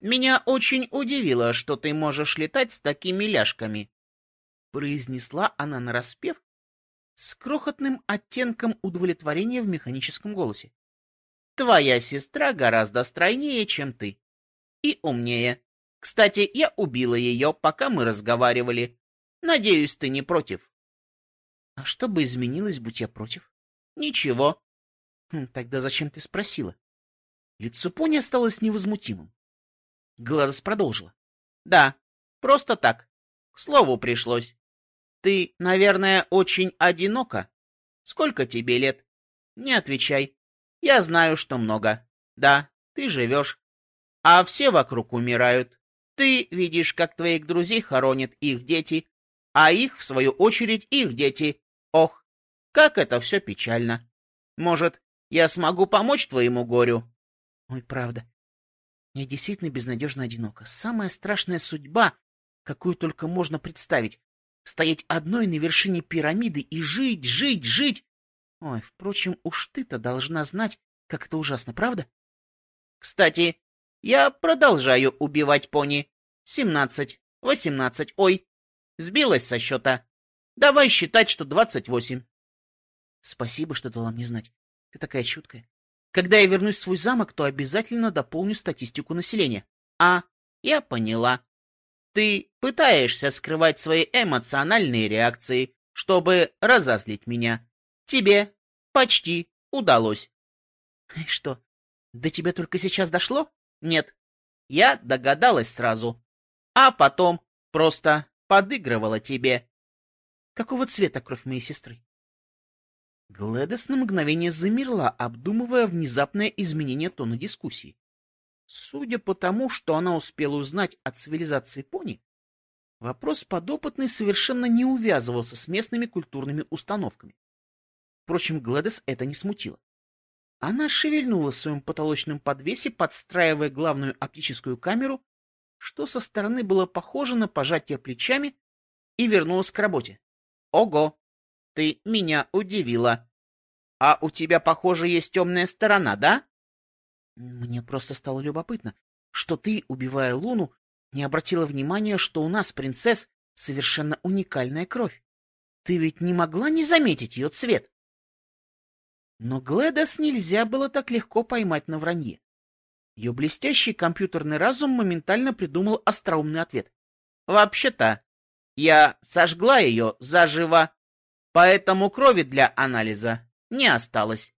меня очень удивило, что ты можешь летать с такими ляжками. Произнесла она нараспев с крохотным оттенком удовлетворения в механическом голосе. Твоя сестра гораздо стройнее, чем ты. И умнее. Кстати, я убила ее, пока мы разговаривали. Надеюсь, ты не против. А что бы изменилось, будь я против? Ничего. Хм, тогда зачем ты спросила? Лицо пони невозмутимым. Гладос продолжила. Да, просто так. К слову пришлось. Ты, наверное, очень одинока. Сколько тебе лет? Не отвечай. Я знаю, что много. Да, ты живешь. А все вокруг умирают. Ты видишь, как твоих друзей хоронят их дети, а их, в свою очередь, их дети. Ох, как это все печально. Может, я смогу помочь твоему горю? Ой, правда. Я действительно безнадежно одинока. Самая страшная судьба, какую только можно представить. Стоять одной на вершине пирамиды и жить, жить, жить. Ой, впрочем, уж ты-то должна знать, как это ужасно, правда? Кстати, я продолжаю убивать пони. Семнадцать, восемнадцать, ой, сбилась со счета. Давай считать, что двадцать восемь. Спасибо, что дала мне знать. Ты такая чуткая. Когда я вернусь в свой замок, то обязательно дополню статистику населения. А, я поняла. Ты пытаешься скрывать свои эмоциональные реакции, чтобы разозлить меня. Тебе почти удалось. Что, до тебя только сейчас дошло? Нет, я догадалась сразу. А потом просто подыгрывала тебе. Какого цвета кровь моей сестры? Глэдес на мгновение замерла, обдумывая внезапное изменение тона дискуссии. Судя по тому, что она успела узнать от цивилизации пони, Вопрос подопытный совершенно не увязывался с местными культурными установками. Впрочем, Глэдес это не смутило. Она шевельнула в своем потолочном подвесе, подстраивая главную оптическую камеру, что со стороны было похоже на пожатие плечами, и вернулась к работе. — Ого! Ты меня удивила. А у тебя, похоже, есть темная сторона, да? Мне просто стало любопытно, что ты, убивая Луну, не обратила внимания, что у нас, принцесс, совершенно уникальная кровь. Ты ведь не могла не заметить ее цвет? Но Глэдос нельзя было так легко поймать на вранье. Ее блестящий компьютерный разум моментально придумал остроумный ответ. «Вообще-то, я сожгла ее заживо, поэтому крови для анализа не осталось».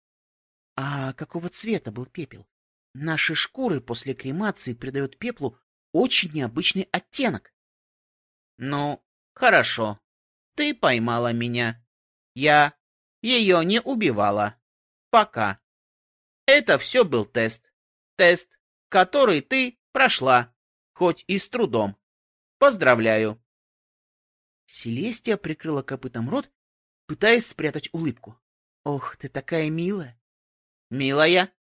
«А какого цвета был пепел? Наши шкуры после кремации придают пеплу очень необычный оттенок. Ну, хорошо. Ты поймала меня. Я ее не убивала. Пока. Это все был тест. Тест, который ты прошла, хоть и с трудом. Поздравляю. Селестия прикрыла копытом рот, пытаясь спрятать улыбку. Ох, ты такая милая. Милая?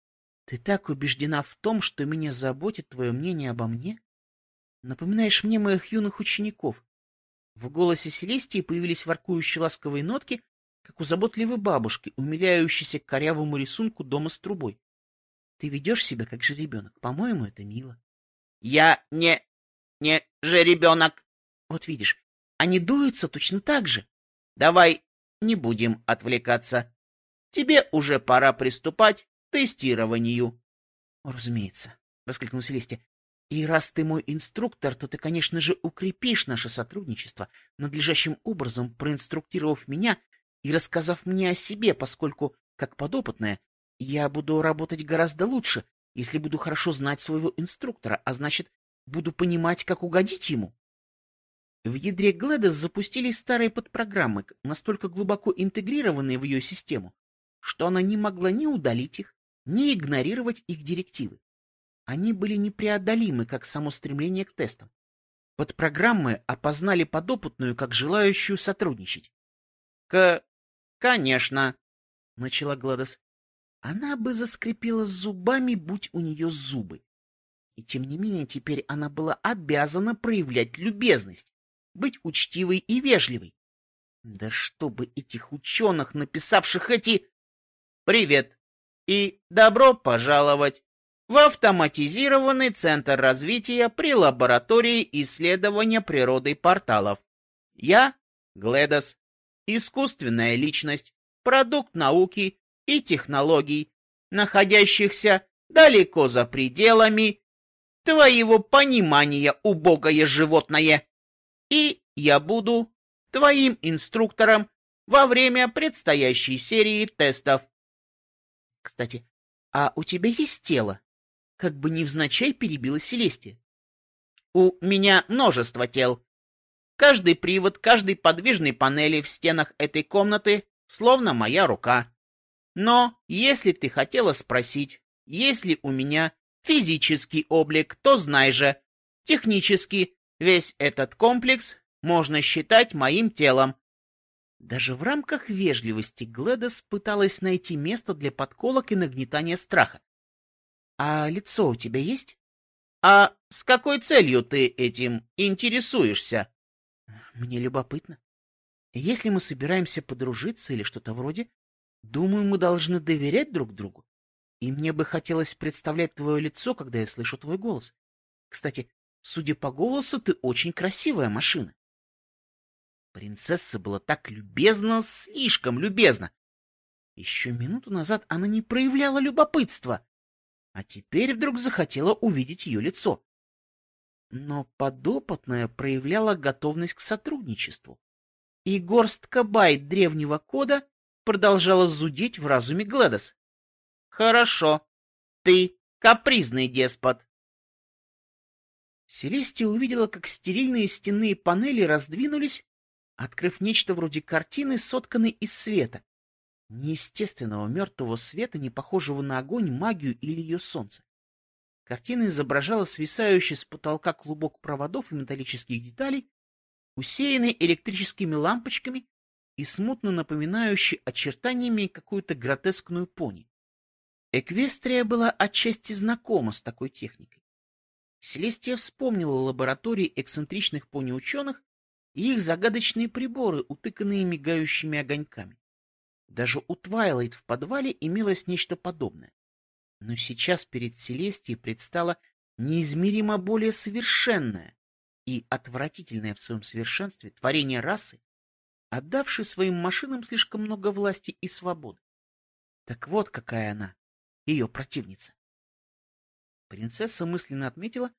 Ты так убеждена в том, что меня заботит твое мнение обо мне? Напоминаешь мне моих юных учеников. В голосе Селестии появились воркующие ласковые нотки, как у заботливой бабушки, умиляющейся к корявому рисунку дома с трубой. Ты ведешь себя как же ребенок. По-моему, это мило. Я не... не же ребенок. Вот видишь, они дуются точно так же. Давай не будем отвлекаться. Тебе уже пора приступать к тестированию. — Разумеется, — воскликнул Селестия. И раз ты мой инструктор, то ты, конечно же, укрепишь наше сотрудничество, надлежащим образом проинструктировав меня и рассказав мне о себе, поскольку, как подопытная, я буду работать гораздо лучше, если буду хорошо знать своего инструктора, а значит, буду понимать, как угодить ему. В ядре Глэдес запустили старые подпрограммы, настолько глубоко интегрированные в ее систему, что она не могла ни удалить их, ни игнорировать их директивы. Они были непреодолимы, как само стремление к тестам. Под программы опознали подопытную, как желающую сотрудничать. — К... конечно, — начала Гладос. Она бы заскрипела зубами, будь у нее зубы. И тем не менее теперь она была обязана проявлять любезность, быть учтивой и вежливой. Да чтобы этих ученых, написавших эти... Привет и добро пожаловать в автоматизированный центр развития при лаборатории исследования природы порталов. Я, Гледос, искусственная личность, продукт науки и технологий, находящихся далеко за пределами твоего понимания, убогое животное. И я буду твоим инструктором во время предстоящей серии тестов. Кстати, а у тебя есть тело? как бы невзначай перебила Селестия. У меня множество тел. Каждый привод, каждой подвижной панели в стенах этой комнаты словно моя рука. Но если ты хотела спросить, есть ли у меня физический облик, то знай же, технически весь этот комплекс можно считать моим телом. Даже в рамках вежливости Гледес пыталась найти место для подколок и нагнетания страха. А лицо у тебя есть? А с какой целью ты этим интересуешься? Мне любопытно. Если мы собираемся подружиться или что-то вроде, думаю, мы должны доверять друг другу. И мне бы хотелось представлять твое лицо, когда я слышу твой голос. Кстати, судя по голосу, ты очень красивая машина. Принцесса была так любезна, слишком любезна. Еще минуту назад она не проявляла любопытства а теперь вдруг захотела увидеть ее лицо. Но подопытная проявляла готовность к сотрудничеству, и горстка байт древнего кода продолжала зудеть в разуме Гледос. «Хорошо, ты капризный деспот». Селестия увидела, как стерильные стенные панели раздвинулись, открыв нечто вроде картины, сотканной из света, неестественного мертвого света, не похожего на огонь, магию или ее солнце. Картина изображала свисающий с потолка клубок проводов и металлических деталей, усеянный электрическими лампочками и смутно напоминающий очертаниями какую-то гротескную пони. Эквестрия была отчасти знакома с такой техникой. Селестия вспомнила лаборатории эксцентричных пони-ученых и их загадочные приборы, утыканные мигающими огоньками. Даже у Твайлайт в подвале имелось нечто подобное. Но сейчас перед Селестией предстало неизмеримо более совершенное и отвратительное в своем совершенстве творение расы, отдавшей своим машинам слишком много власти и свободы. Так вот какая она, ее противница. Принцесса мысленно отметила,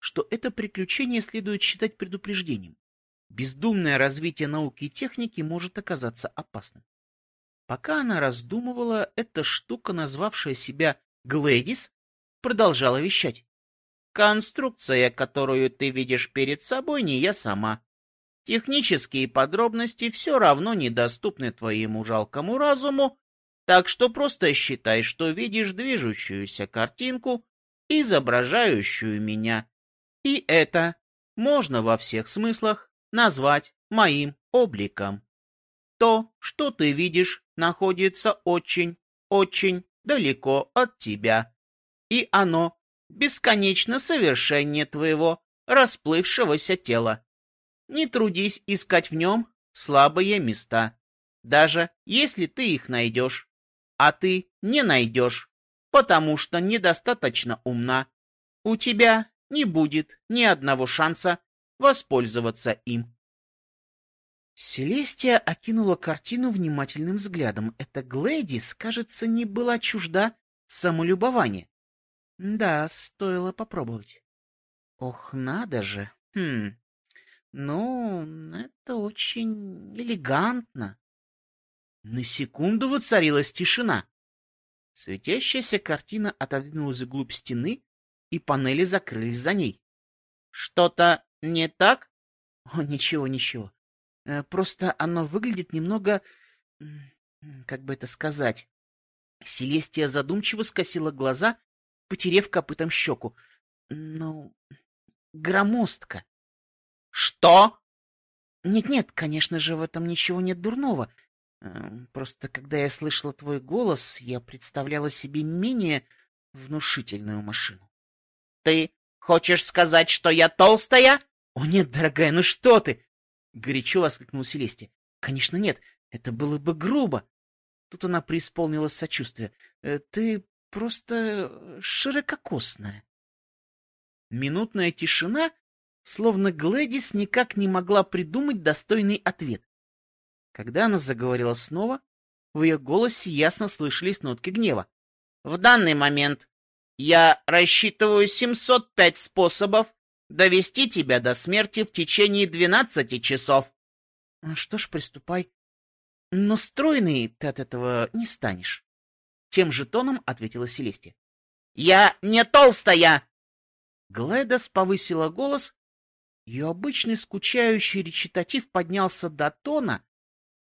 что это приключение следует считать предупреждением. Бездумное развитие науки и техники может оказаться опасным. Пока она раздумывала, эта штука, назвавшая себя Глэдис, продолжала вещать. «Конструкция, которую ты видишь перед собой, не я сама. Технические подробности все равно недоступны твоему жалкому разуму, так что просто считай, что видишь движущуюся картинку, изображающую меня. И это можно во всех смыслах назвать моим обликом. То, что ты видишь, находится очень, очень далеко от тебя, и оно бесконечно совершеннее твоего расплывшегося тела. Не трудись искать в нем слабые места, даже если ты их найдешь а ты не найдешь, потому что недостаточно умна. У тебя не будет ни одного шанса воспользоваться им. Селестия окинула картину внимательным взглядом. Эта Глэдис, кажется, не была чужда самолюбования. Да, стоило попробовать. Ох, надо же. Хм. Ну, это очень элегантно. На секунду воцарилась тишина. Светящаяся картина отодвинулась вглубь стены, и панели закрылись за ней. — Что-то не так? — ничего, ничего. Э, просто оно выглядит немного... Как бы это сказать? Селестия задумчиво скосила глаза, потерев копытом щеку. Ну, громоздко. — Что? Нет-нет, конечно же, в этом ничего нет дурного. Эм, просто когда я слышала твой голос, я представляла себе менее внушительную машину. — Ты хочешь сказать, что я толстая? — О нет, дорогая, ну что ты! — горячо воскликнул Селестия. — Конечно нет, это было бы грубо. Тут она преисполнилась сочувствия. Э, — Ты просто ширококосная. Минутная тишина, словно Глэдис никак не могла придумать достойный ответ. Когда она заговорила снова, в ее голосе ясно слышались нотки гнева. «В данный момент я рассчитываю 705 способов довести тебя до смерти в течение 12 часов». «А «Что ж, приступай. Но стройный ты от этого не станешь». Тем же тоном ответила Селестия. «Я не толстая!» Глэдас повысила голос. Ее обычный скучающий речитатив поднялся до тона,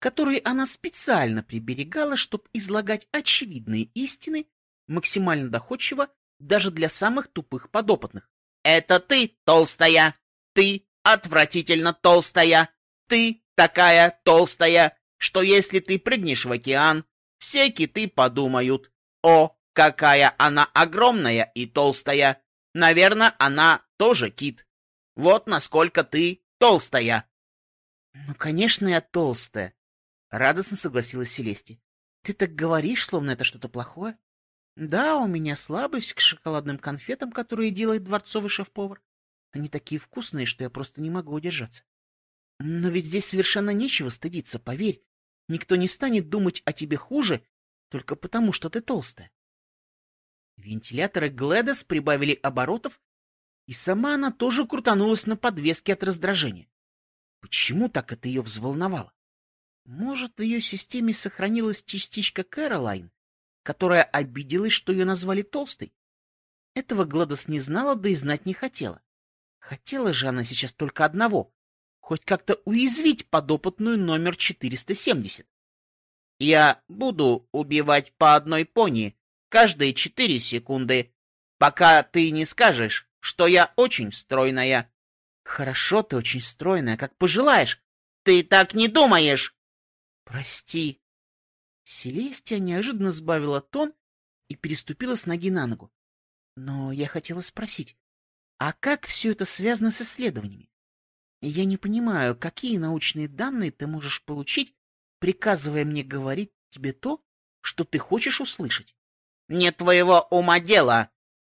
который она специально приберегала, чтобы излагать очевидные истины максимально доходчиво даже для самых тупых подопытных. «Это ты, толстая! Ты отвратительно толстая! Ты такая толстая, что если ты прыгнешь в океан, все киты подумают, о, какая она огромная и толстая! Наверное, она тоже кит. Вот насколько ты толстая!» «Ну, конечно, я толстая», Радостно согласилась Селести. Ты так говоришь, словно это что-то плохое. Да, у меня слабость к шоколадным конфетам, которые делает дворцовый шеф-повар. Они такие вкусные, что я просто не могу удержаться. Но ведь здесь совершенно нечего стыдиться, поверь. Никто не станет думать о тебе хуже только потому, что ты толстая. Вентиляторы Глэдес прибавили оборотов, и сама она тоже крутанулась на подвеске от раздражения. Почему так это ее взволновало? Может, в ее системе сохранилась частичка Кэролайн, которая обиделась, что ее назвали толстой? Этого Гладос не знала, да и знать не хотела. Хотела же она сейчас только одного — хоть как-то уязвить подопытную номер 470. «Я буду убивать по одной пони каждые четыре секунды, пока ты не скажешь, что я очень стройная. Хорошо, ты очень стройная, как пожелаешь. Ты так не думаешь. Прости. Селестия неожиданно сбавила тон и переступила с ноги на ногу. Но я хотела спросить, а как все это связано с исследованиями? Я не понимаю, какие научные данные ты можешь получить, приказывая мне говорить тебе то, что ты хочешь услышать. Не твоего ума дело.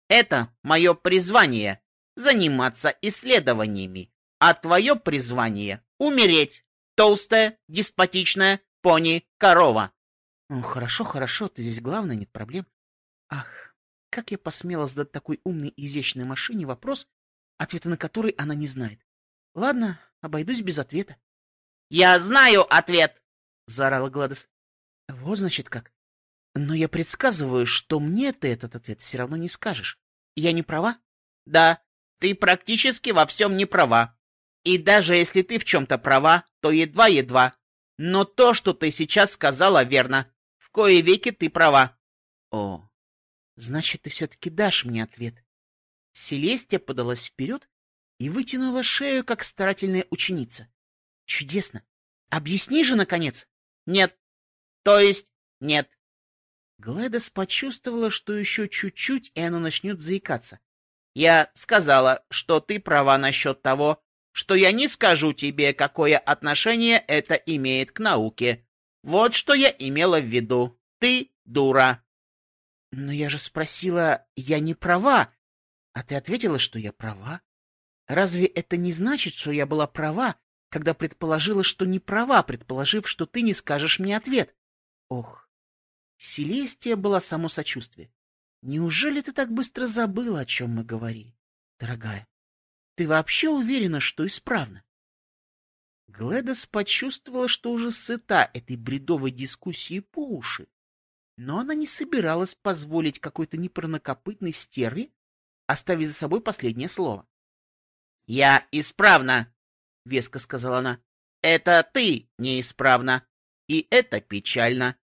Это мое призвание — заниматься исследованиями, а твое призвание — умереть. Толстая, деспотичная пони-корова. Ну, хорошо, хорошо, ты здесь главное, нет проблем. Ах, как я посмела задать такой умной и изящной машине вопрос, ответа на который она не знает. Ладно, обойдусь без ответа. — Я знаю ответ! — заорала Гладос. — Вот, значит, как. Но я предсказываю, что мне ты этот ответ все равно не скажешь. Я не права? — Да, ты практически во всем не права. И даже если ты в чем-то права, то едва-едва. Но то, что ты сейчас сказала, верно. В кое веки ты права. — О, Значит, ты все-таки дашь мне ответ. Селестия подалась вперед и вытянула шею, как старательная ученица. Чудесно. Объясни же, наконец. Нет. То есть нет. Глэдос почувствовала, что еще чуть-чуть, и она начнет заикаться. Я сказала, что ты права насчет того, что я не скажу тебе, какое отношение это имеет к науке. Вот что я имела в виду. Ты дура. Но я же спросила, я не права, а ты ответила, что я права. Разве это не значит, что я была права, когда предположила, что не права, предположив, что ты не скажешь мне ответ? Ох, Селестия была само сочувствие. Неужели ты так быстро забыла, о чем мы говорили, дорогая? Ты вообще уверена, что исправна? Гледос почувствовала, что уже сыта этой бредовой дискуссии по уши но она не собиралась позволить какой-то непронокопытной стерве оставить за собой последнее слово. — Я исправна, — веско сказала она. — Это ты неисправна. И это печально.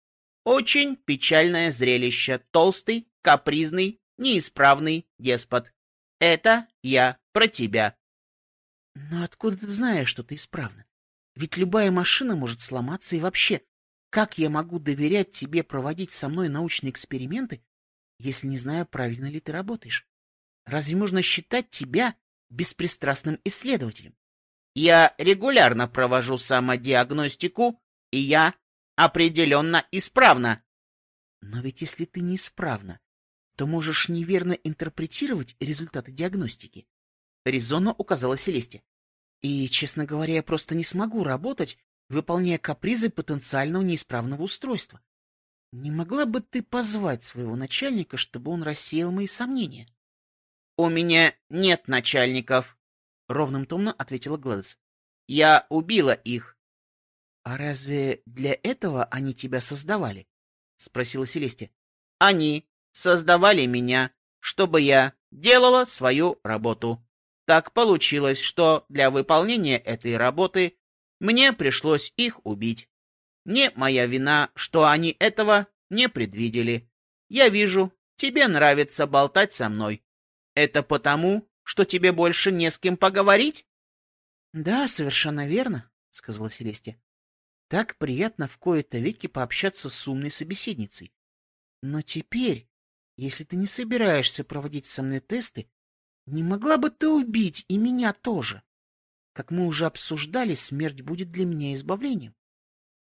Очень печальное зрелище. Толстый, капризный, неисправный деспот. Это я про тебя. — Но откуда ты знаешь, что ты исправна? Ведь любая машина может сломаться и вообще... Как я могу доверять тебе проводить со мной научные эксперименты, если не знаю, правильно ли ты работаешь? Разве можно считать тебя беспристрастным исследователем? Я регулярно провожу самодиагностику, и я определенно исправна. Но ведь если ты неисправна, то можешь неверно интерпретировать результаты диагностики. Резонно указала Селесте. И, честно говоря, я просто не смогу работать, выполняя капризы потенциального неисправного устройства. Не могла бы ты позвать своего начальника, чтобы он рассеял мои сомнения? — У меня нет начальников, — ровным тоном ответила Гладys. — Я убила их. — А разве для этого они тебя создавали? — спросила Селестия. — Они создавали меня, чтобы я делала свою работу. Так получилось, что для выполнения этой работы мне пришлось их убить. Не моя вина, что они этого не предвидели. Я вижу, тебе нравится болтать со мной. Это потому, что тебе больше не с кем поговорить? — Да, совершенно верно, — сказала Селестия. — Так приятно в кои-то веки пообщаться с умной собеседницей. Но теперь, если ты не собираешься проводить со мной тесты, не могла бы ты убить и меня тоже? Как мы уже обсуждали, смерть будет для меня избавлением.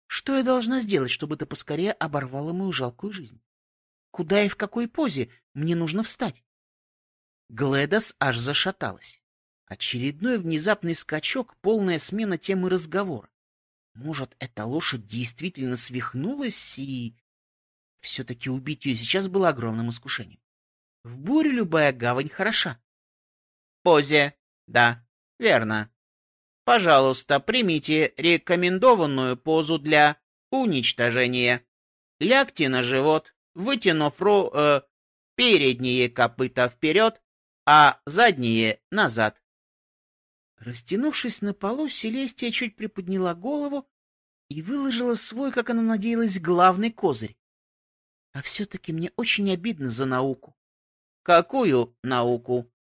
Что я должна сделать, чтобы ты поскорее оборвала мою жалкую жизнь? Куда и в какой позе мне нужно встать? Гледас аж зашаталась. Очередной внезапный скачок, полная смена темы разговора. Может, эта лошадь действительно свихнулась и... Все-таки убить ее сейчас было огромным искушением. В буре любая гавань хороша. Позе, да, верно. Пожалуйста, примите рекомендованную позу для уничтожения. Лягте на живот, вытянув ру, э, передние копыта вперед, а задние назад. Растянувшись на полу, Селестия чуть приподняла голову и выложила свой, как она надеялась, главный козырь. А все-таки мне очень обидно за науку. Какую науку?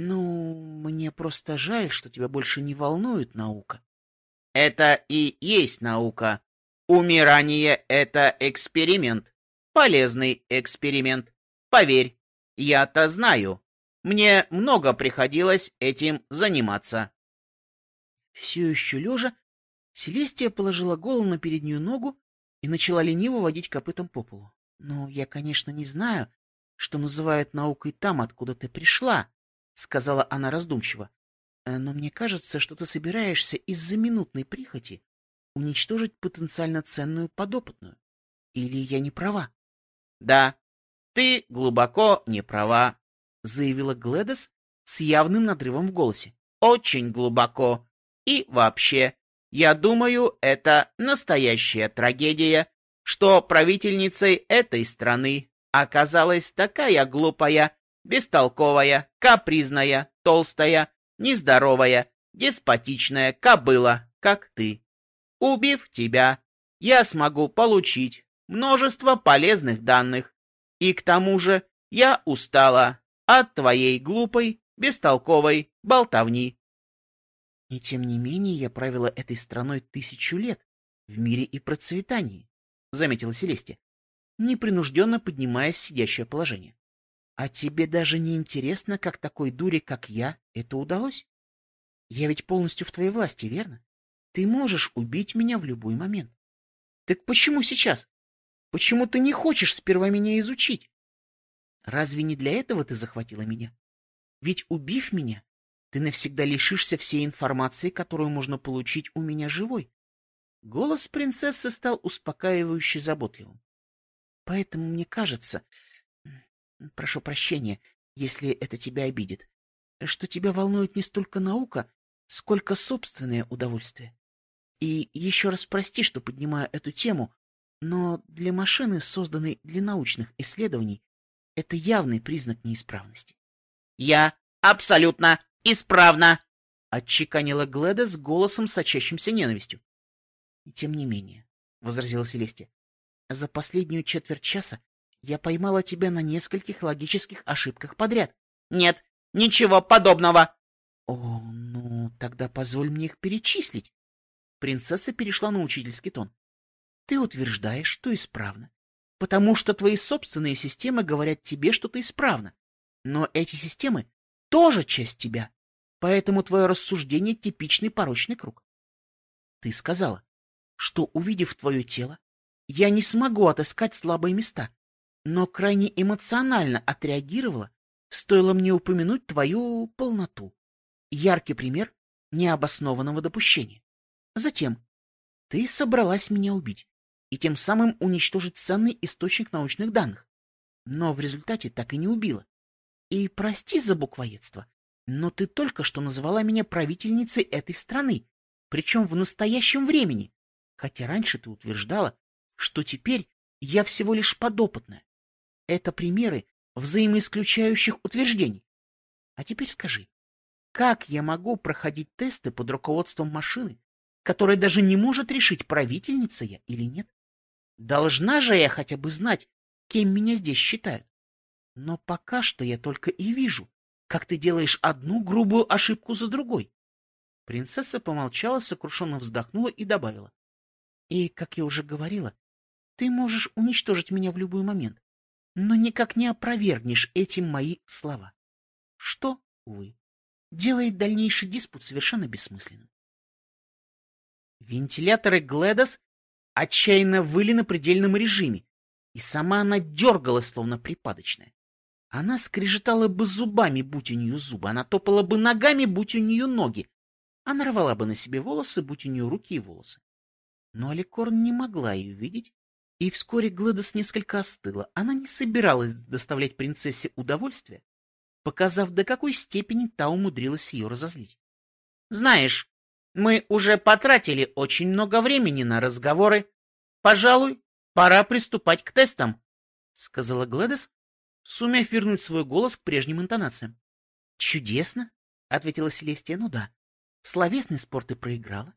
Ну, мне просто жаль, что тебя больше не волнует наука. Это и есть наука. Умирание — это эксперимент. Полезный эксперимент. Поверь, я-то знаю. Мне много приходилось этим заниматься. Все еще лежа, Селестия положила голову на переднюю ногу и начала лениво водить копытом по полу. Ну, я, конечно, не знаю, что называют наукой там, откуда ты пришла, — сказала она раздумчиво. «Э, «Но мне кажется, что ты собираешься из-за минутной прихоти уничтожить потенциально ценную подопытную. Или я не права?» «Да, ты глубоко не права», — заявила Гледес с явным надрывом в голосе. «Очень глубоко. И вообще, я думаю, это настоящая трагедия, что правительницей этой страны оказалась такая глупая, бестолковая, капризная, толстая, нездоровая, деспотичная кобыла, как ты. Убив тебя, я смогу получить множество полезных данных. И к тому же я устала от твоей глупой, бестолковой болтовни. И тем не менее я правила этой страной тысячу лет, в мире и процветании, — заметила Селестия, непринужденно поднимаясь в сидящее положение. А тебе даже не интересно, как такой дуре, как я, это удалось? Я ведь полностью в твоей власти, верно? Ты можешь убить меня в любой момент. Так почему сейчас? Почему ты не хочешь сперва меня изучить? Разве не для этого ты захватила меня? Ведь убив меня, ты навсегда лишишься всей информации, которую можно получить у меня живой. Голос принцессы стал успокаивающе заботливым. Поэтому мне кажется, прошу прощения, если это тебя обидит, что тебя волнует не столько наука, сколько собственное удовольствие. И еще раз прости, что поднимаю эту тему, но для машины, созданной для научных исследований, это явный признак неисправности. — Я абсолютно исправна! — отчеканила Гледа с голосом, сочащимся ненавистью. — тем не менее, — возразила Селестия, — за последнюю четверть часа я поймала тебя на нескольких логических ошибках подряд. — Нет, ничего подобного! — О, ну, тогда позволь мне их перечислить. Принцесса перешла на учительский тон. — Ты утверждаешь, что исправно, потому что твои собственные системы говорят тебе, что ты исправна. Но эти системы тоже часть тебя, поэтому твое рассуждение — типичный порочный круг. Ты сказала, что, увидев твое тело, я не смогу отыскать слабые места, но крайне эмоционально отреагировала, стоило мне упомянуть твою полноту. Яркий пример необоснованного допущения. Затем ты собралась меня убить и тем самым уничтожить ценный источник научных данных, но в результате так и не убила. И прости за буквоедство, но ты только что назвала меня правительницей этой страны, причем в настоящем времени, хотя раньше ты утверждала, что теперь я всего лишь подопытная. Это примеры взаимоисключающих утверждений. А теперь скажи, как я могу проходить тесты под руководством машины, которая даже не может решить, правительница я или нет? Должна же я хотя бы знать, кем меня здесь считают. Но пока что я только и вижу, как ты делаешь одну грубую ошибку за другой. Принцесса помолчала, сокрушенно вздохнула и добавила. И, как я уже говорила, ты можешь уничтожить меня в любой момент но никак не опровергнешь этим мои слова. Что, увы, делает дальнейший диспут совершенно бессмысленным. Вентиляторы Гледос отчаянно выли на предельном режиме, и сама она дергалась, словно припадочная. Она скрежетала бы зубами, будь у нее зубы, она топала бы ногами, будь у нее ноги, она рвала бы на себе волосы, будь у нее руки и волосы. Но Аликорн не могла ее видеть и вскоре Глэдос несколько остыла. Она не собиралась доставлять принцессе удовольствие, показав, до какой степени та умудрилась ее разозлить. — Знаешь, мы уже потратили очень много времени на разговоры. Пожалуй, пора приступать к тестам, — сказала Глэдос, сумев вернуть свой голос к прежним интонациям. — Чудесно, — ответила Селестия. — Ну да, словесный спорт ты проиграла,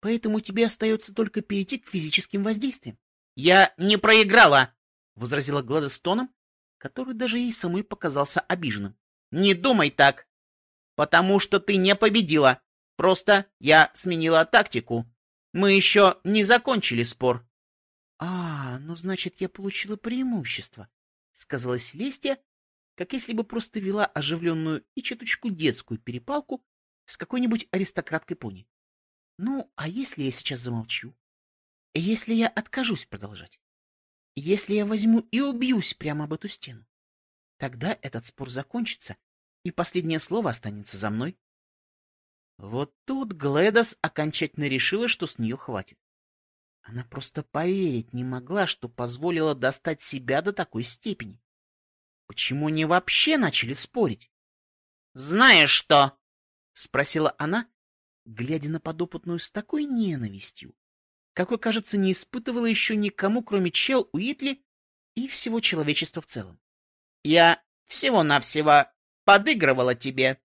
поэтому тебе остается только перейти к физическим воздействиям. «Я не проиграла!» — возразила Глада с тоном, который даже ей самой показался обиженным. «Не думай так! Потому что ты не победила. Просто я сменила тактику. Мы еще не закончили спор. — А, ну значит, я получила преимущество, — сказала Селестия, как если бы просто вела оживленную и чуточку детскую перепалку с какой-нибудь аристократкой пони. Ну, а если я сейчас замолчу? Если я откажусь продолжать? Если я возьму и убьюсь прямо об эту стену? Тогда этот спор закончится, и последнее слово останется за мной. Вот тут Гледос окончательно решила, что с нее хватит. Она просто поверить не могла, что позволила достать себя до такой степени. Почему они вообще начали спорить? — Знаешь что? — спросила она, глядя на подопытную с такой ненавистью, какой, кажется, не испытывала еще никому, кроме Чел Уитли и всего человечества в целом. — Я всего-навсего подыгрывала тебе.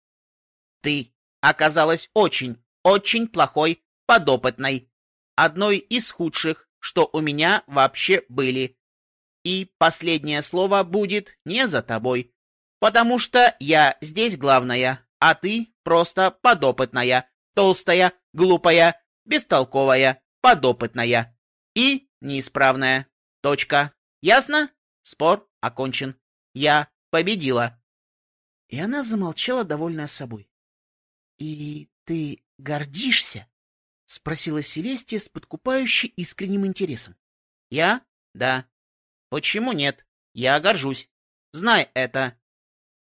Ты оказалась очень, очень плохой подопытной, одной из худших, что у меня вообще были. И последнее слово будет не за тобой, потому что я здесь главная, а ты просто подопытная, толстая, глупая, бестолковая, подопытная и неисправная. Точка. Ясно? Спор окончен. Я победила. И она замолчала, довольная собой. — И ты гордишься? — спросила Селестия с подкупающей искренним интересом. — Я? Да. Почему нет? Я горжусь. Знай это.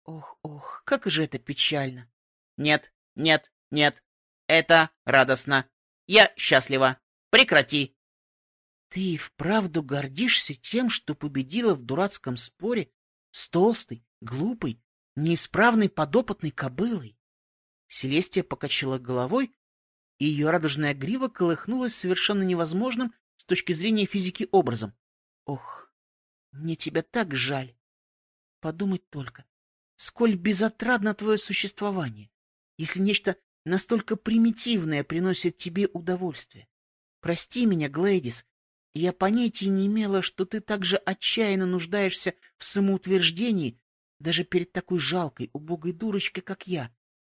Ох, ох, как же это печально. Нет, нет, нет. Это радостно. Я счастлива. Прекрати. Ты вправду гордишься тем, что победила в дурацком споре с толстой, глупой, неисправной подопытной кобылой? Селестия покачала головой, и ее радужная грива колыхнулась совершенно невозможным с точки зрения физики образом. Ох, мне тебя так жаль. Подумать только, сколь безотрадно твое существование, если нечто настолько примитивное приносит тебе удовольствие. Прости меня, Глэдис, я понятия не имела, что ты так же отчаянно нуждаешься в самоутверждении даже перед такой жалкой, убогой дурочкой, как я,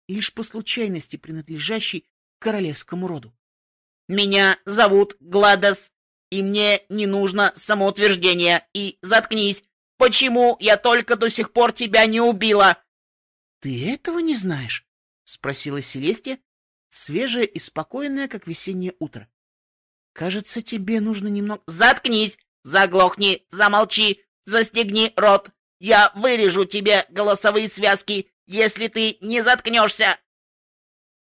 лишь по случайности принадлежащей королевскому роду. — Меня зовут Гладос, и мне не нужно самоутверждение, и заткнись. Почему я только до сих пор тебя не убила? — Ты этого не знаешь? — спросила Селестия, свежая и спокойная, как весеннее утро. — Кажется, тебе нужно немного... — Заткнись! Заглохни! Замолчи! Застегни рот! Я вырежу тебе голосовые связки, если ты не заткнешься!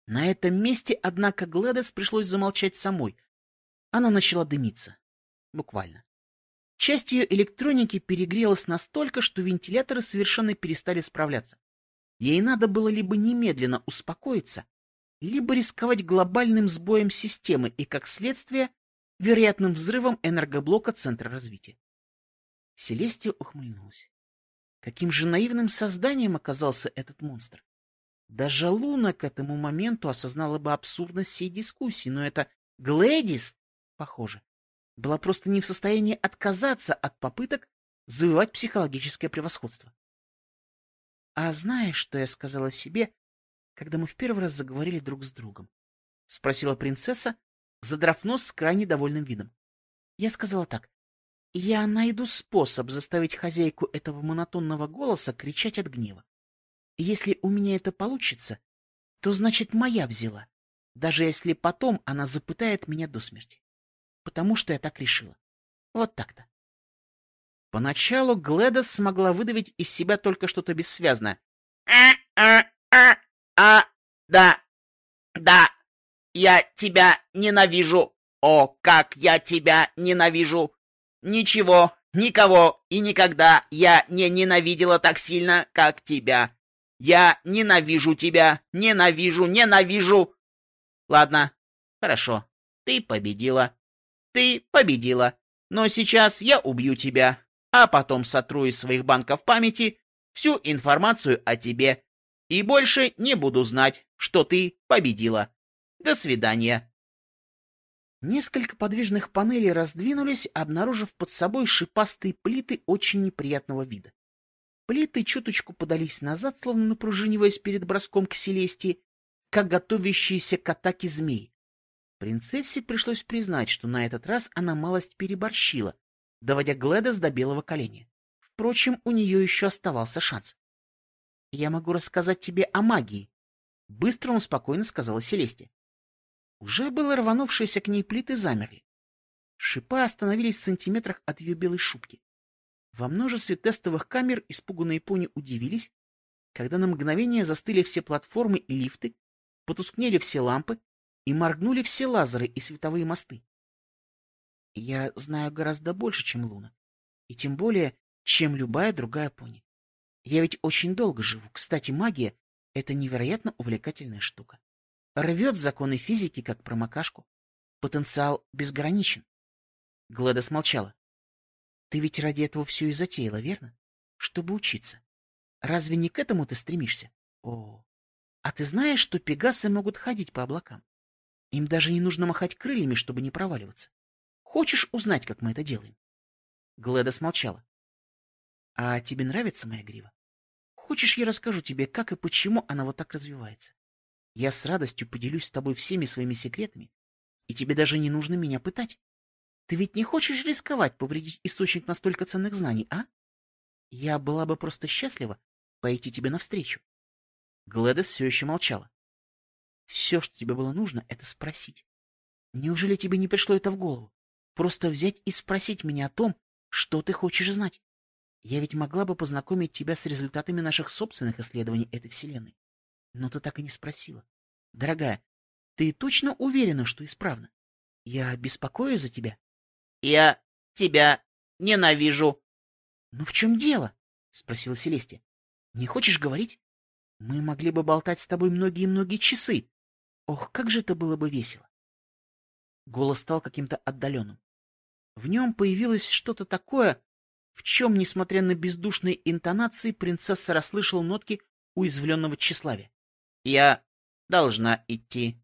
На этом месте, однако, Гледес пришлось замолчать самой, она начала дымиться. Буквально. Часть ее электроники перегрелась настолько, что вентиляторы совершенно перестали справляться. Ей надо было либо немедленно успокоиться, либо рисковать глобальным сбоем системы и, как следствие, вероятным взрывом энергоблока Центра развития. Селестия ухмыльнулась. Каким же наивным созданием оказался этот монстр? Даже Луна к этому моменту осознала бы абсурдность всей дискуссии, но это Глэдис похоже, была просто не в состоянии отказаться от попыток завоевать психологическое превосходство. А знаешь, что я сказала себе, когда мы в первый раз заговорили друг с другом? — спросила принцесса, задрав нос с крайне довольным видом. Я сказала так. Я найду способ заставить хозяйку этого монотонного голоса кричать от гнева. Если у меня это получится, то значит моя взяла, даже если потом она запытает меня до смерти потому что я так решила. Вот так-то. Поначалу Гледос смогла выдавить из себя только что-то бессвязное. «А-а-а! А, да, да, я тебя ненавижу! О, как я тебя ненавижу! Ничего, никого и никогда я не ненавидела так сильно, как тебя. Я ненавижу тебя, ненавижу, ненавижу. Ладно, хорошо, ты победила. Ты победила, но сейчас я убью тебя, а потом сотру из своих банков памяти всю информацию о тебе и больше не буду знать, что ты победила. До свидания. Несколько подвижных панелей раздвинулись, обнаружив под собой шипастые плиты очень неприятного вида. Плиты чуточку подались назад, словно напружиниваясь перед броском к Селестии, как готовящиеся к атаке змеи. Принцессе пришлось признать, что на этот раз она малость переборщила, доводя Гледес до белого коленя. Впрочем, у нее еще оставался шанс. — Я могу рассказать тебе о магии, — быстро, но спокойно сказала Селесте. Уже было рванувшиеся к ней плиты замерли. Шипы остановились в сантиметрах от ее белой шубки. Во множестве тестовых камер испуганные пони удивились, когда на мгновение застыли все платформы и лифты, потускнели все лампы и моргнули все лазеры и световые мосты. Я знаю гораздо больше, чем Луна, и тем более, чем любая другая пони. Я ведь очень долго живу. Кстати, магия — это невероятно увлекательная штука. Рвет законы физики, как промокашку. Потенциал безграничен. Гледа смолчала. Ты ведь ради этого все и затеяла, верно? Чтобы учиться. Разве не к этому ты стремишься? О, а ты знаешь, что пегасы могут ходить по облакам? Им даже не нужно махать крыльями, чтобы не проваливаться. Хочешь узнать, как мы это делаем? Гледа смолчала. А тебе нравится моя грива? Хочешь, я расскажу тебе, как и почему она вот так развивается? Я с радостью поделюсь с тобой всеми своими секретами, и тебе даже не нужно меня пытать. Ты ведь не хочешь рисковать повредить источник настолько ценных знаний, а? Я была бы просто счастлива пойти тебе навстречу. Глэдес все еще молчала. Все, что тебе было нужно, это спросить. Неужели тебе не пришло это в голову? Просто взять и спросить меня о том, что ты хочешь знать. Я ведь могла бы познакомить тебя с результатами наших собственных исследований этой вселенной. Но ты так и не спросила. Дорогая, ты точно уверена, что исправна? Я беспокоюсь за тебя. Я тебя ненавижу. Ну в чем дело? спросила Селестия. Не хочешь говорить? Мы могли бы болтать с тобой многие-многие часы. Ох, как же это было бы весело. Голос стал каким-то отдаленным. В нем появилось что-то такое, в чем, несмотря на бездушные интонации, принцесса расслышала нотки уязвленного тщеславия. «Я должна идти.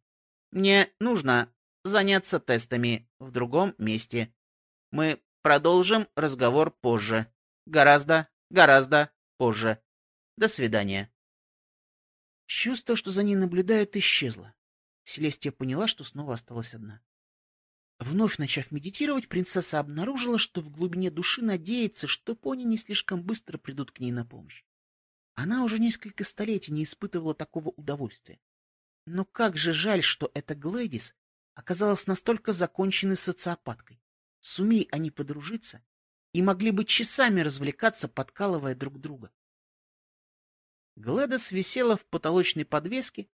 Мне нужно заняться тестами в другом месте. Мы продолжим разговор позже. Гораздо, гораздо позже. До свидания». Чувство, что за ней наблюдают, исчезло. Селестия поняла, что снова осталась одна. Вновь начав медитировать, принцесса обнаружила, что в глубине души надеется, что пони не слишком быстро придут к ней на помощь. Она уже несколько столетий не испытывала такого удовольствия. Но как же жаль, что эта Глэдис оказалась настолько законченной социопаткой. Сумей они подружиться, и могли бы часами развлекаться, подкалывая друг друга. Глэдос висела в потолочной подвеске,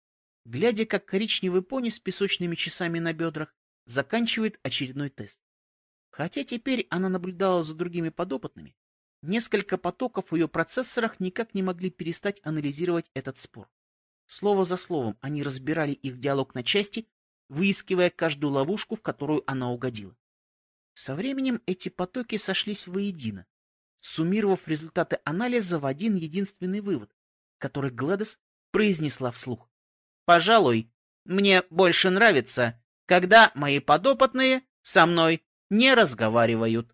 глядя, как коричневый пони с песочными часами на бедрах заканчивает очередной тест. Хотя теперь она наблюдала за другими подопытными, несколько потоков в ее процессорах никак не могли перестать анализировать этот спор. Слово за словом они разбирали их диалог на части, выискивая каждую ловушку, в которую она угодила. Со временем эти потоки сошлись воедино, суммировав результаты анализа в один единственный вывод, который Гладес произнесла вслух. «Пожалуй, мне больше нравится, когда мои подопытные со мной не разговаривают».